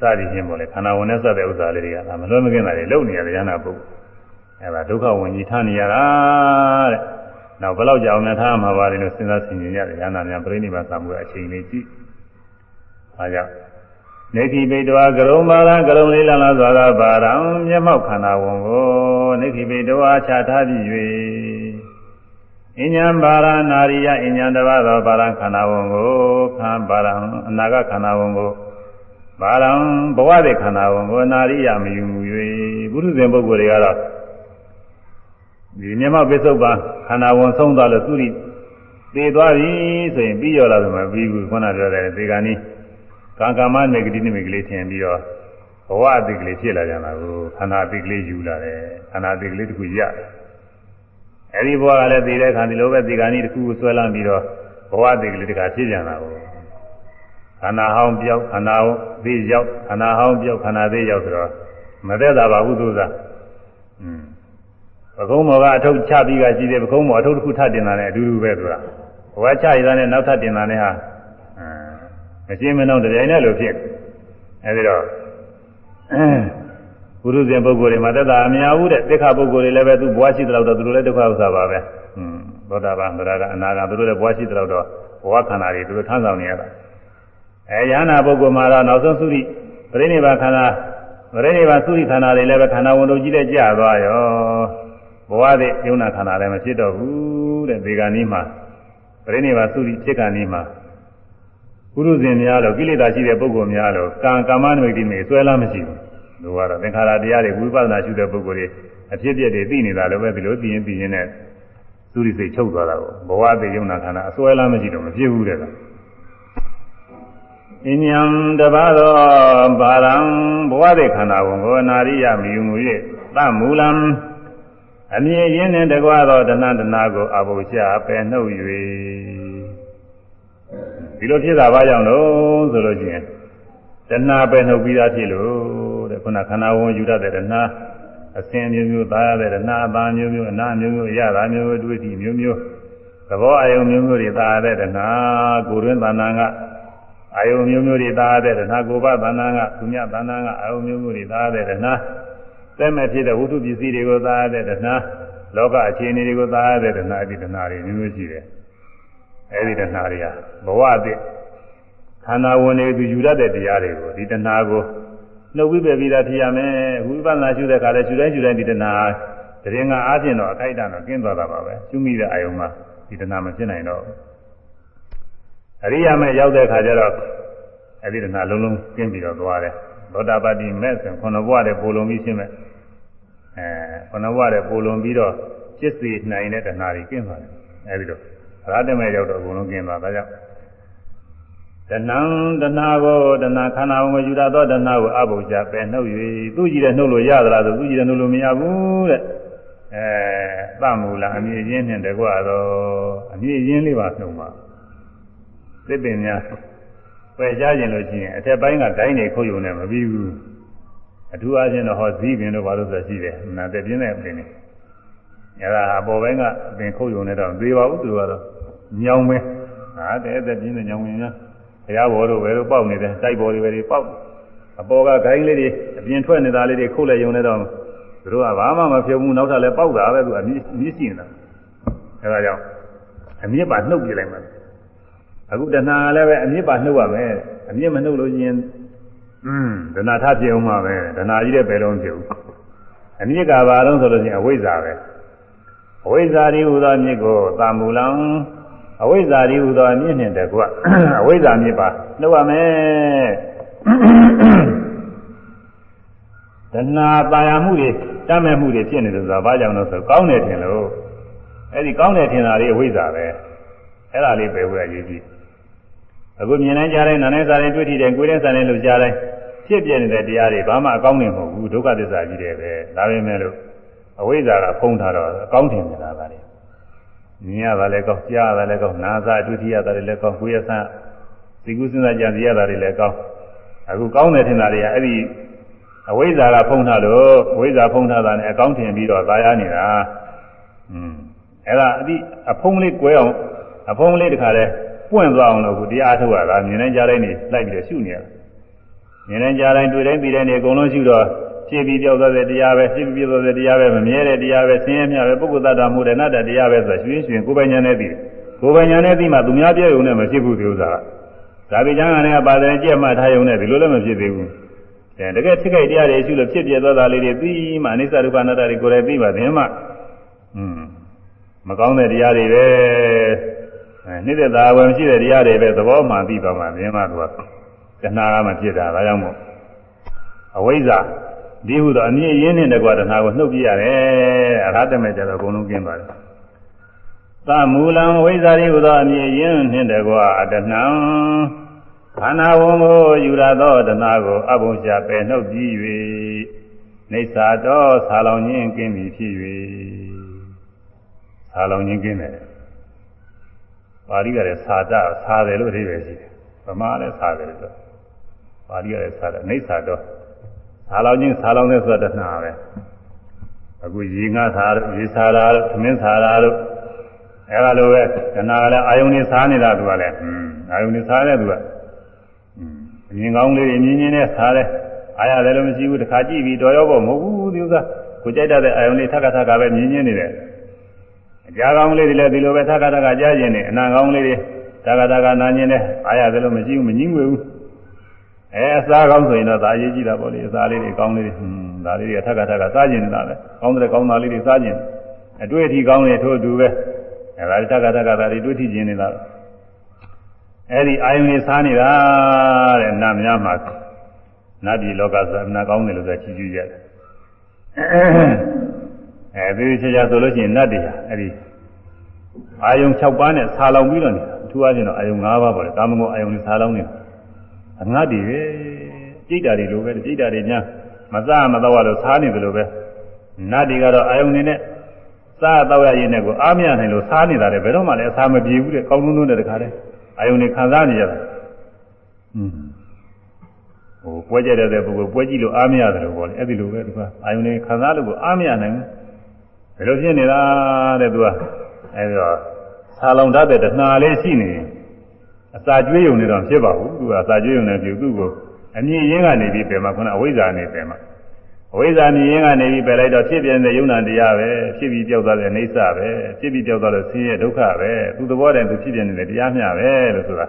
စသည်ဖြင့်ပေါ့လေခန္ဓာဝင်နဲ့စတဲ့ဥစ္စာလေးတွေကမလွဲမကင်းတာတွေလုံနေရတယ်ရဟနာပုဂ္ဂိုလ်အဲဒါဒုက္ခဝင်ကြီးထားနေရတာတဲ့နောက်ဘယ်လောက်ကြောင်နဲ့ထားမှာပါလဲလို့စဉ်းစားဆင်ခြင်ရတယ်ရဟနာများပြိဋိဘသံမှုအချိန်လေးကြည့်အားကြောင့် နေတိပိတဝါကရုံပါရကရုံလေးလလားသွားတာပါရံမျက်မှောက်ခန္ဓာဝန်ကိုနေတိပိတဝါခြားထားပြီး၍အညာပါရနာရိယအညာတဘာသောပါရံခန္ဓာဝန်ကိုခံပါရံအနာဂတ်ခန္ဓာဝန်ကိုပါရံဘဝတဲ့ခန္ဓာဝန်ကိုနာရိယမယူမူ၍ဘုရုဇဉ်ပုဂ္ဂိုလ်တွေကတော့ဒီမျက်မှောက်ပိစုတ်ပါခန္ဓာဝန်ဆုံးသွားလို့သူရိသေသွားပြီဆိုရင်ပြီးရောလာတယ်မပြီးဘူးခုနပြောတယ်ဒီကနေ့ ကံကမ္မနေဂတိနိမိတ်ကလေးထင်ပြီးတော့ဘဝအတိတ်ကလေးဖြစ်လာကြတာကိုခန္ဓာအတိတ်ကလေးယူလာတယ်ခန္ဓာအတိတ်ကလေးတစ်ခုရတယ်အဲဒီဘဝကလည်းသိတဲ့ခါဒီလိုပဲဒီကနေ့တစ်ခုကိုဆွဲလမ်းပြီးတော့ဘဝအတိတ်ကလေးတစ်ခါဖြစ်ကြတာကိုခန္ဓာဟောင်းပြောက်ခန္ဓာဟောင်းသေးရောက်ခန္ဓာဟောင်းပြောက်ခန္ဓာသေးရောက်ဆိုတော့မသက်သာပါဘူးသူစားอืมပကုံးမောကအထုပ်ချပြီးကရှိတယ်ပကုံးမောအထုပ်တစ်ခုထပ်တင်တာနဲ့အတူတူပဲသူကဘဝချရတဲ့နဲ့နောက်ထပ်တင်တာနဲ့ဟာ မရှင်းမနှောင်းတပြိုင်နက်လိုဖြစ်အဲဒီတော့ဘုရုဇဉ်ပုဂ္ဂိုလ်တွေမှာသက်သာအများဘူးတဲ့တိခါပုဂ္ဂိုလ်တွေလည်းပဲသူဘဝရှိတဲ့လောက်တော့သူတို့လည်းဒုက္ခဥစ္စာပါပဲอืมသောတာပန်သရကအနာဂတ်သူတို့လည်းဘဝရှိတဲ့လောက်တော့ဘဝခန္ဓာတွေသူတို့ထမ်းဆောင်နေရတာအဲယန္နာပုဂ္ဂိုလ်မှာတော့နောက်ဆုံးသုရိပရိနိဗ္ဗာန်ခန္ဓာပရိနိဗ္ဗာန်သုရိခန္ဓာတွေလည်းပဲခန္ဓာဝန်တို့ကြီးတဲ့ကြာသွားရောဘဝတဲ့ယုံနာခန္ဓာလည်းမဖြစ်တော့ဘူးတဲ့ဒီကနေ့မှာပရိနိဗ္ဗာန်သုရိဖြစ်ကနေ့မှာ ပုရုဇဉ်များလို့ကိလေသာရှိတဲ့ပုဂ္ဂိုလ်များလို့ကံကာမနမိတ်တိမေဆွဲလာမရှိဘူးလူကတော့သင်္ခါရတရားတွေဝိပဿနာရှုတဲ့ပုဂ္ဂိုလ်တွေအဖြစ်ပြက်တွေသိနေတာလည်းပဲဒီလိုသိရင်သိရင်နဲ့သုရိစိတ်ချုပ်သွားတာကိုဘဝတည်ယုံနာခန္ဓာအစွဲလားမရှိတော့မဖြစ်ဘူးတဲ့ကအင်းညံတပါသောဘာရံဘဝတည်ခန္ဓာဝန်ကိုနာရိယမြူမူ၍သမူလံအမြင်ရင်းနဲ့တကွာသောတဏ္ဍတနာကိုအဘုရှာပယ်နှုတ်၍ ဒီလိုဖြစ်တာဘာကြောင့်လို့ဆိုလို့ချင်းတဏှာပယ်နှုတ်ပြီးသားဖြစ်လို့တဲ့ခုနခန္ဓာဝန်ယူတတ်တဲ့တဏှာအစဉ်မျိုးမျိုးသားရတဲ့တဏှာအပန်းမျိုးမျိုးအနာမျိုးမျိုးအရသာမျိုးမျိုးတွေ့တိမျိုးမျိုးသဘောအယုံမျိုးမျိုးတွေသားရတဲ့တဏှာကိုယ်ရင်းတဏ္ဍာကအာယုံမျိုးမျိုးတွေသားရတဲ့တဏှာကိုယ်ပတဏ္ဍာကသူမြတဏ္ဍာကအာယုံမျိုးမျိုးတွေသားရတဲ့တဏှာတဲ့မဲ့ဖြစ်တဲ့ဝိတုပစ္စည်းတွေကိုသားရတဲ့တဏှာလောကအခြေအနေတွေကိုသားရတဲ့တဏှာဒီတဏှာတွေမျိုးမျိုးရှိတယ် အဲဒီတဏှာတွေကဘဝအသစ်ခန္ဓာဝင်နေသူယူရတဲ့တရားတွေကိုဒီတဏှာကိုနှုတ်ဝိပယ်ပြီးသားဖြစ်ရမယ်ဝိပဿနာရှုတဲ့အခါလဲရှုတိုင်းရှုတိုင်းဒီတဏှာတရင်ကအားဖြင့်တော့အခိုက်အတန့်တော့ကျင်းသွားတာပါပဲရှုမိတဲ့အာယုံမှာဒီတဏှာမဖြစ်နိုင်တော့အရိယာမဲ့ရောက်တဲ့အခါကျတော့အဲဒီတဏှာလုံးလုံးကျင်းပြီးတော့သွားတယ်သောတာပတ္တိမဲ့ဆိုခုနဘဝတဲ့ပိုလုံပြီးရှင်းမဲ့အဲခုနဘဝတဲ့ပိုလုံပြီးတော့จิตစီနိုင်တဲ့တဏှာတွေကျင်းသွားတယ်အဲဒီတော့ ရဟတမဲ့ရောက်တော့အကုန်လုံးကျင်းသွားဒါကြောင့်တဏံတဏကိုတဏခန္ဓာဝင်ယူရသောတဏကိုအဘုဇာပယ်နှုတ်၍သူကြည့်တဲ့နှုတ်လို့ရသလားဆိုသူကြည့်တဲ့နှုတ်လို့မရဘူးတဲ့အဲသမူလာအမြင့်ရင်းနဲ့တကွာတော့အမြင့်ရင်းလေးပါနှုတ်မှာသစ်ပင်များပယ်ကြခြင်းလို့ရှိရင်အထက်ပိုင်းကဒိုင်းနေခုတ်ယုံနေမပြီးဘူးအထူးအားဖြင့်တော့ဟောဇီးပင်တို့ဘာလို့ဆိုရှိတယ်နာတဲ့ပြင်းတဲ့အပင်တွေ အဲဒါအပေါ်ပိုင်းကအပင်ခုတ်ယုံနေတော့သေးပါဘူးသူကတော့ညောင်ပဲဟာတဲ့တဲ့ပြင်းတဲ့ညောင်ဝင်များဘုရားဘော်တို့ပဲလို့ပေါက်နေတယ်တိုက်ဘော်တွေပဲတွေပေါက်အပေါ်ကဂိုင်းလေးတွေအပြင်ထွက်နေတာလေးတွေခုတ်လိုက်ရုံနဲ့တော့သူတို့ကဘာမှမဖြစ်ဘူးနောက်ထပ်လည်းပေါက်တာပဲသူအမြင့်မြင့်ရှိနေတာအဲဒါကြောင့်အမြင့်ပါနှုတ်ပြလိုက်မှာအခုတဏှာလည်းပဲအမြင့်ပါနှုတ်ရမယ်အမြင့်မနှုတ်လို့ရှိရင်อืมဒနာထပြအောင်မှာပဲဒနာကြီးတဲ့ဘယ်လုံးဖြစ်ဘူးအမြင့်ကဘာလုံးဆိုလို့ရှိရင်အဝိဇ္ဇာပဲ အဝိဇ္ဇာဒီဟူသောမြစ်ကိုသာမူလံအဝိဇ္ဇာဒီဟူသောအမြင့်နှင့်တကွအဝိဇ္ဇာမြစ်ပါနှုတ်ရမယ်တဏှာပါရမှုတွေတတ်မဲ့မှုတွေဖြစ်နေတယ်ဆိုတာဘာကြောင့်လဲဆိုကောင်းတယ်ထင်လို့အဲ့ဒီကောင်းတယ်ထင်တာလေးအဝိဇ္ဇာပဲအဲ့ဒါလေးပဲဝယ်ရည်ကြည့်အခုမြင်နိုင်ကြတဲ့နာနဲ့စားတဲ့တွေ့ထိတဲ့ကိုယ်နဲ့စားတဲ့လို့ကြားတိုင်းဖြစ်ပြနေတဲ့တရားတွေဘာမှအကောင်းနေမဟုတ်ဘူးဒုက္ခသစ္စာကြီးတယ်ပဲဒါပဲမဲ့လို့ အဝိဇ္ဇာကဖုံးထားတော့အကောင်းထင်နေတာပါလေမြင်ရတာလည်းကောင်းကြားရတာလည်းကောင်းနာစာဒုတိယတာလည်းကောင်းကိုယ်ရဆန်းဒီကုသနာကြံစီရတာလည်းကောင်းအခုကောင်းတယ်ထင်တာတွေကအဲ့ဒီအဝိဇ္ဇာကဖုံးထားလို့အဝိဇ္ဇာဖုံးထားတာနဲ့အကောင်းထင်ပြီးတော့သာယာနေတာอืมအဲ့ဒါအဒီအဖုံးလေးကွဲအောင်အဖုံးလေးတခါလဲပပွင့်သွားအောင်လို့ခုတရားထုတ်ရတာမြင်တိုင်းကြားတိုင်းနေလိုက်ပြီးတော့ရှုနေရမြင်တိုင်းကြားတိုင်းတွေ့တိုင်းပြီးတိုင်းနေအကုန်လုံးရှုတော့ ဖြစ်ပြီးပြောက်သွားတဲ့တရားပဲဖြစ်ပြီးပြောက်သွားတဲ့တရားပဲမမြဲတဲ့တရားပဲဆင်းရဲမြပဲပုဂ္ဂိုလ်တ attva မှုတဲ့နတ္တတရားပဲဆိုရွှင်ရွှင်ကိုယ်ပိုင်ဉာဏ်နဲ့သိတယ်ကိုယ်ပိုင်ဉာဏ်နဲ့သိမှသူများပြည့်ုံနဲ့မဖြစ်ဘူးဒီဥစ္စာကဒါပေကျမ်းကနေပါတယ်ကြက်မှထားရုံနဲ့ဒီလိုလည်းမဖြစ်သေးဘူးအဲတကယ်ဖြစ်ခိုက်တရားတွေရှုလို့ဖြစ်ပြသွားတာလေးတွေသိမှအနိစ္စဒုက္ခအနတ္တတွေကိုယ်လည်းသိပါသင်မှอืมမကောင်းတဲ့တရားတွေပဲအဲနှိမ့်တဲ့သာဝယ်မရှိတဲ့တရားတွေပဲသဘောမှန်သိပါမှသင်မှသူကတဏှာကမှဖြစ်တာဒါကြောင့်မို့အဝိဇ္ဇာ ဒီဟုသောအမြင့်ရင်းနဲ့တကွာတဏှာကိုနှုတ်ပြရတယ်အရဟတမေကျတော့အကုန်လုံးကျင်းပါတယ်သမူလံဝိဇ္ဇာရိဟုသောအမြင့်ရင်းနှင့်တကွာတဏှာခန္ဓာဝံကိုယူရသောတဏှာကိုအဘုံရှာပယ်နှုတ်ပြီး၍နေသာတော်ဆာလောင်ခြင်းကင်းပြီဖြစ်၍ဆာလောင်ခြင်းကင်းတယ်ပါဠိကလည်းသာတဆာတယ်လို့အဓိပ္ပာယ်ရှိတယ်ဗမာလည်းဆာတယ်လို့ပါဠိကလည်းဆာတယ်နေသာတော် ဆာလောင်ခြင်းဆာလောင်တဲ့ဆိုတာတဏှာပဲအခုရေငါသာရေစာတာသမင်းစာတာတို့အဲလိုပဲတဏှာကလည်းအာယုန်နဲ့စားနေတာသူကလည်းอืมအာယုန်နဲ့စားတဲ့သူကအမြင်ကောင်းလေးမြင်မြင်နဲ့စားတယ်အားရတယ်လို့မရှိဘူးတခါကြည့်ပြီးတော်ရောပေါ့မဟုတ်ဘူးဒီဥစ္စာကိုကြိုက်တတ်တဲ့အာယုန်လေးထက်ခါထက်ခါပဲမြင်မြင်နေတယ်အကြာကောင်းလေးတွေလည်းဒီလိုပဲထက်ခါထက်ခါကြားကျင်နေအနာကောင်းလေးတွေထက်ခါထက်ခါနာကျင်တယ်အားရတယ်လို့မရှိဘူးမငြင်းငွေဘူး အဲအစားကောင်းဆိုရင်တော့ဒါအရေးကြီးတာပေါ့လေအစားလေးတွေကောင်းလေးတွေဟွန်းဒါလေးတွေထက်ခါထက်ခါစားကျင်နေတာပဲကောင်းတဲ့ကောင်းသားလေးတွေစားကျင်အတွေ့အထိကောင်းနေထို့အတူပဲအဲဒါထက်ခါထက်ခါဒါတွေတွေ့ထိကျင်နေတာအဲ့ဒီအာယုန်တွေစားနေတာတဲ့နတ်များမှာနတ်ပြည်လောကဆိုအနာကောင်းတယ်လို့ဆိုချီးကျူးရတယ်အဲဒီချေချာဆိုလို့ရှိရင်နတ်တွေဟာအဲ့ဒီအာယုန်6ပါးနဲ့ဆာလောင်ပြီးတော့နေတာအထူးအားဖြင့်တော့အာယုန်5ပါးပေါ့လေကာမဂုဏ်အာယုန်တွေဆာလောင်နေတာ အငတ်တွေပဲကြိတ်တာတွေလိုပဲကြိတ်တာတွေများမစားမတော့လို့စားနေတယ်လို့ပဲနတ်တွေကတော့အာယုန်နေနဲ့စားတော့ရရင်နဲ့ကိုအားမရနိုင်လို့စားနေတာလေဘယ်တော့မှလည်းအစာမပြေဘူးတဲ့ကောင်းလုံးလုံးတဲ့တခါတည်းအာယုန်တွေခံစားနေကြတာอืมဟိုပွဲကြတဲ့ပုဂ္ဂိုလ်ပွဲကြည့်လို့အားမရတယ်လို့ပြောတယ်အဲ့ဒီလိုပဲသူကအာယုန်တွေခံစားလို့ကိုအားမရနိုင်ဘူးဘယ်လိုဖြစ်နေတာတဲ့သူကအဲ့တော့ဆာလောင်တတ်တဲ့တဏှာလေးရှိနေ အစာကျွေးရုံနဲ့တော့ဖြစ်ပါဘူးသူကအစာကျွေးရုံနဲ့ပြုသူ့ကိုအမြင့်ရင်းကနေပြီးပယ်မှာခုနအဝိဇ္ဇာနဲ့ပယ်မှာအဝိဇ္ဇာမြင်ရင်းကနေပြီးပယ်လိုက်တော့ဖြစ်ပြတဲ့ယုံနာတရားပဲဖြစ်ပြီးပြောက်သွားတဲ့အိဋ္ဌပဲဖြစ်ပြီးပြောက်သွားလို့ဆင်းရဲဒုက္ခပဲသူသဘောတည်းသူဖြစ်ပြနေတဲ့တရားမျှပဲလို့ဆိုတာ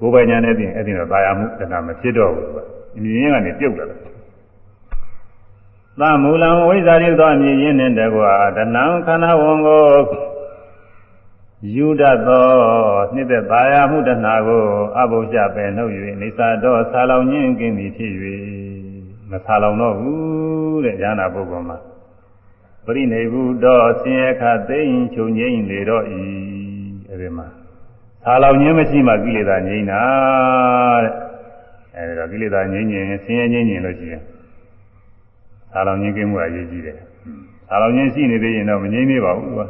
ကိုယ်ပိုင်ညာနဲ့ပြင်အဲ့ဒီတော့သာယာမှုတဏှာမဖြစ်တော့ဘူးသူကမြင်ရင်းကနေပြုတ်လာတယ်သမူလံဝိဇ္ဇာရိသောမြင်ရင်းနဲ့တကွာတဏံခန္ဓာဝံကို ယူတတ်သောနှစ်သက်သာယာမှုတဏှာကိုအဘုရှပယ်နှုတ်၍နေသာတော့ဆာလောင်ခြင်းကင်းသည်ဖြစ်၍မဆာလောင်တော့ဘူးတဲ့ဉာဏပုဂ္ဂိုလ်မှာပရိနေဘူးတော့ဆင်းရဲခသိမ့်ချုပ်ငိမ့်လေတော့ဤအဲဒီမှာဆာလောင်ခြင်းမရှိမှကိလေသာငြိမ့်တာတဲ့အဲဒီတော့ကိလေသာငြိမ့်ခြင်းဆင်းရဲငြိမ့်ခြင်းလို့ရှိရင်ဆာလောင်ခြင်းကင်းမှုအရေးကြီးတယ်ဆာလောင်ခြင်းရှိနေသေးရင်တော့မငြိမ့်သေးပါဘူးကွာ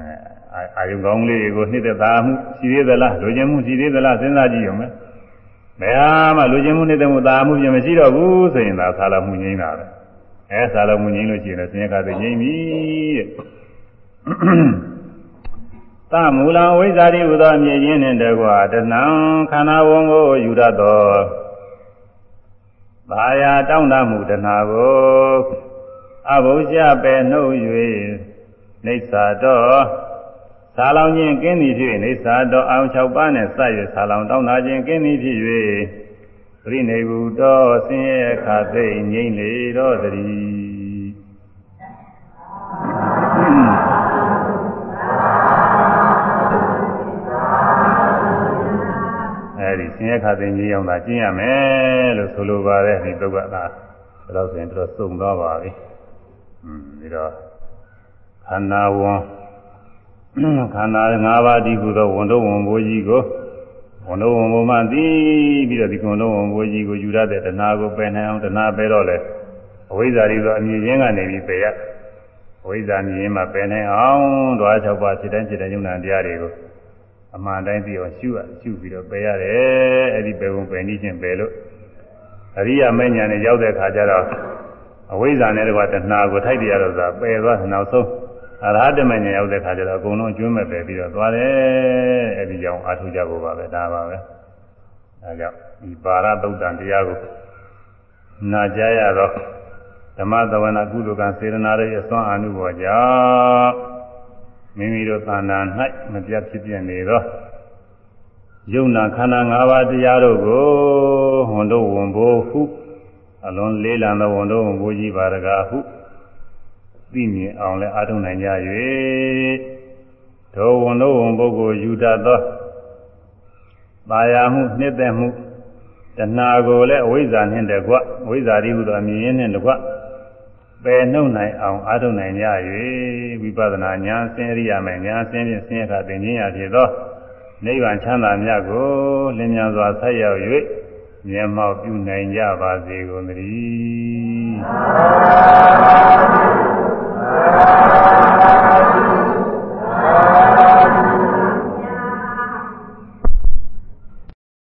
အဲအာယုံကောင်းလေးကိုနှစ်သက်သာမှုရှိသေးသလားလိုချင်မှုရှိသေးသလားစဉ်းစားကြည့်ရုံပဲဘယ်ဟာမှလိုချင်မှုနှစ်သက်မှုသာမှုပြင်မရှိတော့ဘူးဆိုရင်သာဆာလောင်မှုငြိမ်းတာပဲအဲဆာလောင်မှုငြိမ်းလို့ရှိရင်လည်းဆင်းရဲကသိငြိမ်းပြီတဲ့သမူလံဝိဇ္ဇာတိဟူသောအမြင်ရင်းနှင့်တကွာတဏံခန္ဓာဝံကိုယူရသောဘာယာတောင်းတမှုတဏှာကိုအဘုဇ္ဇပယ်နှုတ်၍ နေသာတော့ဆာလောင်ခြင်းကင်းသည်ဖြစ်နေသာတော့အောင်၆ပါးနဲ့စရဆာလောင်တောင်းတာခြင်းကင်းသည်ဖြစ်၍ပြိနေဘူးတော့ဆင်းရဲခါသိငြိမ့်လေတော့တည်းအဲဒီဆင်းရဲခါသိငြိမ့်အောင်သာကျင့်ရမယ်လို့ဆိုလိုပါတယ်ဒီသုတ်ကသာဒါလို့ဆိုရင်တော့စုံသွားပါပြီ။อืมပြီးတော့ ခန္ဓာဝန်ခန္ဓာ၅ပါးဒီကုသောဝန်တော်ဝန်ဘိုးကြီးကိုဝန်တော်ဝန်ဘိုးမှသိပြီးတော့ဒီဝန်တော်ဝန်ဘိုးကြီးကိုယူရတဲ့တဏှာကိုပယ်နိုင်အောင်တဏှာပယ်တော့လေအဝိဇ္ဇာတွေဆိုအမြင်ချင်းကနေပြီးပယ်ရအဝိဇ္ဇာမြင်မှပယ်နိုင်အောင်ဓဝါ၆ပါးဖြစ်တိုင်းဖြစ်တိုင်းယုံနာတရားတွေကိုအမှန်တိုင်းသိအောင်ရှုရရှုပြီးတော့ပယ်ရတယ်အဲ့ဒီပယ်ဝင်ပယ်နည်းချင်းပယ်လို့အရိယာမဉ္ဇဏ်နဲ့ရောက်တဲ့အခါကျတော့အဝိဇ္ဇာနဲ့တကွာတဏှာကိုထိုက်တရားတော့သာပယ်သွားနောက်ဆုံး အရဟတမဉ္ဇဉ်ရောက်တဲ့ခါကျတော့အကုန်လုံးအကျွမ်းမဲ့ပဲပြီးတော့သွားတယ်အဲဒီကြောင့်အာထုကြဖို့ပါပဲဒါပါပဲအဲကြောင့်ဒီပါရသုတ်တန်တရားကိုနာကြားရတော့ဓမ္မသဝနာကုသကံစေရနာရဲ့အစွမ်းအာနုဘောကြောင့်မိမိတို့သဏ္ဍာန်၌မပြတ်ဖြစ်ပြနေသောယုံနာခန္ဓာ၅ပါးတရားတို့ကိုဝန်တို့ဝန်ဘိုးဟုအလွန်လေးလံသောဝန်တို့ဝန်ဘိုးကြီးပါရကားဟု သိမြင်အောင်လည်းအားထုတ်နိုင်ကြ၍သောဝန်တို့ဝန်ဘိုးကိုယူတတ်သောပါရမှုနှစ်သက်မှုတဏှာကိုလည်းအဝိဇ္ဇာနှင့်တကွအဝိဇ္ဇာရိဟုသောအမြင်ရင်းနှင့်တကွပယ်နှုတ်နိုင်အောင်အားထုတ်နိုင်ကြ၍ဝိပဿနာဉာဏ်ဆင်းရိယာမယ်ဉာဏ်ဆင်းဖြင့်ဆင်းရဲခသင်ခြင်းရဖြစ်သောနိဗ္ဗာန်ချမ်းသာမြတ်ကိုလင်းမြန်စွာဆက်ရောက်၍မျက်မှောက်ပြုနိုင်ကြပါစေကုန်သတည်း သာဓုသာဓု